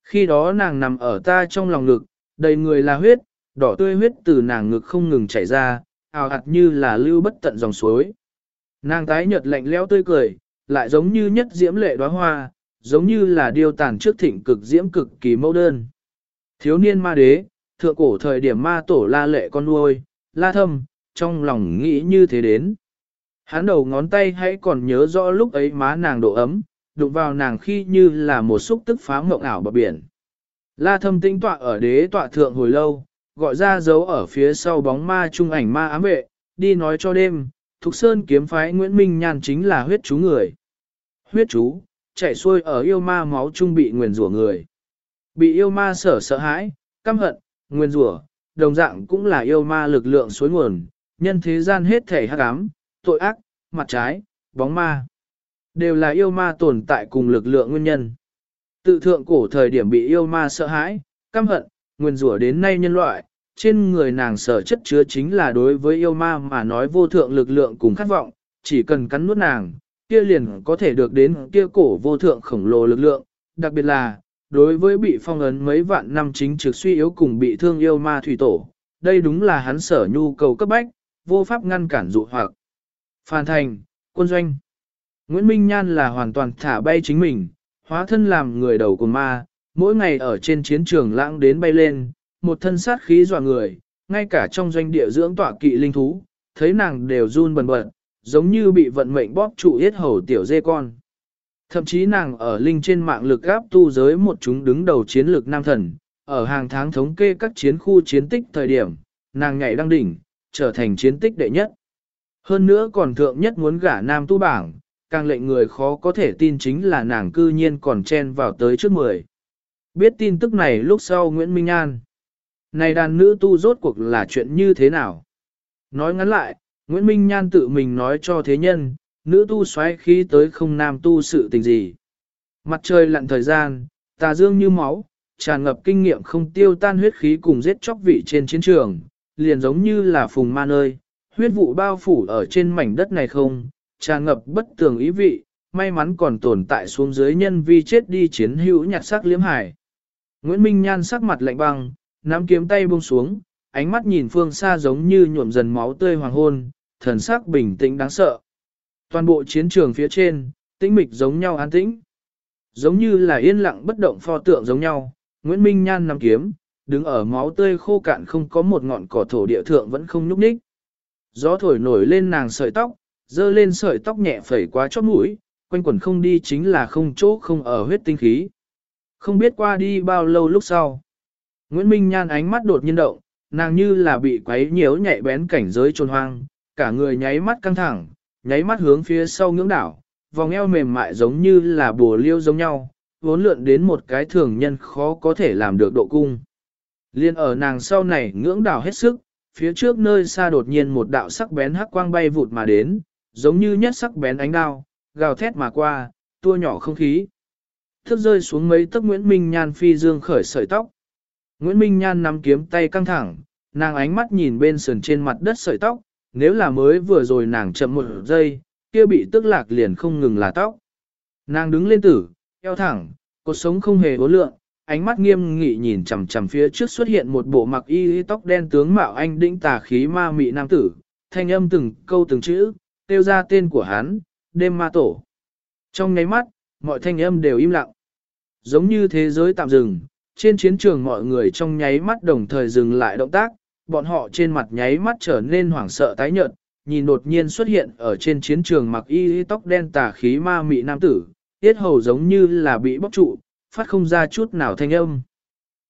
Speaker 1: Khi đó nàng nằm ở ta trong lòng ngực, đầy người là huyết, đỏ tươi huyết từ nàng ngực không ngừng chảy ra, ào ạt như là lưu bất tận dòng suối. Nàng tái nhợt lạnh lẽo tươi cười, lại giống như nhất diễm lệ đóa hoa, giống như là điêu tàn trước thịnh cực diễm cực kỳ mẫu đơn. Thiếu niên ma đế, thượng cổ thời điểm ma tổ la lệ con nuôi, la thâm, trong lòng nghĩ như thế đến. Hắn đầu ngón tay hãy còn nhớ rõ lúc ấy má nàng độ ấm, đụng vào nàng khi như là một xúc tức phá mộng ảo bờ biển. La thâm tinh tọa ở đế tọa thượng hồi lâu, gọi ra dấu ở phía sau bóng ma trung ảnh ma ám vệ, đi nói cho đêm, Thục Sơn kiếm phái Nguyễn Minh Nhan chính là huyết chú người. Huyết chú, chạy xuôi ở yêu ma máu trung bị nguyền rủa người. Bị yêu ma sở sợ hãi, căm hận, nguyền rủa, đồng dạng cũng là yêu ma lực lượng suối nguồn, nhân thế gian hết thể hắc ám, tội ác, mặt trái, bóng ma. Đều là yêu ma tồn tại cùng lực lượng nguyên nhân. Tự thượng cổ thời điểm bị yêu ma sợ hãi, căm hận, nguyền rủa đến nay nhân loại, trên người nàng sở chất chứa chính là đối với yêu ma mà nói vô thượng lực lượng cùng khát vọng, chỉ cần cắn nuốt nàng, kia liền có thể được đến kia cổ vô thượng khổng lồ lực lượng, đặc biệt là, đối với bị phong ấn mấy vạn năm chính trực suy yếu cùng bị thương yêu ma thủy tổ, đây đúng là hắn sở nhu cầu cấp bách, vô pháp ngăn cản dụ hoặc. Phan Thành, quân doanh. Nguyễn Minh Nhan là hoàn toàn thả bay chính mình, hóa thân làm người đầu của ma, mỗi ngày ở trên chiến trường lãng đến bay lên, một thân sát khí dọa người, ngay cả trong doanh địa dưỡng tọa kỵ linh thú, thấy nàng đều run bần bật, giống như bị vận mệnh bóp trụ yết hầu tiểu dê con. Thậm chí nàng ở linh trên mạng lực gáp tu giới một chúng đứng đầu chiến lược nam thần, ở hàng tháng thống kê các chiến khu chiến tích thời điểm, nàng nhảy đăng đỉnh, trở thành chiến tích đệ nhất. Hơn nữa còn thượng nhất muốn gả nam tu bảng, càng lệnh người khó có thể tin chính là nàng cư nhiên còn chen vào tới trước mười. Biết tin tức này lúc sau Nguyễn Minh An. Này đàn nữ tu rốt cuộc là chuyện như thế nào? Nói ngắn lại, Nguyễn Minh Nhan tự mình nói cho thế nhân, nữ tu xoáy khí tới không nam tu sự tình gì. Mặt trời lặn thời gian, tà dương như máu, tràn ngập kinh nghiệm không tiêu tan huyết khí cùng giết chóc vị trên chiến trường, liền giống như là phùng ma nơi, huyết vụ bao phủ ở trên mảnh đất này không, tràn ngập bất tường ý vị, may mắn còn tồn tại xuống dưới nhân vi chết đi chiến hữu nhặt sắc liếm hải. Nguyễn Minh Nhan sắc mặt lạnh băng, nắm kiếm tay buông xuống, ánh mắt nhìn phương xa giống như nhuộm dần máu tươi hoàng hôn, thần sắc bình tĩnh đáng sợ. Toàn bộ chiến trường phía trên, tĩnh mịch giống nhau an tĩnh. Giống như là yên lặng bất động pho tượng giống nhau, Nguyễn Minh Nhan nắm kiếm, đứng ở máu tươi khô cạn không có một ngọn cỏ thổ địa thượng vẫn không nhúc nhích. Gió thổi nổi lên nàng sợi tóc, dơ lên sợi tóc nhẹ phẩy quá chót mũi, quanh quẩn không đi chính là không chỗ không ở huyết tinh khí. Không biết qua đi bao lâu lúc sau. Nguyễn Minh Nhan ánh mắt đột nhiên động, nàng như là bị quấy nhiễu nhạy bén cảnh giới trôn hoang, cả người nháy mắt căng thẳng, nháy mắt hướng phía sau ngưỡng đảo, vòng eo mềm mại giống như là bùa liêu giống nhau, vốn lượn đến một cái thường nhân khó có thể làm được độ cung. Liên ở nàng sau này ngưỡng đảo hết sức, phía trước nơi xa đột nhiên một đạo sắc bén hắc quang bay vụt mà đến, giống như nhất sắc bén ánh đao, gào thét mà qua, tua nhỏ không khí. Thức rơi xuống mấy tấc Nguyễn Minh Nhan phi dương khởi sợi tóc. Nguyễn Minh Nhan nắm kiếm tay căng thẳng, nàng ánh mắt nhìn bên sườn trên mặt đất sợi tóc, nếu là mới vừa rồi nàng chậm một giây, kia bị tức lạc liền không ngừng là tóc. Nàng đứng lên tử, eo thẳng, cột sống không hề uốn lượng, ánh mắt nghiêm nghị nhìn chằm chằm phía trước xuất hiện một bộ mặc y tóc đen tướng mạo anh đĩnh tà khí ma mị nam tử, thanh âm từng câu từng chữ, tiêu ra tên của hắn, đêm ma tổ. Trong nháy mắt, mọi thanh âm đều im lặng. Giống như thế giới tạm dừng, trên chiến trường mọi người trong nháy mắt đồng thời dừng lại động tác, bọn họ trên mặt nháy mắt trở nên hoảng sợ tái nhợt, nhìn đột nhiên xuất hiện ở trên chiến trường mặc y tóc đen tà khí ma mị nam tử, tiết hầu giống như là bị bóc trụ, phát không ra chút nào thanh âm.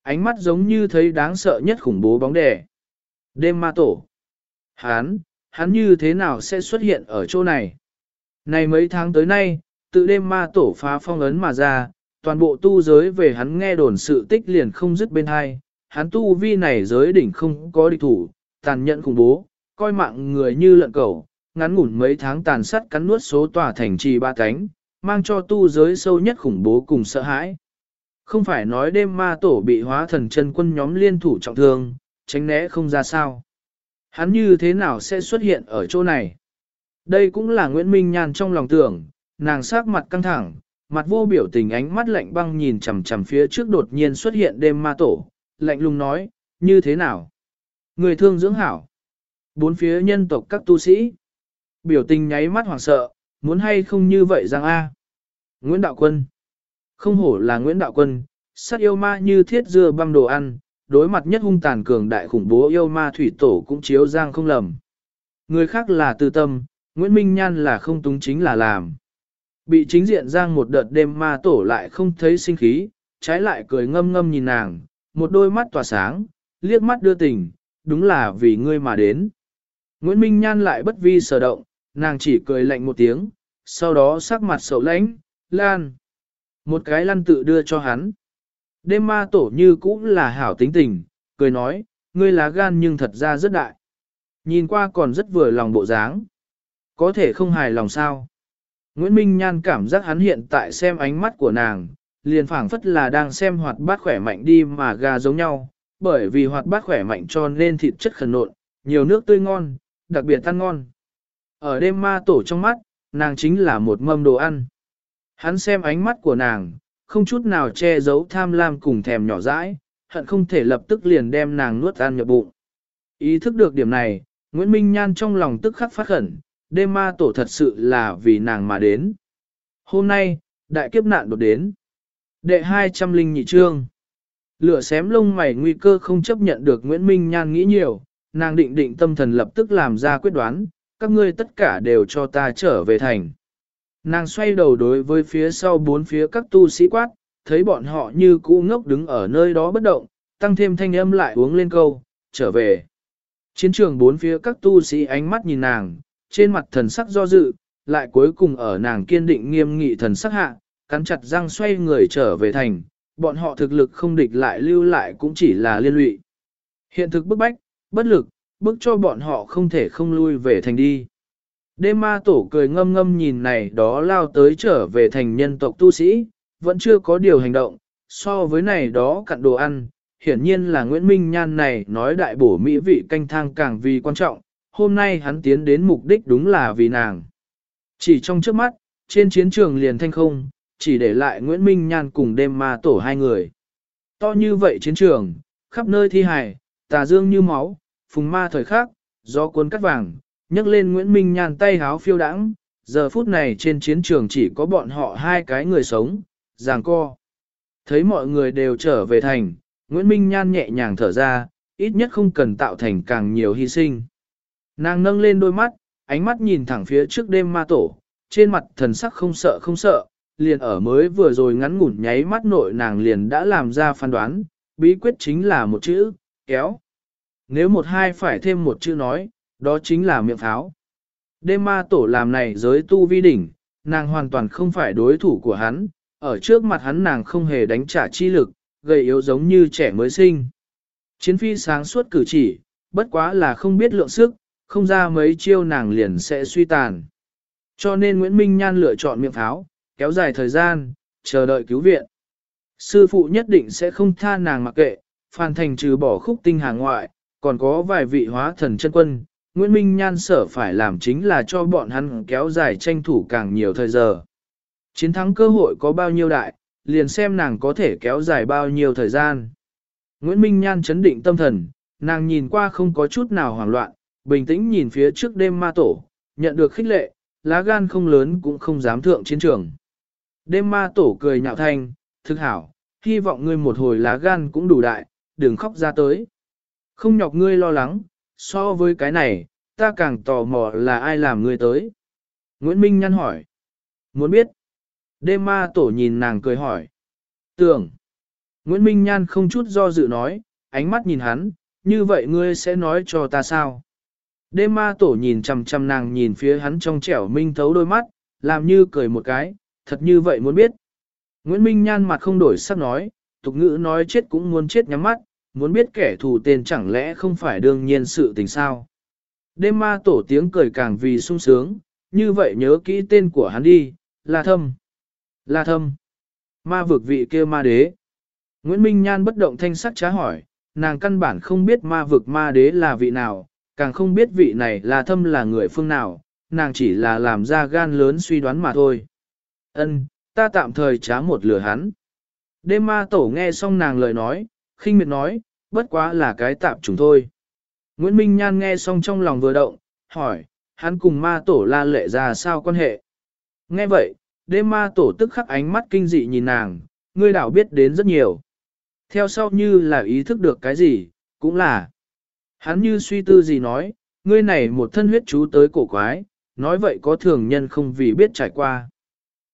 Speaker 1: Ánh mắt giống như thấy đáng sợ nhất khủng bố bóng đè. Đêm ma tổ. Hán, hắn như thế nào sẽ xuất hiện ở chỗ này? Này mấy tháng tới nay, tự đêm ma tổ phá phong ấn mà ra, toàn bộ tu giới về hắn nghe đồn sự tích liền không dứt bên hai, hắn tu vi này giới đỉnh không có địch thủ, tàn nhẫn khủng bố, coi mạng người như lợn cẩu, ngắn ngủn mấy tháng tàn sát cắn nuốt số tòa thành trì ba cánh, mang cho tu giới sâu nhất khủng bố cùng sợ hãi. Không phải nói đêm ma tổ bị hóa thần chân quân nhóm liên thủ trọng thương, tránh né không ra sao. Hắn như thế nào sẽ xuất hiện ở chỗ này? Đây cũng là Nguyễn Minh Nhan trong lòng tưởng, nàng sắc mặt căng thẳng, mặt vô biểu tình ánh mắt lạnh băng nhìn chằm chằm phía trước đột nhiên xuất hiện đêm ma tổ, lạnh lùng nói, như thế nào? Người thương dưỡng hảo. Bốn phía nhân tộc các tu sĩ. Biểu tình nháy mắt hoảng sợ, muốn hay không như vậy rằng A. Nguyễn Đạo Quân. Không hổ là Nguyễn Đạo Quân, sát yêu ma như thiết dưa băm đồ ăn, đối mặt nhất hung tàn cường đại khủng bố yêu ma thủy tổ cũng chiếu giang không lầm. Người khác là tư tâm, Nguyễn Minh Nhan là không túng chính là làm. Bị chính diện giang một đợt đêm ma tổ lại không thấy sinh khí, trái lại cười ngâm ngâm nhìn nàng, một đôi mắt tỏa sáng, liếc mắt đưa tình, đúng là vì ngươi mà đến. Nguyễn Minh Nhan lại bất vi sở động, nàng chỉ cười lạnh một tiếng, sau đó sắc mặt sầu lãnh, lan. Một cái lăn tự đưa cho hắn. Đêm ma tổ như cũng là hảo tính tình, cười nói, ngươi lá gan nhưng thật ra rất đại. Nhìn qua còn rất vừa lòng bộ dáng. Có thể không hài lòng sao. Nguyễn Minh Nhan cảm giác hắn hiện tại xem ánh mắt của nàng, liền phảng phất là đang xem hoạt bát khỏe mạnh đi mà gà giống nhau, bởi vì hoạt bát khỏe mạnh cho nên thịt chất khẩn nộn, nhiều nước tươi ngon, đặc biệt ăn ngon. Ở đêm ma tổ trong mắt, nàng chính là một mâm đồ ăn. Hắn xem ánh mắt của nàng, không chút nào che giấu tham lam cùng thèm nhỏ dãi, hận không thể lập tức liền đem nàng nuốt ăn nhập bụng. Ý thức được điểm này, Nguyễn Minh Nhan trong lòng tức khắc phát khẩn, đêm ma tổ thật sự là vì nàng mà đến. Hôm nay, đại kiếp nạn đột đến. Đệ 200 linh nhị trương. Lửa xém lông mày nguy cơ không chấp nhận được Nguyễn Minh Nhan nghĩ nhiều, nàng định định tâm thần lập tức làm ra quyết đoán, các ngươi tất cả đều cho ta trở về thành. Nàng xoay đầu đối với phía sau bốn phía các tu sĩ quát, thấy bọn họ như cũ ngốc đứng ở nơi đó bất động, tăng thêm thanh âm lại uống lên câu, trở về. Chiến trường bốn phía các tu sĩ ánh mắt nhìn nàng, trên mặt thần sắc do dự, lại cuối cùng ở nàng kiên định nghiêm nghị thần sắc hạ, cắn chặt răng xoay người trở về thành, bọn họ thực lực không địch lại lưu lại cũng chỉ là liên lụy. Hiện thực bức bách, bất lực, bức cho bọn họ không thể không lui về thành đi. Đêm ma tổ cười ngâm ngâm nhìn này đó lao tới trở về thành nhân tộc tu sĩ, vẫn chưa có điều hành động, so với này đó cặn đồ ăn, hiển nhiên là Nguyễn Minh Nhan này nói đại bổ mỹ vị canh thang càng vì quan trọng, hôm nay hắn tiến đến mục đích đúng là vì nàng. Chỉ trong trước mắt, trên chiến trường liền thanh không, chỉ để lại Nguyễn Minh Nhan cùng đêm ma tổ hai người. To như vậy chiến trường, khắp nơi thi hài, tà dương như máu, phùng ma thời khắc, gió cuốn cắt vàng, nhấc lên Nguyễn Minh Nhan tay háo phiêu đãng, giờ phút này trên chiến trường chỉ có bọn họ hai cái người sống, giàng co. Thấy mọi người đều trở về thành, Nguyễn Minh Nhan nhẹ nhàng thở ra, ít nhất không cần tạo thành càng nhiều hy sinh. Nàng nâng lên đôi mắt, ánh mắt nhìn thẳng phía trước đêm ma tổ, trên mặt thần sắc không sợ không sợ, liền ở mới vừa rồi ngắn ngủn nháy mắt nội nàng liền đã làm ra phán đoán, bí quyết chính là một chữ, kéo. Nếu một hai phải thêm một chữ nói, đó chính là miệng pháo. Đêm ma tổ làm này giới tu vi đỉnh, nàng hoàn toàn không phải đối thủ của hắn, ở trước mặt hắn nàng không hề đánh trả chi lực, gầy yếu giống như trẻ mới sinh. Chiến phi sáng suốt cử chỉ, bất quá là không biết lượng sức, không ra mấy chiêu nàng liền sẽ suy tàn. Cho nên Nguyễn Minh Nhan lựa chọn miệng pháo, kéo dài thời gian, chờ đợi cứu viện. Sư phụ nhất định sẽ không tha nàng mặc kệ, phan thành trừ bỏ khúc tinh hàng ngoại, còn có vài vị hóa thần chân quân. Nguyễn Minh Nhan sở phải làm chính là cho bọn hắn kéo dài tranh thủ càng nhiều thời giờ. Chiến thắng cơ hội có bao nhiêu đại, liền xem nàng có thể kéo dài bao nhiêu thời gian. Nguyễn Minh Nhan chấn định tâm thần, nàng nhìn qua không có chút nào hoảng loạn, bình tĩnh nhìn phía trước đêm ma tổ, nhận được khích lệ, lá gan không lớn cũng không dám thượng chiến trường. Đêm ma tổ cười nhạo thanh, thực hảo, hy vọng ngươi một hồi lá gan cũng đủ đại, đừng khóc ra tới. Không nhọc ngươi lo lắng, so với cái này, ta càng tò mò là ai làm ngươi tới. Nguyễn Minh nhăn hỏi. Muốn biết. Đêm ma tổ nhìn nàng cười hỏi. Tưởng. Nguyễn Minh Nhan không chút do dự nói, ánh mắt nhìn hắn, như vậy ngươi sẽ nói cho ta sao? Đêm ma tổ nhìn chằm chằm nàng nhìn phía hắn trong trẻo minh thấu đôi mắt, làm như cười một cái, thật như vậy muốn biết. Nguyễn Minh Nhan mặt không đổi sắc nói, tục ngữ nói chết cũng muốn chết nhắm mắt, muốn biết kẻ thù tên chẳng lẽ không phải đương nhiên sự tình sao. Đêm ma tổ tiếng cười càng vì sung sướng, như vậy nhớ kỹ tên của hắn đi, là thâm. Là thâm. Ma vực vị kia ma đế. Nguyễn Minh Nhan bất động thanh sắc trá hỏi, nàng căn bản không biết ma vực ma đế là vị nào, càng không biết vị này là thâm là người phương nào, nàng chỉ là làm ra gan lớn suy đoán mà thôi. Ân, ta tạm thời trá một lửa hắn. Đêm ma tổ nghe xong nàng lời nói, khinh miệt nói, bất quá là cái tạm chúng thôi. Nguyễn Minh Nhan nghe xong trong lòng vừa động, hỏi, hắn cùng ma tổ la lệ ra sao quan hệ. Nghe vậy, đêm ma tổ tức khắc ánh mắt kinh dị nhìn nàng, ngươi đảo biết đến rất nhiều. Theo sau như là ý thức được cái gì, cũng là. Hắn như suy tư gì nói, ngươi này một thân huyết chú tới cổ quái, nói vậy có thường nhân không vì biết trải qua.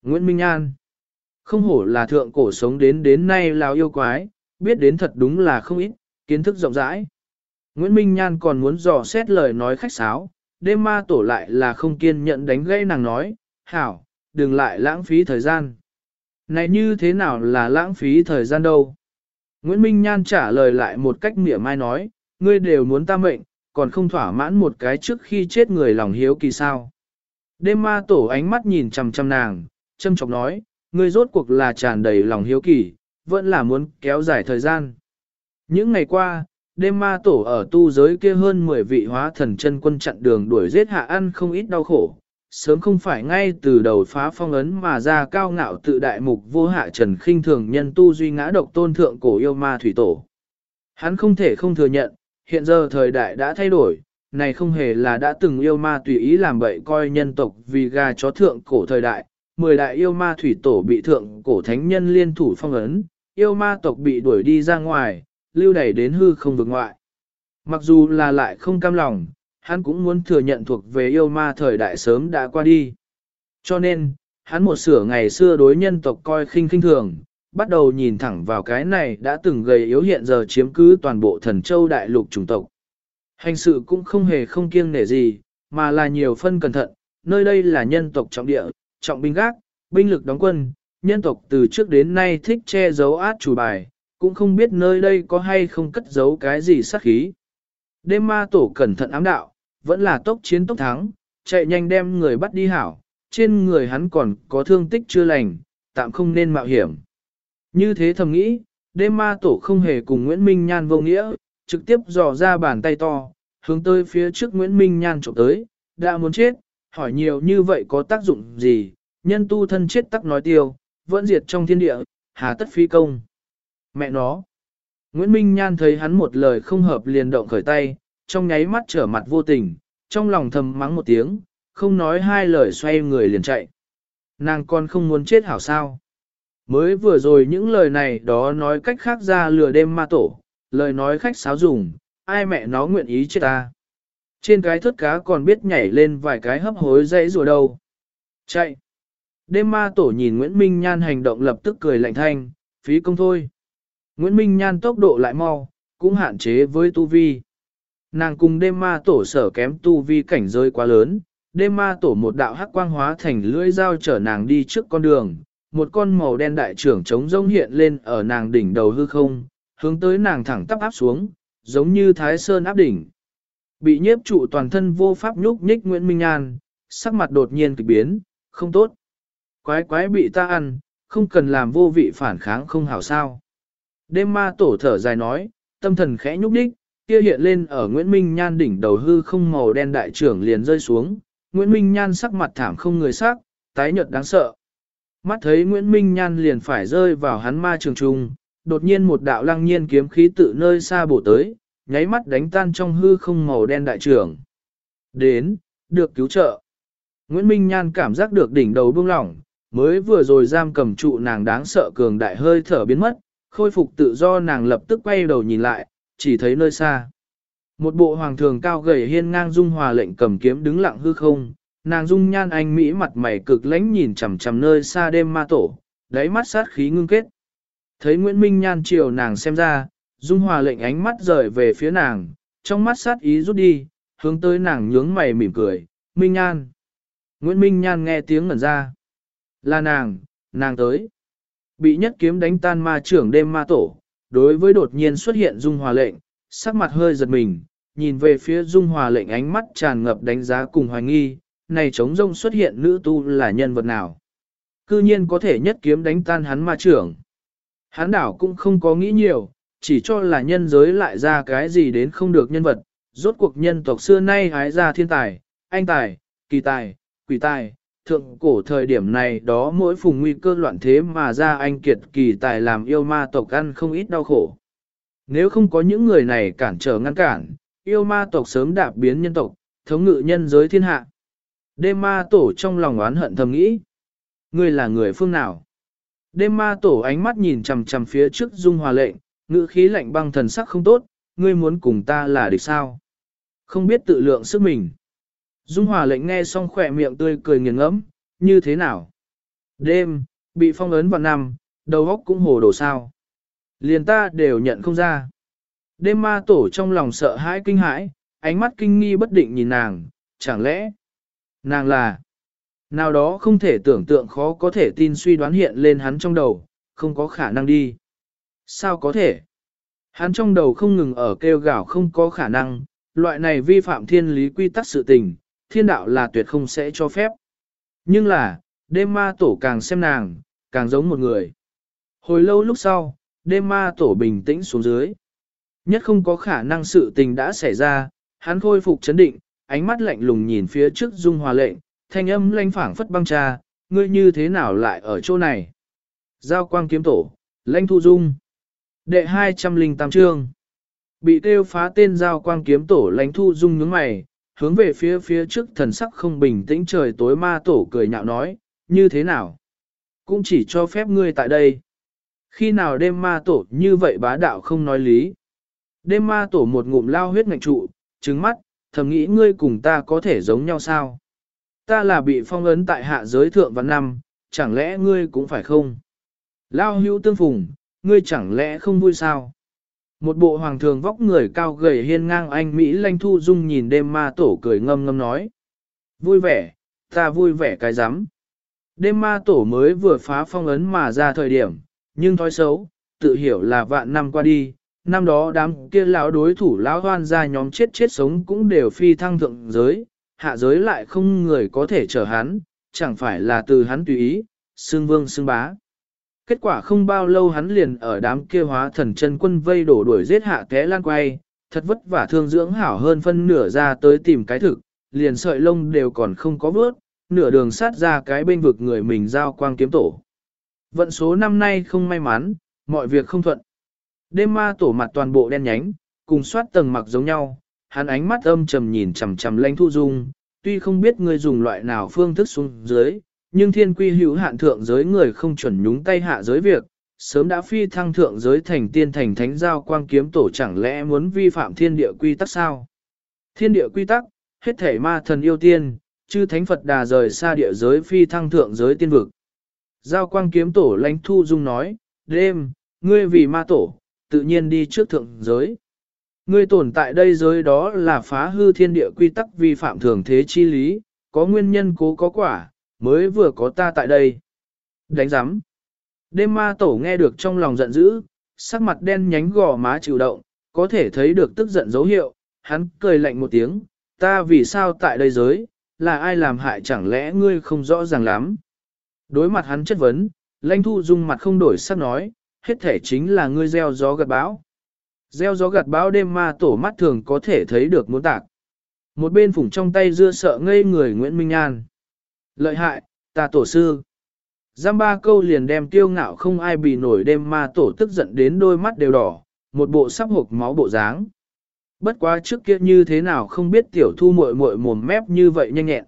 Speaker 1: Nguyễn Minh An Không hổ là thượng cổ sống đến đến nay lao yêu quái, biết đến thật đúng là không ít, kiến thức rộng rãi. Nguyễn Minh Nhan còn muốn dò xét lời nói khách sáo, đêm ma tổ lại là không kiên nhẫn đánh gây nàng nói, hảo, đừng lại lãng phí thời gian. Này như thế nào là lãng phí thời gian đâu? Nguyễn Minh Nhan trả lời lại một cách mỉa mai nói, ngươi đều muốn ta mệnh, còn không thỏa mãn một cái trước khi chết người lòng hiếu kỳ sao. Đêm ma tổ ánh mắt nhìn chằm chằm nàng, châm chọc nói, ngươi rốt cuộc là tràn đầy lòng hiếu kỳ, vẫn là muốn kéo dài thời gian. Những ngày qua, đêm ma tổ ở tu giới kia hơn 10 vị hóa thần chân quân chặn đường đuổi giết hạ ăn không ít đau khổ, sớm không phải ngay từ đầu phá phong ấn mà ra cao ngạo tự đại mục vô hạ trần khinh thường nhân tu duy ngã độc tôn thượng cổ yêu ma thủy tổ. Hắn không thể không thừa nhận, hiện giờ thời đại đã thay đổi, này không hề là đã từng yêu ma tùy ý làm bậy coi nhân tộc vì gà chó thượng cổ thời đại, mười đại yêu ma thủy tổ bị thượng cổ thánh nhân liên thủ phong ấn, yêu ma tộc bị đuổi đi ra ngoài, lưu đẩy đến hư không vực ngoại. Mặc dù là lại không cam lòng, hắn cũng muốn thừa nhận thuộc về yêu ma thời đại sớm đã qua đi. Cho nên, hắn một sửa ngày xưa đối nhân tộc coi khinh khinh thường, bắt đầu nhìn thẳng vào cái này đã từng gầy yếu hiện giờ chiếm cứ toàn bộ thần châu đại lục chủng tộc. Hành sự cũng không hề không kiêng nể gì, mà là nhiều phân cẩn thận, nơi đây là nhân tộc trọng địa, trọng binh gác, binh lực đóng quân, nhân tộc từ trước đến nay thích che giấu át chủ bài, cũng không biết nơi đây có hay không cất giấu cái gì sát khí. Đêm ma tổ cẩn thận ám đạo, vẫn là tốc chiến tốc thắng, chạy nhanh đem người bắt đi hảo, trên người hắn còn có thương tích chưa lành, tạm không nên mạo hiểm. Như thế thầm nghĩ, đêm ma tổ không hề cùng Nguyễn Minh Nhan vô nghĩa, trực tiếp dò ra bàn tay to, hướng tới phía trước Nguyễn Minh Nhan trộm tới, đã muốn chết, hỏi nhiều như vậy có tác dụng gì, nhân tu thân chết tắc nói tiêu, vẫn diệt trong thiên địa, hà tất phi công. Mẹ nó. Nguyễn Minh Nhan thấy hắn một lời không hợp liền động khởi tay, trong nháy mắt trở mặt vô tình, trong lòng thầm mắng một tiếng, không nói hai lời xoay người liền chạy. Nàng con không muốn chết hảo sao. Mới vừa rồi những lời này đó nói cách khác ra lừa đêm ma tổ, lời nói khách sáo dùng, ai mẹ nó nguyện ý chết ta. Trên cái thớt cá còn biết nhảy lên vài cái hấp hối dãy rùa đâu. Chạy. Đêm ma tổ nhìn Nguyễn Minh Nhan hành động lập tức cười lạnh thanh, phí công thôi. Nguyễn Minh Nhan tốc độ lại mau, cũng hạn chế với tu vi. Nàng cùng đêm ma tổ sở kém tu vi cảnh rơi quá lớn, đêm ma tổ một đạo hắc quang hóa thành lưỡi dao chở nàng đi trước con đường, một con màu đen đại trưởng trống rông hiện lên ở nàng đỉnh đầu hư không, hướng tới nàng thẳng tắp áp xuống, giống như thái sơn áp đỉnh. Bị nhiếp trụ toàn thân vô pháp nhúc nhích Nguyễn Minh Nhan, sắc mặt đột nhiên kịch biến, không tốt. Quái quái bị ta ăn, không cần làm vô vị phản kháng không hảo sao. Đêm ma tổ thở dài nói, tâm thần khẽ nhúc đích, kia hiện lên ở Nguyễn Minh Nhan đỉnh đầu hư không màu đen đại trưởng liền rơi xuống, Nguyễn Minh Nhan sắc mặt thảm không người sắc, tái nhợt đáng sợ. Mắt thấy Nguyễn Minh Nhan liền phải rơi vào hắn ma trường trung, đột nhiên một đạo lăng nhiên kiếm khí tự nơi xa bổ tới, nháy mắt đánh tan trong hư không màu đen đại trưởng. Đến, được cứu trợ. Nguyễn Minh Nhan cảm giác được đỉnh đầu buông lỏng, mới vừa rồi giam cầm trụ nàng đáng sợ cường đại hơi thở biến mất, khôi phục tự do nàng lập tức quay đầu nhìn lại, chỉ thấy nơi xa. Một bộ hoàng thường cao gầy hiên ngang dung hòa lệnh cầm kiếm đứng lặng hư không, nàng dung nhan anh mỹ mặt mày cực lãnh nhìn chằm chằm nơi xa đêm ma tổ, đáy mắt sát khí ngưng kết. Thấy Nguyễn Minh nhan chiều nàng xem ra, dung hòa lệnh ánh mắt rời về phía nàng, trong mắt sát ý rút đi, hướng tới nàng nhướng mày mỉm cười, Minh nhan. Nguyễn Minh nhan nghe tiếng ngẩn ra. Là nàng, nàng tới. Bị nhất kiếm đánh tan ma trưởng đêm ma tổ, đối với đột nhiên xuất hiện dung hòa lệnh, sắc mặt hơi giật mình, nhìn về phía dung hòa lệnh ánh mắt tràn ngập đánh giá cùng hoài nghi, này trống rông xuất hiện nữ tu là nhân vật nào. Cư nhiên có thể nhất kiếm đánh tan hắn ma trưởng. Hắn đảo cũng không có nghĩ nhiều, chỉ cho là nhân giới lại ra cái gì đến không được nhân vật, rốt cuộc nhân tộc xưa nay hái ra thiên tài, anh tài, kỳ tài, quỷ tài, thượng cổ thời điểm này đó mỗi phùng nguy cơ loạn thế mà ra anh kiệt kỳ tài làm yêu ma tộc ăn không ít đau khổ. Nếu không có những người này cản trở ngăn cản, yêu ma tộc sớm đạp biến nhân tộc, thống ngự nhân giới thiên hạ. Đêm ma tổ trong lòng oán hận thầm nghĩ. Ngươi là người phương nào? Đêm ma tổ ánh mắt nhìn chằm chằm phía trước dung hòa lệnh, ngữ khí lạnh băng thần sắc không tốt, ngươi muốn cùng ta là địch sao? Không biết tự lượng sức mình. Dung hòa lệnh nghe xong khỏe miệng tươi cười nghiền ngẫm, như thế nào? Đêm, bị phong ấn vào năm, đầu óc cũng hồ đồ sao. Liền ta đều nhận không ra. Đêm ma tổ trong lòng sợ hãi kinh hãi, ánh mắt kinh nghi bất định nhìn nàng, chẳng lẽ nàng là nào đó không thể tưởng tượng khó có thể tin suy đoán hiện lên hắn trong đầu, không có khả năng đi. Sao có thể? Hắn trong đầu không ngừng ở kêu gào không có khả năng, loại này vi phạm thiên lý quy tắc sự tình, thiên đạo là tuyệt không sẽ cho phép. Nhưng là, đêm ma tổ càng xem nàng, càng giống một người. Hồi lâu lúc sau, đêm ma tổ bình tĩnh xuống dưới. Nhất không có khả năng sự tình đã xảy ra, hắn khôi phục chấn định, ánh mắt lạnh lùng nhìn phía trước dung hòa lệnh, thanh âm lanh phảng phất băng trà, ngươi như thế nào lại ở chỗ này? Giao quang kiếm tổ, lãnh thu dung. Đệ 208 chương. Bị tiêu phá tên giao quang kiếm tổ lãnh thu dung nhướng mày, hướng về phía phía trước thần sắc không bình tĩnh trời tối ma tổ cười nhạo nói, như thế nào? Cũng chỉ cho phép ngươi tại đây. Khi nào đêm ma tổ như vậy bá đạo không nói lý. Đêm ma tổ một ngụm lao huyết ngạch trụ, trứng mắt, thầm nghĩ ngươi cùng ta có thể giống nhau sao? Ta là bị phong ấn tại hạ giới thượng văn năm, chẳng lẽ ngươi cũng phải không? Lao hữu tương phùng, ngươi chẳng lẽ không vui sao? Một bộ hoàng thường vóc người cao gầy hiên ngang anh Mỹ lanh thu dung nhìn đêm ma tổ cười ngâm ngâm nói. Vui vẻ, ta vui vẻ cái rắm Đêm ma tổ mới vừa phá phong ấn mà ra thời điểm, nhưng thói xấu, tự hiểu là vạn năm qua đi, năm đó đám kia lão đối thủ lão hoan ra nhóm chết chết sống cũng đều phi thăng thượng giới, hạ giới lại không người có thể chở hắn, chẳng phải là từ hắn tùy ý, xương vương xương bá. Kết quả không bao lâu hắn liền ở đám kia hóa thần chân quân vây đổ đuổi giết hạ té lan quay, thật vất vả thương dưỡng hảo hơn phân nửa ra tới tìm cái thực, liền sợi lông đều còn không có vớt, nửa đường sát ra cái bên vực người mình giao quang kiếm tổ. Vận số năm nay không may mắn, mọi việc không thuận. Đêm ma tổ mặt toàn bộ đen nhánh, cùng soát tầng mặc giống nhau, hắn ánh mắt âm trầm nhìn chằm chằm lãnh thu dung, tuy không biết người dùng loại nào phương thức xuống dưới, nhưng thiên quy hữu hạn thượng giới người không chuẩn nhúng tay hạ giới việc, sớm đã phi thăng thượng giới thành tiên thành thánh giao quang kiếm tổ chẳng lẽ muốn vi phạm thiên địa quy tắc sao? Thiên địa quy tắc, hết thể ma thần yêu tiên, chư thánh Phật đà rời xa địa giới phi thăng thượng giới tiên vực. Giao quang kiếm tổ lãnh thu dung nói, đêm, ngươi vì ma tổ, tự nhiên đi trước thượng giới. Ngươi tồn tại đây giới đó là phá hư thiên địa quy tắc vi phạm thường thế chi lý, có nguyên nhân cố có quả, mới vừa có ta tại đây. Đánh giám. Đêm ma tổ nghe được trong lòng giận dữ, sắc mặt đen nhánh gò má chịu động, có thể thấy được tức giận dấu hiệu, hắn cười lạnh một tiếng, ta vì sao tại đây giới, là ai làm hại chẳng lẽ ngươi không rõ ràng lắm. Đối mặt hắn chất vấn, lãnh thu dung mặt không đổi sắc nói, hết thể chính là ngươi gieo gió gặt bão. Gieo gió gặt bão đêm ma tổ mắt thường có thể thấy được muốn tạc. Một bên phủng trong tay dưa sợ ngây người Nguyễn Minh An. Lợi hại, ta tổ sư. Giam ba câu liền đem tiêu ngạo không ai bị nổi đêm ma tổ tức giận đến đôi mắt đều đỏ, một bộ sắp hộp máu bộ dáng. Bất quá trước kia như thế nào không biết tiểu thu muội muội mồm mép như vậy nhanh nhẹn.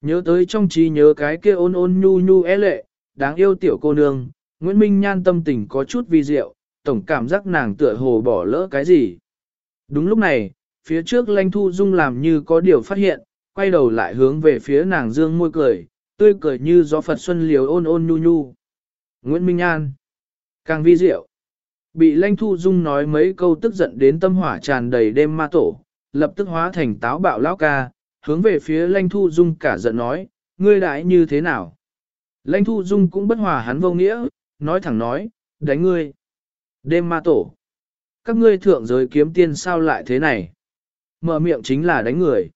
Speaker 1: Nhớ tới trong trí nhớ cái kia ôn ôn nhu nhu é lệ, đáng yêu tiểu cô nương, Nguyễn Minh Nhan tâm tình có chút vi diệu, tổng cảm giác nàng tựa hồ bỏ lỡ cái gì. Đúng lúc này, phía trước lanh thu dung làm như có điều phát hiện, quay đầu lại hướng về phía nàng dương môi cười, tươi cười như gió Phật Xuân liều ôn ôn nhu nhu. Nguyễn Minh An, càng vi diệu, bị lanh thu dung nói mấy câu tức giận đến tâm hỏa tràn đầy đêm ma tổ, lập tức hóa thành táo bạo lão ca, hướng về phía lanh thu dung cả giận nói, ngươi đại như thế nào? Lanh thu dung cũng bất hòa hắn vô nghĩa, nói thẳng nói, đánh ngươi. Đêm ma tổ. Các ngươi thượng giới kiếm tiên sao lại thế này? Mở miệng chính là đánh người.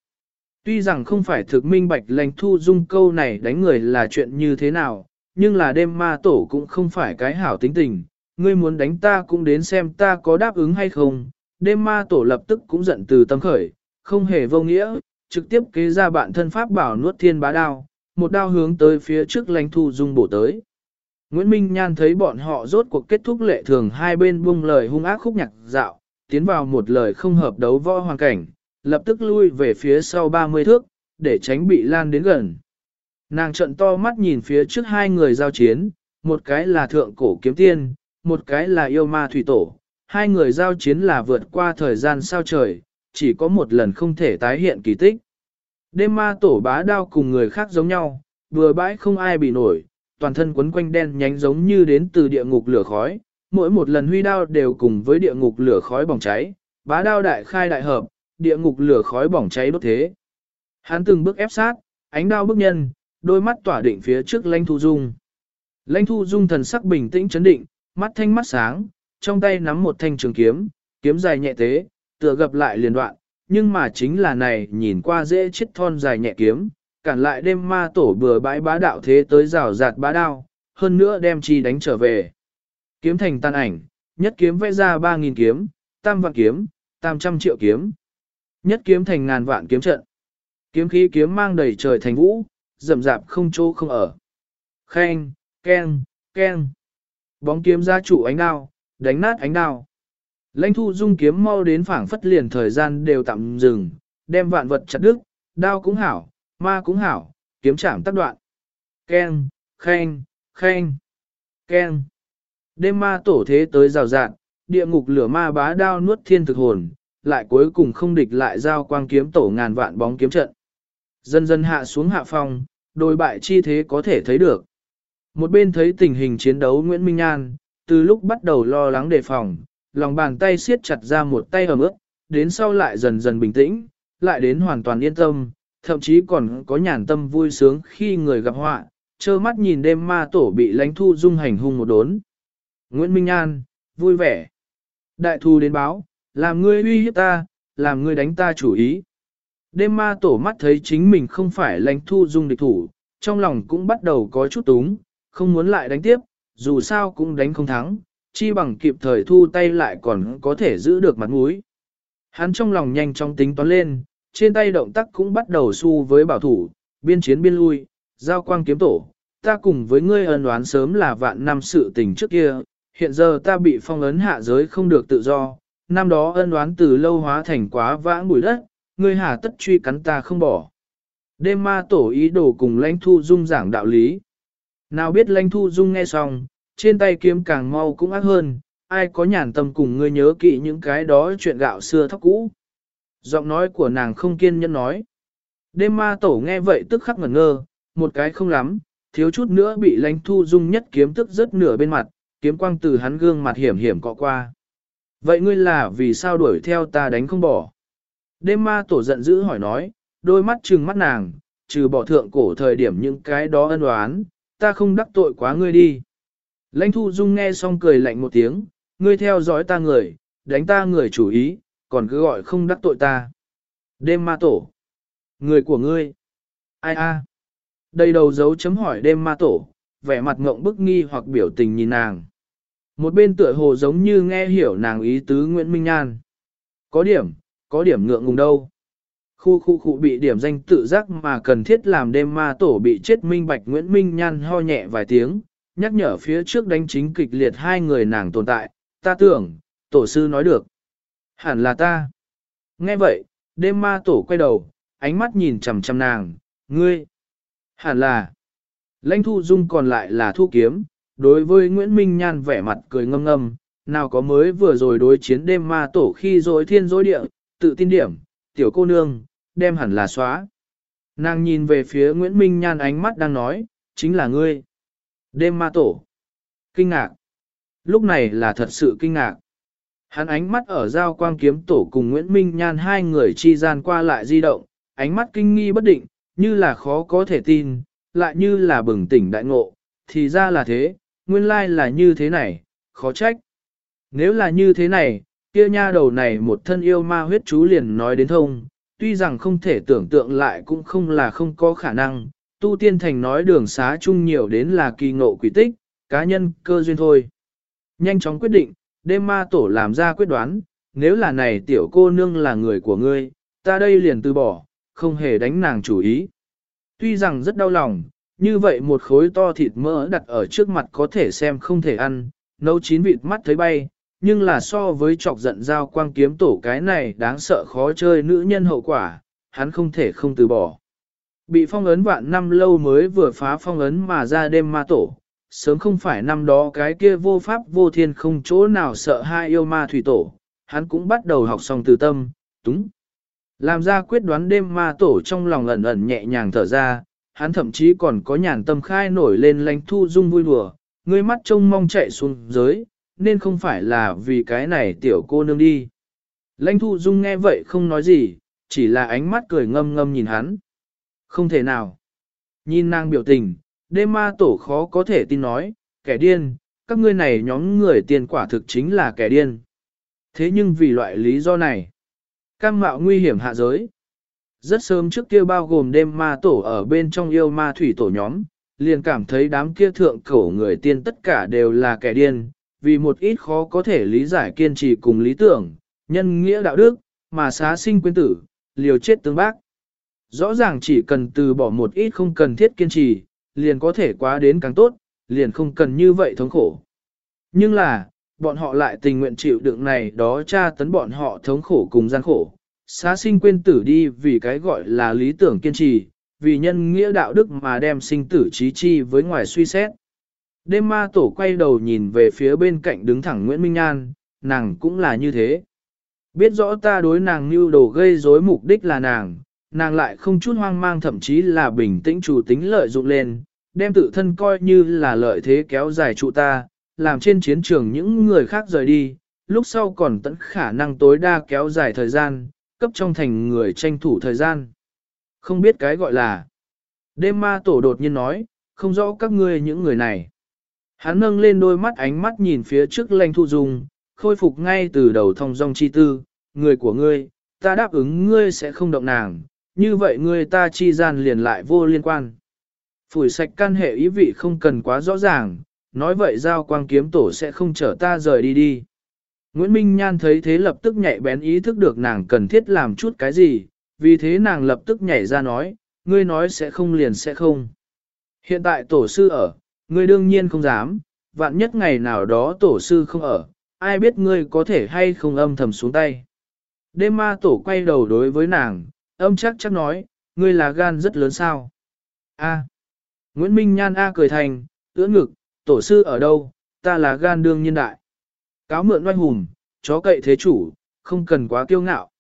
Speaker 1: Tuy rằng không phải thực minh bạch lành thu dung câu này đánh người là chuyện như thế nào, nhưng là đêm ma tổ cũng không phải cái hảo tính tình. Ngươi muốn đánh ta cũng đến xem ta có đáp ứng hay không. Đêm ma tổ lập tức cũng giận từ tâm khởi, không hề vô nghĩa, trực tiếp kế ra bạn thân pháp bảo nuốt thiên bá đao, một đao hướng tới phía trước lãnh thu dung bổ tới. Nguyễn Minh Nhan thấy bọn họ rốt cuộc kết thúc lệ thường hai bên buông lời hung ác khúc nhạc dạo, tiến vào một lời không hợp đấu võ hoàn cảnh, lập tức lui về phía sau 30 thước, để tránh bị lan đến gần. Nàng trận to mắt nhìn phía trước hai người giao chiến, một cái là thượng cổ kiếm tiên, một cái là yêu ma thủy tổ. Hai người giao chiến là vượt qua thời gian sao trời, chỉ có một lần không thể tái hiện kỳ tích. Đêm ma tổ bá đao cùng người khác giống nhau, vừa bãi không ai bị nổi, toàn thân quấn quanh đen nhánh giống như đến từ địa ngục lửa khói, mỗi một lần huy đao đều cùng với địa ngục lửa khói bỏng cháy, bá đao đại khai đại hợp, địa ngục lửa khói bỏng cháy đốt thế. Hắn từng bước ép sát, ánh đao bước nhân, đôi mắt tỏa định phía trước lãnh thu dung. Lãnh thu dung thần sắc bình tĩnh chấn định, mắt thanh mắt sáng, trong tay nắm một thanh trường kiếm, kiếm dài nhẹ tế, tựa gặp lại liền đoạn, nhưng mà chính là này nhìn qua dễ chết thon dài nhẹ kiếm, cản lại đêm ma tổ bừa bãi bá đạo thế tới rào rạt bá đao, hơn nữa đem chi đánh trở về. Kiếm thành tan ảnh, nhất kiếm vẽ ra 3.000 kiếm, tam vạn kiếm, tam trăm triệu kiếm. Nhất kiếm thành ngàn vạn kiếm trận. Kiếm khí kiếm mang đầy trời thành vũ, rậm rạp không chỗ không ở. Khen, keng, keng. Bóng kiếm ra chủ ánh đao, đánh nát ánh đao. Lãnh thu dung kiếm mau đến phảng phất liền thời gian đều tạm dừng, đem vạn vật chặt đứt, đao cũng hảo, ma cũng hảo, kiếm chạm tắt đoạn. Ken, khen, khen, ken. Đêm ma tổ thế tới rào rạn, địa ngục lửa ma bá đao nuốt thiên thực hồn, lại cuối cùng không địch lại giao quang kiếm tổ ngàn vạn bóng kiếm trận. Dần dần hạ xuống hạ phong, đôi bại chi thế có thể thấy được. Một bên thấy tình hình chiến đấu Nguyễn Minh An, từ lúc bắt đầu lo lắng đề phòng, lòng bàn tay siết chặt ra một tay ở ướt, đến sau lại dần dần bình tĩnh, lại đến hoàn toàn yên tâm, thậm chí còn có nhàn tâm vui sướng khi người gặp họa, trơ mắt nhìn đêm ma tổ bị lánh thu dung hành hung một đốn. Nguyễn Minh An, vui vẻ. Đại thu đến báo, làm ngươi uy hiếp ta, làm ngươi đánh ta chủ ý. Đêm ma tổ mắt thấy chính mình không phải lãnh thu dung địch thủ, trong lòng cũng bắt đầu có chút túng, không muốn lại đánh tiếp, dù sao cũng đánh không thắng, chi bằng kịp thời thu tay lại còn có thể giữ được mặt mũi. Hắn trong lòng nhanh chóng tính toán lên, trên tay động tác cũng bắt đầu su với bảo thủ, biên chiến biên lui, giao quang kiếm tổ, ta cùng với ngươi ân oán sớm là vạn năm sự tình trước kia, hiện giờ ta bị phong ấn hạ giới không được tự do, năm đó ân oán từ lâu hóa thành quá vãng bụi đất, ngươi hà tất truy cắn ta không bỏ. Đêm ma tổ ý đồ cùng lãnh thu dung giảng đạo lý. Nào biết lãnh thu dung nghe xong, trên tay kiếm càng mau cũng ác hơn, ai có nhàn tâm cùng ngươi nhớ kỹ những cái đó chuyện gạo xưa thóc cũ. Giọng nói của nàng không kiên nhẫn nói. Đêm ma tổ nghe vậy tức khắc ngẩn ngơ, một cái không lắm, thiếu chút nữa bị lãnh thu dung nhất kiếm tức rất nửa bên mặt, kiếm quang từ hắn gương mặt hiểm hiểm cọ qua. Vậy ngươi là vì sao đuổi theo ta đánh không bỏ? Đêm ma tổ giận dữ hỏi nói, đôi mắt trừng mắt nàng, trừ bỏ thượng cổ thời điểm những cái đó ân oán, ta không đắc tội quá ngươi đi. Lãnh thu dung nghe xong cười lạnh một tiếng, ngươi theo dõi ta người, đánh ta người chủ ý, còn cứ gọi không đắc tội ta. Đêm ma tổ. Người của ngươi. Ai a? Đây đầu dấu chấm hỏi đêm ma tổ, vẻ mặt ngộng bức nghi hoặc biểu tình nhìn nàng. Một bên tựa hồ giống như nghe hiểu nàng ý tứ Nguyễn Minh Nhan. Có điểm, có điểm ngượng ngùng đâu. Khu khu khu bị điểm danh tự giác mà cần thiết làm đêm ma tổ bị chết minh bạch Nguyễn Minh Nhan ho nhẹ vài tiếng, nhắc nhở phía trước đánh chính kịch liệt hai người nàng tồn tại, ta tưởng, tổ sư nói được. Hẳn là ta. Nghe vậy, đêm ma tổ quay đầu, ánh mắt nhìn chằm chằm nàng, ngươi. Hẳn là. Lãnh thu dung còn lại là thu kiếm, đối với Nguyễn Minh Nhan vẻ mặt cười ngâm ngâm, nào có mới vừa rồi đối chiến đêm ma tổ khi rồi thiên dối địa, tự tin điểm, tiểu cô nương, đem hẳn là xóa. Nàng nhìn về phía Nguyễn Minh Nhan ánh mắt đang nói, chính là ngươi. Đêm ma tổ. Kinh ngạc. Lúc này là thật sự kinh ngạc. Hắn ánh mắt ở giao quang kiếm tổ cùng Nguyễn Minh Nhan hai người chi gian qua lại di động, ánh mắt kinh nghi bất định, như là khó có thể tin, lại như là bừng tỉnh đại ngộ, thì ra là thế, nguyên lai là như thế này, khó trách. Nếu là như thế này, kia nha đầu này một thân yêu ma huyết chú liền nói đến thông, tuy rằng không thể tưởng tượng lại cũng không là không có khả năng, tu tiên thành nói đường xá chung nhiều đến là kỳ ngộ quỷ tích, cá nhân cơ duyên thôi. Nhanh chóng quyết định, đêm ma tổ làm ra quyết đoán, nếu là này tiểu cô nương là người của ngươi, ta đây liền từ bỏ, không hề đánh nàng chủ ý. Tuy rằng rất đau lòng, như vậy một khối to thịt mỡ đặt ở trước mặt có thể xem không thể ăn, nấu chín vịt mắt thấy bay, nhưng là so với chọc giận giao quang kiếm tổ cái này đáng sợ khó chơi nữ nhân hậu quả, hắn không thể không từ bỏ. Bị phong ấn vạn năm lâu mới vừa phá phong ấn mà ra đêm ma tổ, sớm không phải năm đó cái kia vô pháp vô thiên không chỗ nào sợ hai yêu ma thủy tổ, hắn cũng bắt đầu học xong từ tâm, túng. Làm ra quyết đoán đêm ma tổ trong lòng ẩn ẩn nhẹ nhàng thở ra, hắn thậm chí còn có nhàn tâm khai nổi lên lánh thu dung vui đùa, ngươi mắt trông mong chạy xuống dưới, nên không phải là vì cái này tiểu cô nương đi. Lãnh thu dung nghe vậy không nói gì, chỉ là ánh mắt cười ngâm ngâm nhìn hắn. Không thể nào. Nhìn nàng biểu tình, đêm ma tổ khó có thể tin nói, kẻ điên, các ngươi này nhóm người tiền quả thực chính là kẻ điên. Thế nhưng vì loại lý do này, cam mạo nguy hiểm hạ giới. Rất sớm trước kia bao gồm đêm ma tổ ở bên trong yêu ma thủy tổ nhóm, liền cảm thấy đám kia thượng cổ người tiên tất cả đều là kẻ điên, vì một ít khó có thể lý giải kiên trì cùng lý tưởng, nhân nghĩa đạo đức, mà xá sinh quyến tử, liều chết tương bác. Rõ ràng chỉ cần từ bỏ một ít không cần thiết kiên trì, liền có thể quá đến càng tốt, liền không cần như vậy thống khổ. Nhưng là, bọn họ lại tình nguyện chịu đựng này đó tra tấn bọn họ thống khổ cùng gian khổ, xá sinh quên tử đi vì cái gọi là lý tưởng kiên trì, vì nhân nghĩa đạo đức mà đem sinh tử trí chi với ngoài suy xét. Đêm ma tổ quay đầu nhìn về phía bên cạnh đứng thẳng Nguyễn Minh an nàng cũng là như thế. Biết rõ ta đối nàng như đồ gây rối mục đích là nàng, nàng lại không chút hoang mang thậm chí là bình tĩnh chủ tính lợi dụng lên, đem tự thân coi như là lợi thế kéo dài trụ ta, làm trên chiến trường những người khác rời đi, lúc sau còn tận khả năng tối đa kéo dài thời gian, cấp trong thành người tranh thủ thời gian. Không biết cái gọi là. Đêm ma tổ đột nhiên nói, không rõ các ngươi những người này. Hắn nâng lên đôi mắt ánh mắt nhìn phía trước lanh thu dung, khôi phục ngay từ đầu thông dong chi tư, người của ngươi, ta đáp ứng ngươi sẽ không động nàng, như vậy ngươi ta chi gian liền lại vô liên quan. Phủi sạch căn hệ ý vị không cần quá rõ ràng, nói vậy giao quang kiếm tổ sẽ không chở ta rời đi đi. Nguyễn Minh Nhan thấy thế lập tức nhạy bén ý thức được nàng cần thiết làm chút cái gì, vì thế nàng lập tức nhảy ra nói, ngươi nói sẽ không liền sẽ không. Hiện tại tổ sư ở, ngươi đương nhiên không dám, vạn nhất ngày nào đó tổ sư không ở, ai biết ngươi có thể hay không âm thầm xuống tay. Đêm ma tổ quay đầu đối với nàng, âm chắc chắc nói, ngươi là gan rất lớn sao. A. Nguyễn Minh Nhan A cười thành, ưỡn ngực, tổ sư ở đâu, ta là gan đương nhiên đại. Cáo mượn oai hùng, chó cậy thế chủ, không cần quá kiêu ngạo.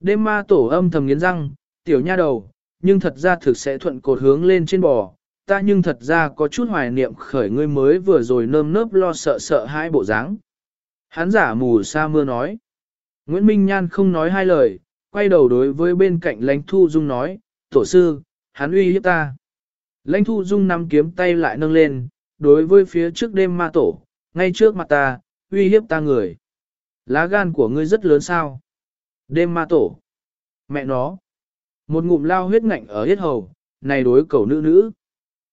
Speaker 1: Đêm ma tổ âm thầm nghiến răng, tiểu nha đầu, nhưng thật ra thực sẽ thuận cột hướng lên trên bò, ta nhưng thật ra có chút hoài niệm khởi ngươi mới vừa rồi nơm nớp lo sợ sợ hai bộ dáng. Hắn giả mù sa mưa nói. Nguyễn Minh Nhan không nói hai lời, quay đầu đối với bên cạnh lãnh thu dung nói, tổ sư, hắn uy hiếp ta. Lãnh thu dung nắm kiếm tay lại nâng lên, đối với phía trước đêm ma tổ, ngay trước mặt ta, uy hiếp ta người. Lá gan của ngươi rất lớn sao? Đêm ma tổ. Mẹ nó. Một ngụm lao huyết ngạnh ở hết hầu, này đối cầu nữ nữ.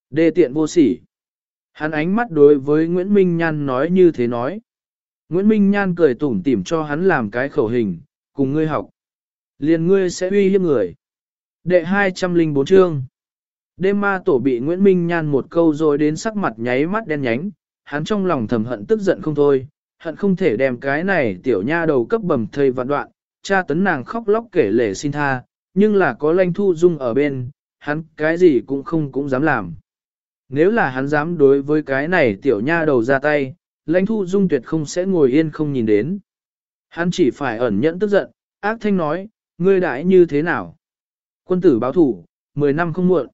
Speaker 1: Đê tiện vô sỉ. Hắn ánh mắt đối với Nguyễn Minh Nhan nói như thế nói. Nguyễn Minh Nhan cười tủm tỉm cho hắn làm cái khẩu hình, cùng ngươi học. Liền ngươi sẽ uy hiếp người. Đệ 204 chương. Đêm ma tổ bị Nguyễn Minh Nhan một câu rồi đến sắc mặt nháy mắt đen nhánh, hắn trong lòng thầm hận tức giận không thôi, hận không thể đem cái này tiểu nha đầu cấp bầm thây vạn đoạn, cha tấn nàng khóc lóc kể lể xin tha, nhưng là có lanh thu dung ở bên, hắn cái gì cũng không cũng dám làm. Nếu là hắn dám đối với cái này tiểu nha đầu ra tay, lãnh thu dung tuyệt không sẽ ngồi yên không nhìn đến. Hắn chỉ phải ẩn nhẫn tức giận, ác thanh nói, ngươi đãi như thế nào? Quân tử báo thủ, 10 năm không muộn.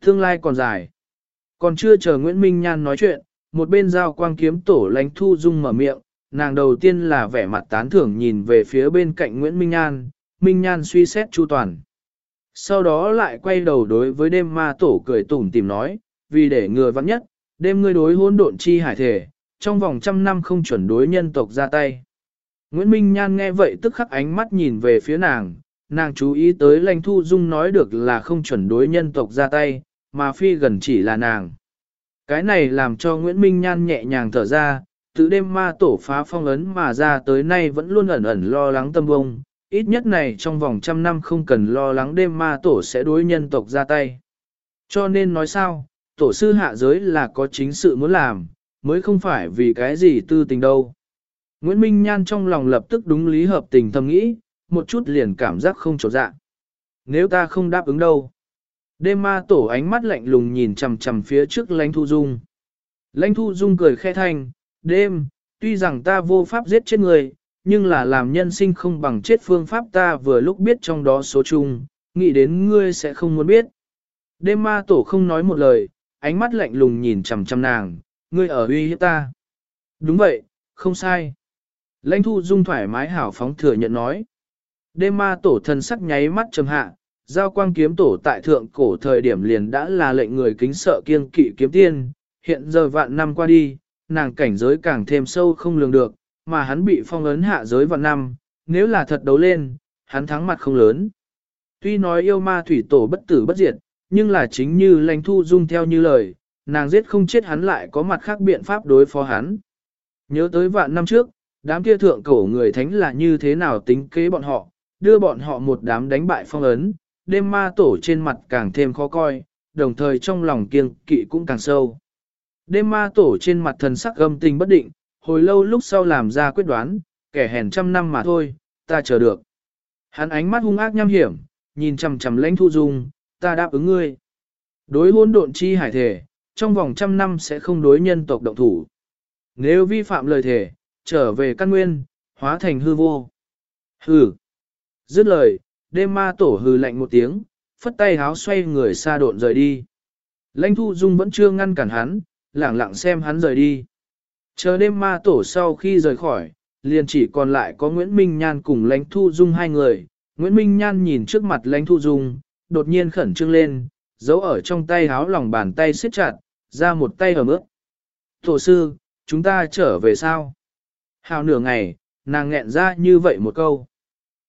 Speaker 1: Tương lai còn dài. Còn chưa chờ Nguyễn Minh Nhan nói chuyện, một bên giao quang kiếm tổ lãnh thu dung mở miệng, nàng đầu tiên là vẻ mặt tán thưởng nhìn về phía bên cạnh Nguyễn Minh Nhan, Minh Nhan suy xét chu toàn. Sau đó lại quay đầu đối với đêm ma tổ cười tủm tìm nói, vì để ngừa vắng nhất, đêm ngươi đối hôn độn chi hải thể, trong vòng trăm năm không chuẩn đối nhân tộc ra tay. Nguyễn Minh Nhan nghe vậy tức khắc ánh mắt nhìn về phía nàng, nàng chú ý tới lãnh thu dung nói được là không chuẩn đối nhân tộc ra tay, mà phi gần chỉ là nàng. Cái này làm cho Nguyễn Minh Nhan nhẹ nhàng thở ra, từ đêm ma tổ phá phong ấn mà ra tới nay vẫn luôn ẩn ẩn lo lắng tâm bông, ít nhất này trong vòng trăm năm không cần lo lắng đêm ma tổ sẽ đối nhân tộc ra tay. Cho nên nói sao, tổ sư hạ giới là có chính sự muốn làm, mới không phải vì cái gì tư tình đâu. Nguyễn Minh Nhan trong lòng lập tức đúng lý hợp tình thầm nghĩ, một chút liền cảm giác không trột dạ. Nếu ta không đáp ứng đâu. Đêm ma tổ ánh mắt lạnh lùng nhìn chằm chằm phía trước lãnh thu dung. Lãnh thu dung cười khẽ thanh, đêm, tuy rằng ta vô pháp giết chết người, nhưng là làm nhân sinh không bằng chết phương pháp ta vừa lúc biết trong đó số chung, nghĩ đến ngươi sẽ không muốn biết. Đêm ma tổ không nói một lời, ánh mắt lạnh lùng nhìn chằm chằm nàng, ngươi ở uy hiếp ta. Đúng vậy, không sai. Lãnh thu dung thoải mái hảo phóng thừa nhận nói. Đêm ma tổ thân sắc nháy mắt trầm hạ, giao quang kiếm tổ tại thượng cổ thời điểm liền đã là lệnh người kính sợ kiên kỵ kiếm tiên, hiện giờ vạn năm qua đi, nàng cảnh giới càng thêm sâu không lường được, mà hắn bị phong ấn hạ giới vạn năm, nếu là thật đấu lên, hắn thắng mặt không lớn. Tuy nói yêu ma thủy tổ bất tử bất diệt, nhưng là chính như lãnh thu dung theo như lời, nàng giết không chết hắn lại có mặt khác biện pháp đối phó hắn. Nhớ tới vạn năm trước, đám kia thượng cổ người thánh là như thế nào tính kế bọn họ, đưa bọn họ một đám đánh bại phong ấn, đêm ma tổ trên mặt càng thêm khó coi, đồng thời trong lòng kiêng kỵ cũng càng sâu. Đêm ma tổ trên mặt thần sắc gâm tình bất định, hồi lâu lúc sau làm ra quyết đoán, kẻ hèn trăm năm mà thôi, ta chờ được. Hắn ánh mắt hung ác nham hiểm, nhìn chằm chằm lãnh thu dung, ta đáp ứng ngươi. Đối hôn độn chi hải thể, trong vòng trăm năm sẽ không đối nhân tộc động thủ. Nếu vi phạm lời thể, trở về căn nguyên, hóa thành hư vô. Hừ. Dứt lời, đêm ma tổ hừ lạnh một tiếng, phất tay háo xoay người xa độn rời đi. Lãnh thu dung vẫn chưa ngăn cản hắn, lẳng lặng xem hắn rời đi. Chờ đêm ma tổ sau khi rời khỏi, liền chỉ còn lại có Nguyễn Minh Nhan cùng lãnh thu dung hai người. Nguyễn Minh Nhan nhìn trước mặt lãnh thu dung, đột nhiên khẩn trương lên, giấu ở trong tay háo lòng bàn tay siết chặt, ra một tay ở ướp. Tổ sư, chúng ta trở về sao? Hào nửa ngày, nàng nghẹn ra như vậy một câu.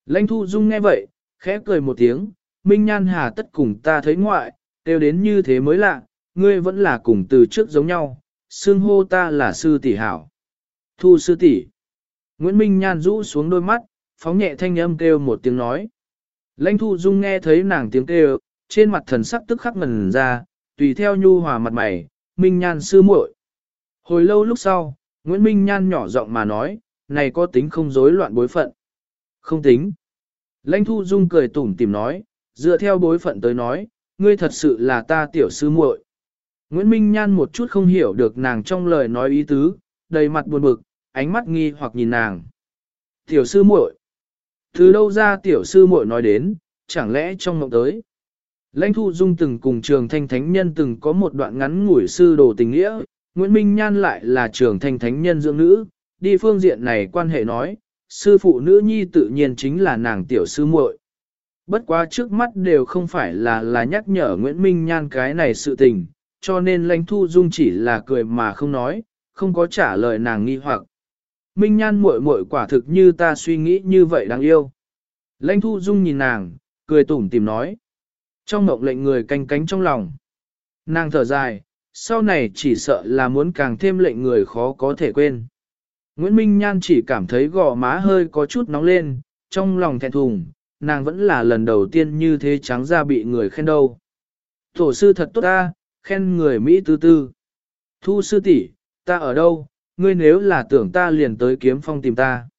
Speaker 1: Lãnh thu dung nghe vậy, khẽ cười một tiếng, Minh Nhan hà tất cùng ta thấy ngoại, đều đến như thế mới lạ, ngươi vẫn là cùng từ trước giống nhau, xương hô ta là sư tỷ hảo. Thu sư tỷ. Nguyễn Minh Nhan rũ xuống đôi mắt, phóng nhẹ thanh âm kêu một tiếng nói. Lãnh thu dung nghe thấy nàng tiếng kêu, trên mặt thần sắc tức khắc ngần ra, tùy theo nhu hòa mặt mày, Minh Nhan sư muội. Hồi lâu lúc sau, Nguyễn Minh Nhan nhỏ giọng mà nói, này có tính không rối loạn bối phận. Không tính. Lãnh thu dung cười tủm tìm nói, dựa theo bối phận tới nói, ngươi thật sự là ta tiểu sư muội. Nguyễn Minh Nhan một chút không hiểu được nàng trong lời nói ý tứ, đầy mặt buồn bực, ánh mắt nghi hoặc nhìn nàng. Tiểu sư muội, từ đâu ra tiểu sư muội nói đến, chẳng lẽ trong mộng tới. Lãnh thu dung từng cùng trường thanh thánh nhân từng có một đoạn ngắn ngủi sư đồ tình nghĩa, Nguyễn Minh Nhan lại là trường thanh thánh nhân dưỡng nữ, đi phương diện này quan hệ nói, sư phụ nữ nhi tự nhiên chính là nàng tiểu sư muội. Bất quá trước mắt đều không phải là là nhắc nhở Nguyễn Minh Nhan cái này sự tình, cho nên lãnh thu dung chỉ là cười mà không nói, không có trả lời nàng nghi hoặc. Minh Nhan muội muội quả thực như ta suy nghĩ như vậy đáng yêu. Lãnh thu dung nhìn nàng, cười tủm tìm nói. Trong mộng lệnh người canh cánh trong lòng. Nàng thở dài, sau này chỉ sợ là muốn càng thêm lệnh người khó có thể quên. Nguyễn Minh Nhan chỉ cảm thấy gò má hơi có chút nóng lên, trong lòng thẹn thùng, nàng vẫn là lần đầu tiên như thế trắng ra bị người khen đâu. Tổ sư thật tốt ta, khen người Mỹ tư tư. Thu sư tỷ, ta ở đâu, ngươi nếu là tưởng ta liền tới kiếm phong tìm ta.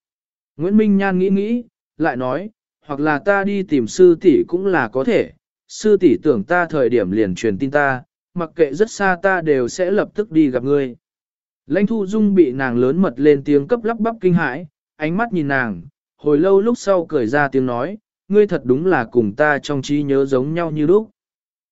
Speaker 1: Nguyễn Minh Nhan nghĩ nghĩ, lại nói, hoặc là ta đi tìm sư tỷ cũng là có thể, sư tỷ tưởng ta thời điểm liền truyền tin ta, mặc kệ rất xa ta đều sẽ lập tức đi gặp ngươi. Lãnh thu dung bị nàng lớn mật lên tiếng cấp lắp bắp kinh hãi, ánh mắt nhìn nàng, hồi lâu lúc sau cười ra tiếng nói, ngươi thật đúng là cùng ta trong trí nhớ giống nhau như lúc.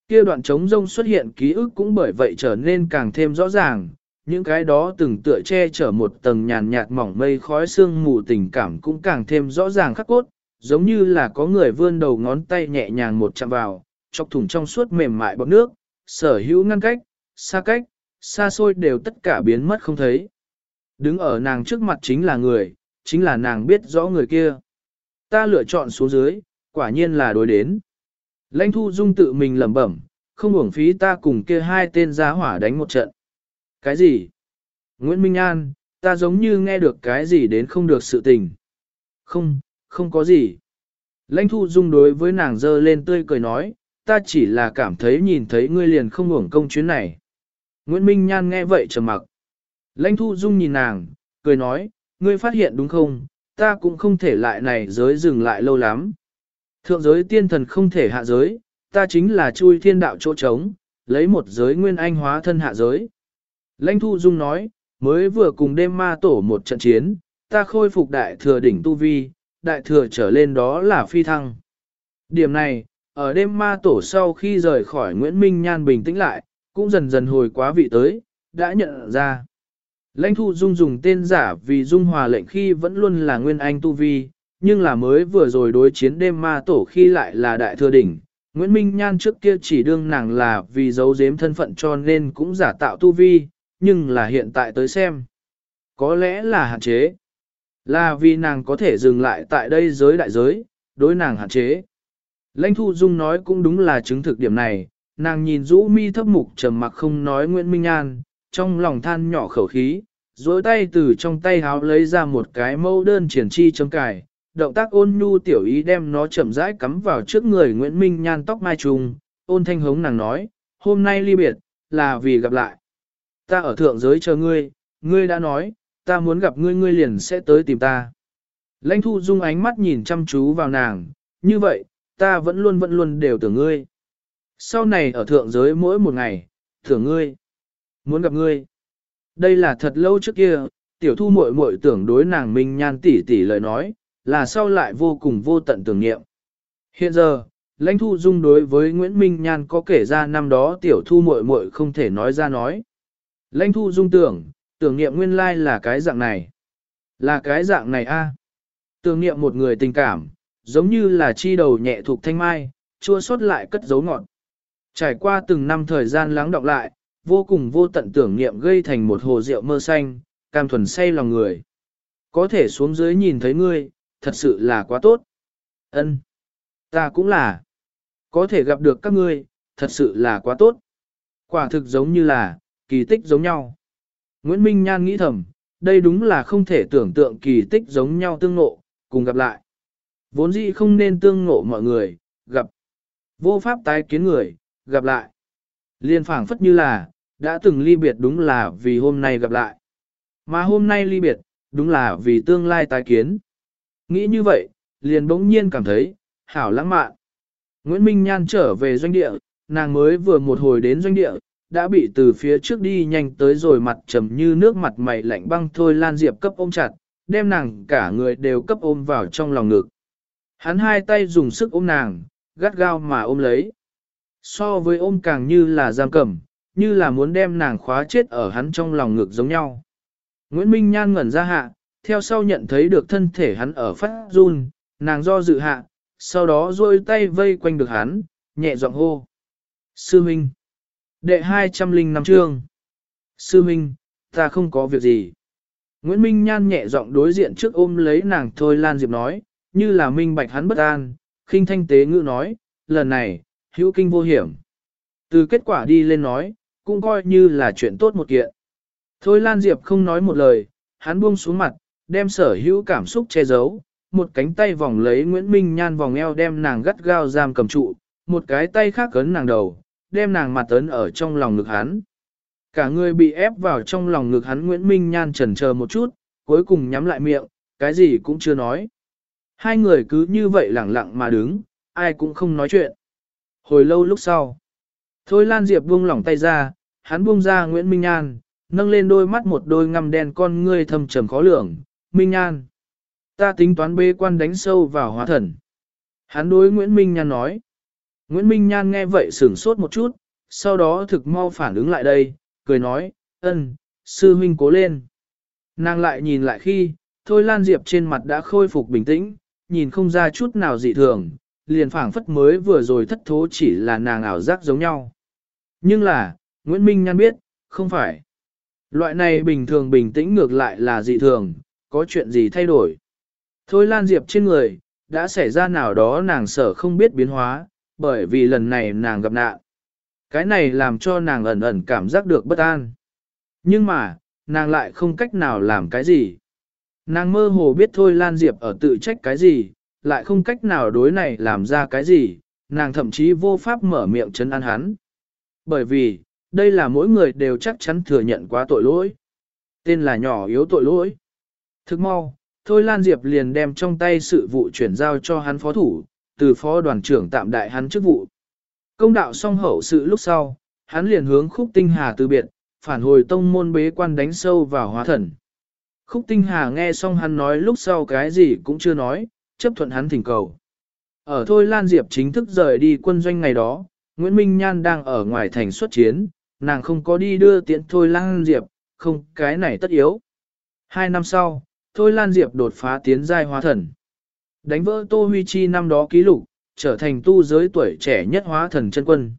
Speaker 1: Kia đoạn trống rông xuất hiện ký ức cũng bởi vậy trở nên càng thêm rõ ràng, những cái đó từng tựa che chở một tầng nhàn nhạt mỏng mây khói sương mù tình cảm cũng càng thêm rõ ràng khắc cốt, giống như là có người vươn đầu ngón tay nhẹ nhàng một chạm vào, chọc thủng trong suốt mềm mại bọt nước, sở hữu ngăn cách, xa cách, xa xôi đều tất cả biến mất không thấy. Đứng ở nàng trước mặt chính là người, chính là nàng biết rõ người kia. Ta lựa chọn xuống dưới, quả nhiên là đối đến. Lãnh thu dung tự mình lẩm bẩm, không uổng phí ta cùng kia hai tên giá hỏa đánh một trận. Cái gì? Nguyễn Minh An, ta giống như nghe được cái gì đến không được sự tình. Không, không có gì. Lãnh thu dung đối với nàng dơ lên tươi cười nói, ta chỉ là cảm thấy nhìn thấy ngươi liền không uổng công chuyến này. Nguyễn Minh Nhan nghe vậy trầm mặc. Lãnh thu dung nhìn nàng, cười nói, ngươi phát hiện đúng không, ta cũng không thể lại này giới dừng lại lâu lắm. Thượng giới tiên thần không thể hạ giới, ta chính là chui thiên đạo chỗ trống, lấy một giới nguyên anh hóa thân hạ giới. Lãnh thu dung nói, mới vừa cùng đêm ma tổ một trận chiến, ta khôi phục đại thừa đỉnh tu vi, đại thừa trở lên đó là phi thăng. Điểm này, ở đêm ma tổ sau khi rời khỏi Nguyễn Minh Nhan bình tĩnh lại, cũng dần dần hồi quá vị tới, đã nhận ra. Lãnh thu dung dùng tên giả vì dung hòa lệnh khi vẫn luôn là nguyên anh tu vi, nhưng là mới vừa rồi đối chiến đêm ma tổ khi lại là đại thừa đỉnh. Nguyễn Minh Nhan trước kia chỉ đương nàng là vì giấu giếm thân phận cho nên cũng giả tạo tu vi, nhưng là hiện tại tới xem. Có lẽ là hạn chế. Là vì nàng có thể dừng lại tại đây giới đại giới, đối nàng hạn chế. Lãnh thu dung nói cũng đúng là chứng thực điểm này, nàng nhìn rũ mi thấp mục trầm mặc không nói Nguyễn Minh An, trong lòng than nhỏ khẩu khí, duỗi tay từ trong tay háo lấy ra một cái mẫu đơn triển chi chấm cài, động tác ôn nhu tiểu ý đem nó chậm rãi cắm vào trước người Nguyễn Minh Nhan tóc mai trùng, ôn thanh hống nàng nói, hôm nay ly biệt, là vì gặp lại. Ta ở thượng giới chờ ngươi, ngươi đã nói, ta muốn gặp ngươi ngươi liền sẽ tới tìm ta. Lãnh thu dung ánh mắt nhìn chăm chú vào nàng, như vậy, ta vẫn luôn vẫn luôn đều tưởng ngươi. Sau này ở thượng giới mỗi một ngày, thưởng ngươi, muốn gặp ngươi. Đây là thật lâu trước kia, tiểu thu muội muội tưởng đối nàng minh nhan tỷ tỷ lời nói, là sau lại vô cùng vô tận tưởng niệm. Hiện giờ, lãnh thu dung đối với Nguyễn Minh Nhan có kể ra năm đó tiểu thu muội muội không thể nói ra nói. Lãnh thu dung tưởng, tưởng niệm nguyên lai là cái dạng này. Là cái dạng này a. Tưởng niệm một người tình cảm, giống như là chi đầu nhẹ thuộc thanh mai, chua xót lại cất dấu ngọn. Trải qua từng năm thời gian lắng đọng lại, vô cùng vô tận tưởng niệm gây thành một hồ rượu mơ xanh, cam thuần say lòng người. Có thể xuống dưới nhìn thấy ngươi, thật sự là quá tốt. Ân, Ta cũng là. Có thể gặp được các ngươi, thật sự là quá tốt. Quả thực giống như là, kỳ tích giống nhau. Nguyễn Minh Nhan nghĩ thầm, đây đúng là không thể tưởng tượng kỳ tích giống nhau tương ngộ, cùng gặp lại. Vốn dĩ không nên tương ngộ mọi người, gặp. Vô pháp tái kiến người, gặp lại. Liên phảng phất như là, đã từng ly biệt đúng là vì hôm nay gặp lại. Mà hôm nay ly biệt, đúng là vì tương lai tái kiến. Nghĩ như vậy, liền bỗng nhiên cảm thấy, hảo lãng mạn. Nguyễn Minh Nhan trở về doanh địa, nàng mới vừa một hồi đến doanh địa, đã bị từ phía trước đi nhanh tới rồi mặt trầm như nước mặt mày lạnh băng thôi Lan Diệp cấp ôm chặt, đem nàng cả người đều cấp ôm vào trong lòng ngực. Hắn hai tay dùng sức ôm nàng, gắt gao mà ôm lấy. So với ôm càng như là giam cầm, như là muốn đem nàng khóa chết ở hắn trong lòng ngực giống nhau. Nguyễn Minh Nhan ngẩn ra hạ, theo sau nhận thấy được thân thể hắn ở phát run, nàng do dự hạ, sau đó duỗi tay vây quanh được hắn, nhẹ giọng hô. Sư Minh. Đệ 205 chương. Sư Minh, ta không có việc gì. Nguyễn Minh Nhan nhẹ giọng đối diện trước ôm lấy nàng Thôi Lan Diệp nói, như là minh bạch hắn bất an, khinh thanh tế ngữ nói, lần này, hữu kinh vô hiểm. Từ kết quả đi lên nói, cũng coi như là chuyện tốt một kiện. Thôi Lan Diệp không nói một lời, hắn buông xuống mặt, đem sở hữu cảm xúc che giấu, một cánh tay vòng lấy Nguyễn Minh Nhan vòng eo đem nàng gắt gao giam cầm trụ, một cái tay khác cấn nàng đầu, đem nàng mặt ấn ở trong lòng ngực hắn. Cả người bị ép vào trong lòng ngực hắn Nguyễn Minh Nhan chần chờ một chút, cuối cùng nhắm lại miệng, cái gì cũng chưa nói. Hai người cứ như vậy lẳng lặng mà đứng, ai cũng không nói chuyện. Hồi lâu lúc sau, Thôi Lan Diệp buông lỏng tay ra, hắn buông ra Nguyễn Minh Nhan, nâng lên đôi mắt một đôi ngăm đen con ngươi thâm trầm khó lường, Minh Nhan. Ta tính toán bê quan đánh sâu vào hóa thần. Hắn đối Nguyễn Minh Nhan nói. Nguyễn Minh Nhan nghe vậy sửng sốt một chút, sau đó thực mau phản ứng lại đây, cười nói, ân, sư huynh cố lên. Nàng lại nhìn lại khi, Thôi Lan Diệp trên mặt đã khôi phục bình tĩnh, nhìn không ra chút nào dị thường, liền phảng phất mới vừa rồi thất thố chỉ là nàng ảo giác giống nhau. Nhưng là, Nguyễn Minh Nhan biết, không phải. Loại này bình thường bình tĩnh ngược lại là dị thường, có chuyện gì thay đổi. Thôi Lan Diệp trên người, đã xảy ra nào đó nàng sợ không biết biến hóa, bởi vì lần này nàng gặp nạn. Cái này làm cho nàng ẩn ẩn cảm giác được bất an. Nhưng mà, nàng lại không cách nào làm cái gì. Nàng mơ hồ biết thôi Lan Diệp ở tự trách cái gì, lại không cách nào đối này làm ra cái gì, nàng thậm chí vô pháp mở miệng chấn an hắn. Bởi vì, đây là mỗi người đều chắc chắn thừa nhận quá tội lỗi. Tên là nhỏ yếu tội lỗi. Thức mau, Thôi Lan Diệp liền đem trong tay sự vụ chuyển giao cho hắn phó thủ, từ phó đoàn trưởng tạm đại hắn chức vụ. Công đạo xong hậu sự lúc sau, hắn liền hướng khúc tinh hà từ biệt, phản hồi tông môn bế quan đánh sâu vào hóa thần. Khúc tinh hà nghe xong hắn nói lúc sau cái gì cũng chưa nói, chấp thuận hắn thỉnh cầu. Ở Thôi Lan Diệp chính thức rời đi quân doanh ngày đó, Nguyễn Minh Nhan đang ở ngoài thành xuất chiến, nàng không có đi đưa tiễn Thôi Lan Diệp, không, cái này tất yếu. Hai năm sau, Thôi Lan Diệp đột phá tiến giai hóa thần. Đánh vỡ Tô Huy Chi năm đó ký lục, trở thành tu giới tuổi trẻ nhất hóa thần chân quân.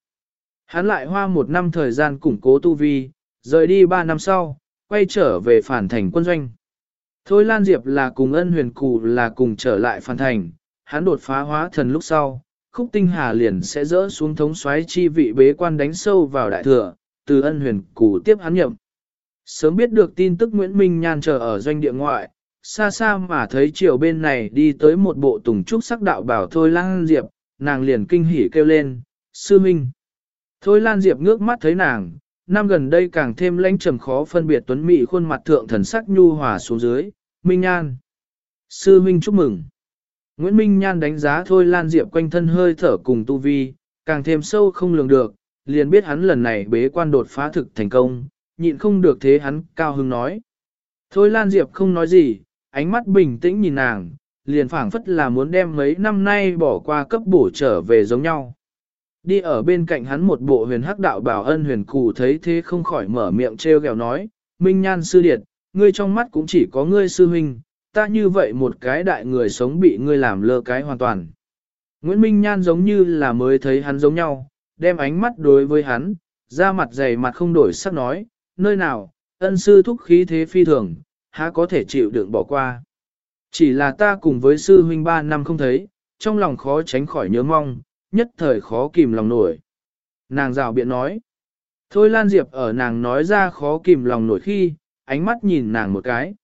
Speaker 1: Hắn lại hoa một năm thời gian củng cố tu vi, rời đi ba năm sau, quay trở về phản thành quân doanh. Thôi Lan Diệp là cùng ân huyền cụ là cùng trở lại phản thành, hắn đột phá hóa thần lúc sau, khúc tinh hà liền sẽ dỡ xuống thống xoáy chi vị bế quan đánh sâu vào đại thừa, từ ân huyền cụ tiếp hắn nhậm. Sớm biết được tin tức Nguyễn Minh Nhan chờ ở doanh địa ngoại, xa xa mà thấy chiều bên này đi tới một bộ tùng trúc sắc đạo bảo Thôi Lan Diệp, nàng liền kinh hỉ kêu lên, sư minh. Thôi Lan Diệp ngước mắt thấy nàng, năm gần đây càng thêm lãnh trầm khó phân biệt tuấn mỹ khuôn mặt thượng thần sắc nhu hòa xuống dưới, Minh Nhan. Sư Minh chúc mừng. Nguyễn Minh Nhan đánh giá Thôi Lan Diệp quanh thân hơi thở cùng tu vi, càng thêm sâu không lường được, liền biết hắn lần này bế quan đột phá thực thành công, nhịn không được thế hắn cao hứng nói. Thôi Lan Diệp không nói gì, ánh mắt bình tĩnh nhìn nàng, liền phảng phất là muốn đem mấy năm nay bỏ qua cấp bổ trở về giống nhau. Đi ở bên cạnh hắn một bộ huyền hắc đạo bảo ân huyền cụ thấy thế không khỏi mở miệng treo gẹo nói, Minh Nhan sư điệt, ngươi trong mắt cũng chỉ có ngươi sư huynh, ta như vậy một cái đại người sống bị ngươi làm lơ cái hoàn toàn. Nguyễn Minh Nhan giống như là mới thấy hắn giống nhau, đem ánh mắt đối với hắn, da mặt dày mặt không đổi sắc nói, nơi nào, ân sư thúc khí thế phi thường, há có thể chịu đựng bỏ qua. Chỉ là ta cùng với sư huynh ba năm không thấy, trong lòng khó tránh khỏi nhớ mong, nhất thời khó kìm lòng nổi. Nàng rào biện nói. Thôi Lan Diệp ở nàng nói ra khó kìm lòng nổi khi, ánh mắt nhìn nàng một cái.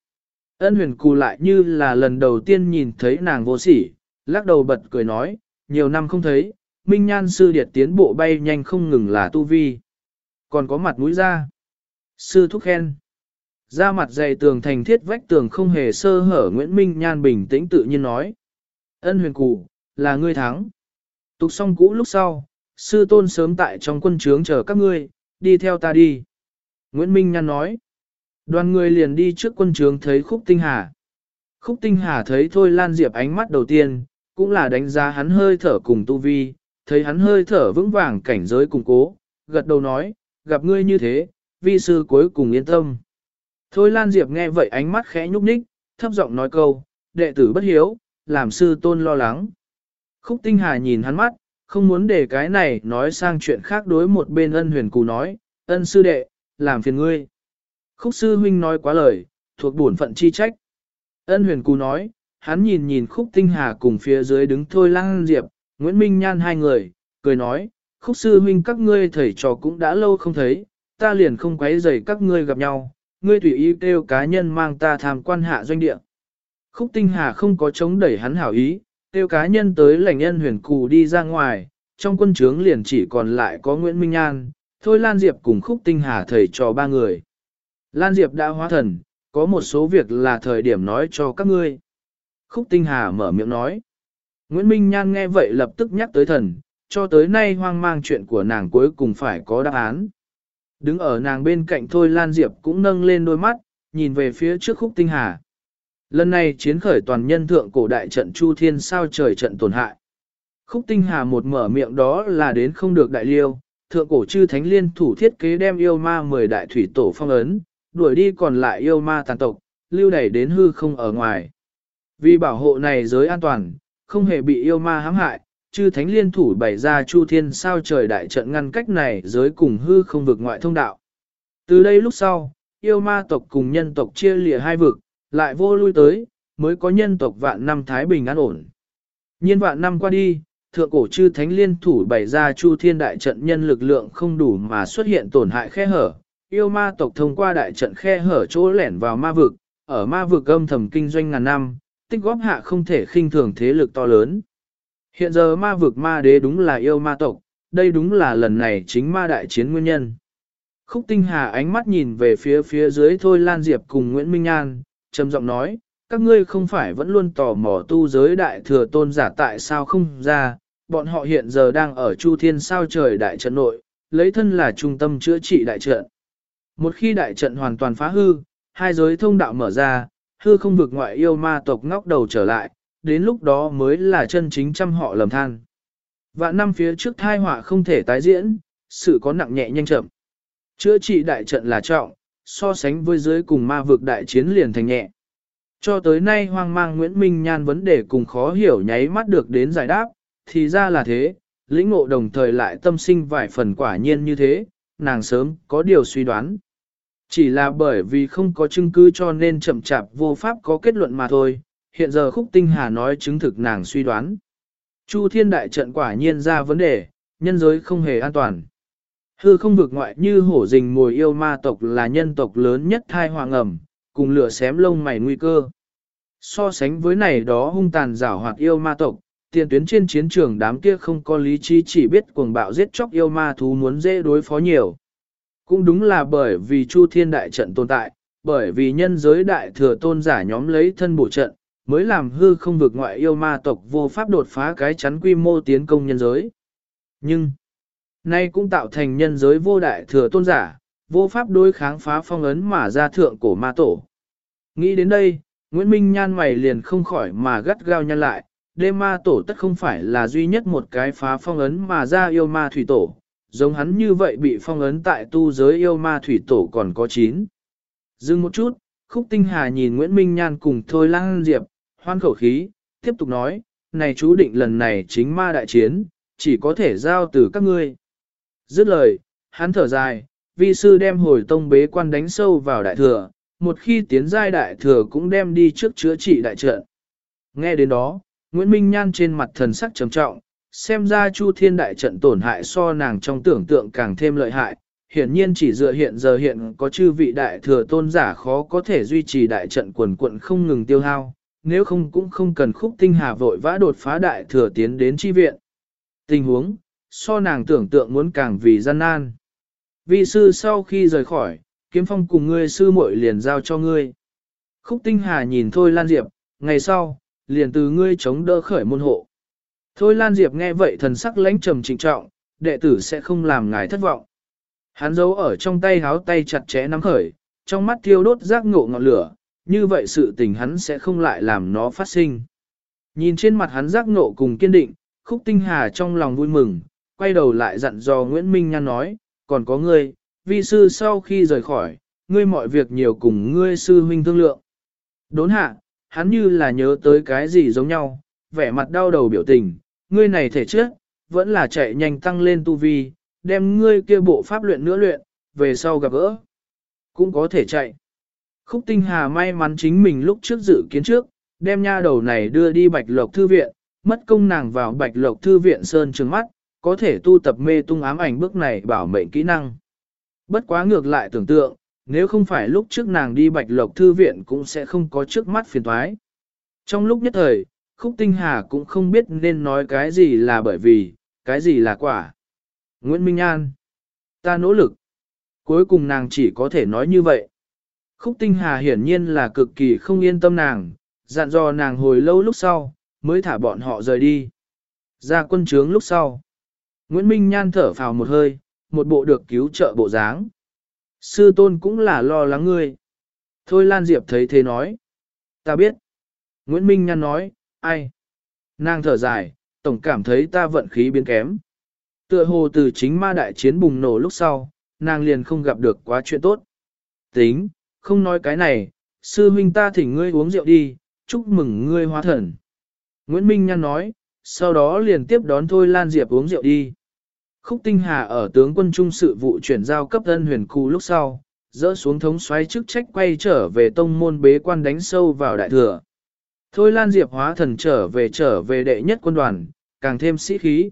Speaker 1: Ân huyền cù lại như là lần đầu tiên nhìn thấy nàng vô sỉ, lắc đầu bật cười nói, nhiều năm không thấy, Minh Nhan sư điệt tiến bộ bay nhanh không ngừng là tu vi. Còn có mặt mũi ra. Sư thúc khen. Ra mặt dày tường thành thiết vách tường không hề sơ hở Nguyễn Minh Nhan bình tĩnh tự nhiên nói. Ân huyền cụ, là ngươi thắng. Tục xong cũ lúc sau, sư tôn sớm tại trong quân trướng chờ các ngươi, đi theo ta đi. Nguyễn Minh Nhan nói. Đoàn người liền đi trước quân trướng thấy Khúc Tinh Hà. Khúc Tinh Hà thấy Thôi Lan Diệp ánh mắt đầu tiên, cũng là đánh giá hắn hơi thở cùng tu vi, thấy hắn hơi thở vững vàng cảnh giới củng cố, gật đầu nói, gặp ngươi như thế, vi sư cuối cùng yên tâm. Thôi Lan Diệp nghe vậy ánh mắt khẽ nhúc nhích, thấp giọng nói câu, đệ tử bất hiếu, làm sư tôn lo lắng. Khúc Tinh Hà nhìn hắn mắt, không muốn để cái này nói sang chuyện khác đối một bên ân huyền cù nói, ân sư đệ, làm phiền ngươi. Khúc sư huynh nói quá lời, thuộc bổn phận chi trách. Ân huyền cú nói, hắn nhìn nhìn khúc tinh hà cùng phía dưới đứng thôi lang diệp, Nguyễn Minh Nhan hai người, cười nói, khúc sư huynh các ngươi thầy trò cũng đã lâu không thấy, ta liền không quấy rầy các ngươi gặp nhau, ngươi tùy ý kêu cá nhân mang ta tham quan hạ doanh địa. Khúc tinh hà không có chống đẩy hắn hảo ý, kêu cá nhân tới lành nhân huyền cù đi ra ngoài, trong quân trướng liền chỉ còn lại có Nguyễn Minh Nhan, thôi Lan Diệp cùng khúc tinh hà thầy trò ba người. Lan Diệp đã hóa thần, có một số việc là thời điểm nói cho các ngươi. Khúc tinh hà mở miệng nói. Nguyễn Minh Nhan nghe vậy lập tức nhắc tới thần, cho tới nay hoang mang chuyện của nàng cuối cùng phải có đáp án. Đứng ở nàng bên cạnh Thôi Lan Diệp cũng nâng lên đôi mắt, nhìn về phía trước khúc tinh hà. Lần này chiến khởi toàn nhân thượng cổ đại trận Chu Thiên sao trời trận tổn hại. Khúc tinh hà một mở miệng đó là đến không được đại liêu, thượng cổ chư thánh liên thủ thiết kế đem yêu ma 10 đại thủy tổ phong ấn, đuổi đi còn lại yêu ma tàn tộc, lưu đẩy đến hư không ở ngoài. Vì bảo hộ này giới an toàn, không hề bị yêu ma hãm hại, chư thánh liên thủ bày ra chu thiên sao trời đại trận ngăn cách này giới cùng hư không vực ngoại thông đạo. Từ đây lúc sau, yêu ma tộc cùng nhân tộc chia lìa hai vực, lại vô lui tới, mới có nhân tộc vạn năm Thái Bình an ổn. Nhiên vạn năm qua đi, thượng cổ chư thánh liên thủ bày ra chu thiên đại trận nhân lực lượng không đủ mà xuất hiện tổn hại khe hở. Yêu ma tộc thông qua đại trận khe hở chỗ lẻn vào ma vực, ở ma vực âm thầm kinh doanh ngàn năm, tích góp hạ không thể khinh thường thế lực to lớn. Hiện giờ ma vực ma đế đúng là yêu ma tộc, đây đúng là lần này chính ma đại chiến nguyên nhân. Khúc tinh hà ánh mắt nhìn về phía phía dưới thôi Lan Diệp cùng Nguyễn Minh An, trầm giọng nói, các ngươi không phải vẫn luôn tò mò tu giới đại thừa tôn giả tại sao không ra, bọn họ hiện giờ đang ở Chu Thiên sao trời đại trận nội, lấy thân là trung tâm chữa trị đại trận. Một khi đại trận hoàn toàn phá hư, hai giới thông đạo mở ra, hư không vực ngoại yêu ma tộc ngóc đầu trở lại, đến lúc đó mới là chân chính trăm họ lầm than. Vạn năm phía trước thai họa không thể tái diễn, sự có nặng nhẹ nhanh chậm. Chữa trị đại trận là trọng, so sánh với giới cùng ma vực đại chiến liền thành nhẹ. Cho tới nay hoang mang Nguyễn Minh Nhan vấn đề cùng khó hiểu nháy mắt được đến giải đáp, thì ra là thế, lĩnh ngộ đồng thời lại tâm sinh vài phần quả nhiên như thế, nàng sớm có điều suy đoán. Chỉ là bởi vì không có chứng cứ cho nên chậm chạp vô pháp có kết luận mà thôi, hiện giờ khúc tinh hà nói chứng thực nàng suy đoán. Chu thiên đại trận quả nhiên ra vấn đề, nhân giới không hề an toàn. Hư không vực ngoại như hổ rình mồi yêu ma tộc là nhân tộc lớn nhất thai hoàng ẩm, cùng lửa xém lông mày nguy cơ. So sánh với này đó hung tàn rảo hoạt yêu ma tộc, tiền tuyến trên chiến trường đám kia không có lý trí chỉ biết cuồng bạo giết chóc yêu ma thú muốn dễ đối phó nhiều. Cũng đúng là bởi vì Chu Thiên Đại trận tồn tại, bởi vì nhân giới đại thừa tôn giả nhóm lấy thân bổ trận, mới làm hư không vực ngoại yêu ma tộc vô pháp đột phá cái chắn quy mô tiến công nhân giới. Nhưng, nay cũng tạo thành nhân giới vô đại thừa tôn giả, vô pháp đối kháng phá phong ấn mà ra thượng cổ ma tổ. Nghĩ đến đây, Nguyễn Minh nhan mày liền không khỏi mà gắt gao nhăn lại, đêm ma tổ tất không phải là duy nhất một cái phá phong ấn mà ra yêu ma thủy tổ, giống hắn như vậy bị phong ấn tại tu giới yêu ma thủy tổ còn có chín. Dừng một chút, khúc tinh hà nhìn Nguyễn Minh Nhan cùng Thôi Lang Diệp, hoan khẩu khí, tiếp tục nói, này chú định lần này chính ma đại chiến, chỉ có thể giao từ các ngươi. Dứt lời, hắn thở dài, vi sư đem hồi tông bế quan đánh sâu vào đại thừa, một khi tiến giai đại thừa cũng đem đi trước chữa trị đại trận. Nghe đến đó, Nguyễn Minh Nhan trên mặt thần sắc trầm trọng, xem ra Chu Thiên đại trận tổn hại so nàng trong tưởng tượng càng thêm lợi hại, hiển nhiên chỉ dựa hiện giờ hiện có chư vị đại thừa tôn giả khó có thể duy trì đại trận quần quận không ngừng tiêu hao, nếu không cũng không cần khúc tinh hà vội vã đột phá đại thừa tiến đến chi viện. Tình huống, so nàng tưởng tượng muốn càng vì gian nan. Vi sư sau khi rời khỏi, kiếm phong cùng ngươi sư muội liền giao cho ngươi. Khúc tinh hà nhìn thôi Lan Diệp, ngày sau, liền từ ngươi chống đỡ khởi môn hộ. Thôi Lan Diệp nghe vậy thần sắc lãnh trầm trịnh trọng, đệ tử sẽ không làm ngài thất vọng. Hắn giấu ở trong tay háo tay chặt chẽ nắm khởi, trong mắt thiêu đốt giác ngộ ngọn lửa, như vậy sự tình hắn sẽ không lại làm nó phát sinh. Nhìn trên mặt hắn giác ngộ cùng kiên định, khúc tinh hà trong lòng vui mừng, quay đầu lại dặn dò Nguyễn Minh Nhan nói, còn có ngươi, vi sư sau khi rời khỏi, ngươi mọi việc nhiều cùng ngươi sư huynh thương lượng. Đốn hạ, hắn như là nhớ tới cái gì giống nhau, vẻ mặt đau đầu biểu tình, ngươi này thể trước, vẫn là chạy nhanh tăng lên tu vi, đem ngươi kia bộ pháp luyện nữa luyện, về sau gặp gỡ. Cũng có thể chạy. Khúc tinh hà may mắn chính mình lúc trước dự kiến trước, đem nha đầu này đưa đi bạch lộc thư viện, mất công nàng vào bạch lộc thư viện sơn trừng mắt, có thể tu tập mê tung ám ảnh bước này bảo mệnh kỹ năng. Bất quá ngược lại tưởng tượng, nếu không phải lúc trước nàng đi bạch lộc thư viện cũng sẽ không có trước mắt phiền thoái. Trong lúc nhất thời, khúc tinh hà cũng không biết nên nói cái gì là bởi vì, cái gì là quả. Nguyễn Minh An, ta nỗ lực. Cuối cùng nàng chỉ có thể nói như vậy. Khúc tinh hà hiển nhiên là cực kỳ không yên tâm nàng, dặn dò nàng hồi lâu lúc sau, mới thả bọn họ rời đi. Ra quân trướng lúc sau. Nguyễn Minh Nhan thở phào một hơi, một bộ được cứu trợ bộ dáng. Sư tôn cũng là lo lắng ngươi. Thôi Lan Diệp thấy thế nói. Ta biết. Nguyễn Minh Nhan nói, ai? Nàng thở dài, tổng cảm thấy ta vận khí biến kém. Tựa hồ từ chính ma đại chiến bùng nổ lúc sau, nàng liền không gặp được quá chuyện tốt. Tính, không nói cái này, sư huynh ta thỉnh ngươi uống rượu đi, chúc mừng ngươi hóa thần. Nguyễn Minh Nhan nói, sau đó liền tiếp đón Thôi Lan Diệp uống rượu đi. Khúc Tinh Hà ở tướng quân trung sự vụ chuyển giao cấp thân huyền cù lúc sau, dỡ xuống thống xoáy chức trách quay trở về tông môn bế quan đánh sâu vào đại thừa. Thôi Lan Diệp hóa thần trở về trở về đệ nhất quân đoàn, càng thêm sĩ khí.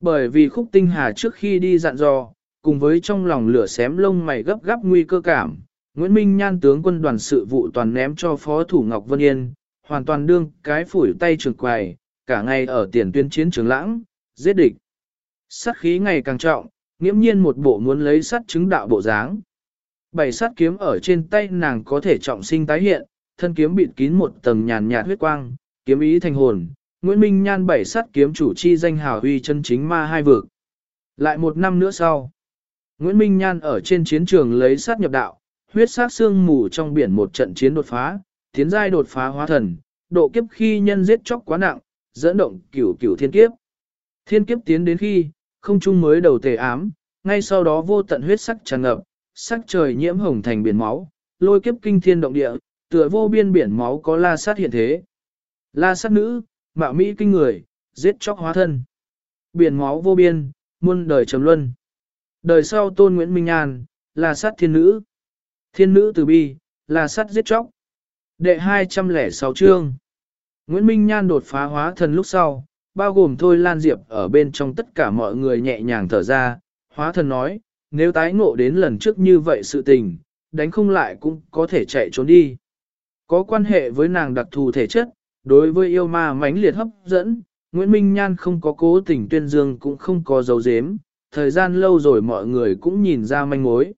Speaker 1: Bởi vì Khúc Tinh Hà trước khi đi dặn dò, cùng với trong lòng lửa xém lông mày gấp gáp nguy cơ cảm, Nguyễn Minh Nhan tướng quân đoàn sự vụ toàn ném cho Phó Thủ Ngọc Vân Yên, hoàn toàn đương cái phủi tay trường quài, cả ngày ở tiền tuyên chiến trường lãng, giết địch. Sát khí ngày càng trọng, nghiễm nhiên một bộ muốn lấy sắt chứng đạo bộ dáng. Bảy sát kiếm ở trên tay nàng có thể trọng sinh tái hiện, thân kiếm bịt kín một tầng nhàn nhạt huyết quang, kiếm ý thành hồn. Nguyễn Minh Nhan bảy sát kiếm chủ chi danh hào huy chân chính ma hai vực. Lại một năm nữa sau, Nguyễn Minh Nhan ở trên chiến trường lấy sát nhập đạo, huyết sát xương mù trong biển một trận chiến đột phá, tiến giai đột phá hóa thần, độ kiếp khi nhân giết chóc quá nặng, dẫn động cửu cửu thiên kiếp. Thiên kiếp tiến đến khi, không trung mới đầu tề ám, ngay sau đó vô tận huyết sắc tràn ngập, sắc trời nhiễm hồng thành biển máu, lôi kiếp kinh thiên động địa, tựa vô biên biển máu có la sát hiện thế. La sát nữ, mạo mỹ kinh người, giết chóc hóa thân. Biển máu vô biên, muôn đời trầm luân. Đời sau tôn Nguyễn Minh An, là sát thiên nữ. Thiên nữ từ bi, là sát giết chóc. Đệ 206 chương. Nguyễn Minh Nhan đột phá hóa thần lúc sau, bao gồm thôi Lan Diệp ở bên trong tất cả mọi người nhẹ nhàng thở ra, hóa thần nói, nếu tái ngộ đến lần trước như vậy sự tình, đánh không lại cũng có thể chạy trốn đi. Có quan hệ với nàng đặc thù thể chất, đối với yêu ma mãnh liệt hấp dẫn, Nguyễn Minh Nhan không có cố tình tuyên dương cũng không có dấu dếm, thời gian lâu rồi mọi người cũng nhìn ra manh mối.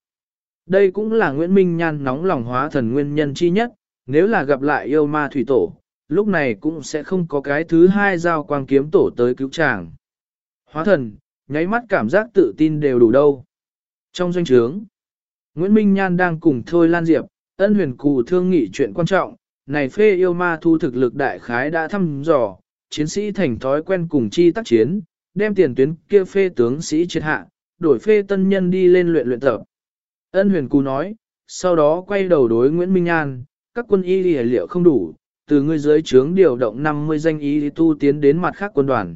Speaker 1: Đây cũng là Nguyễn Minh Nhan nóng lòng hóa thần nguyên nhân chi nhất, nếu là gặp lại yêu ma thủy tổ, lúc này cũng sẽ không có cái thứ hai giao quang kiếm tổ tới cứu chàng. Hóa thần, nháy mắt cảm giác tự tin đều đủ đâu. Trong doanh trướng, Nguyễn Minh Nhan đang cùng Thôi Lan Diệp, ân huyền cù thương nghị chuyện quan trọng, này phê yêu ma thu thực lực đại khái đã thăm dò, chiến sĩ thành thói quen cùng chi tác chiến, đem tiền tuyến kia phê tướng sĩ triệt hạ, đổi phê tân nhân đi lên luyện luyện tập. Ân huyền cù nói, sau đó quay đầu đối Nguyễn Minh Nhan, các quân y liệu không đủ, từ ngươi dưới trướng điều động 50 danh y tu tiến đến mặt khác quân đoàn.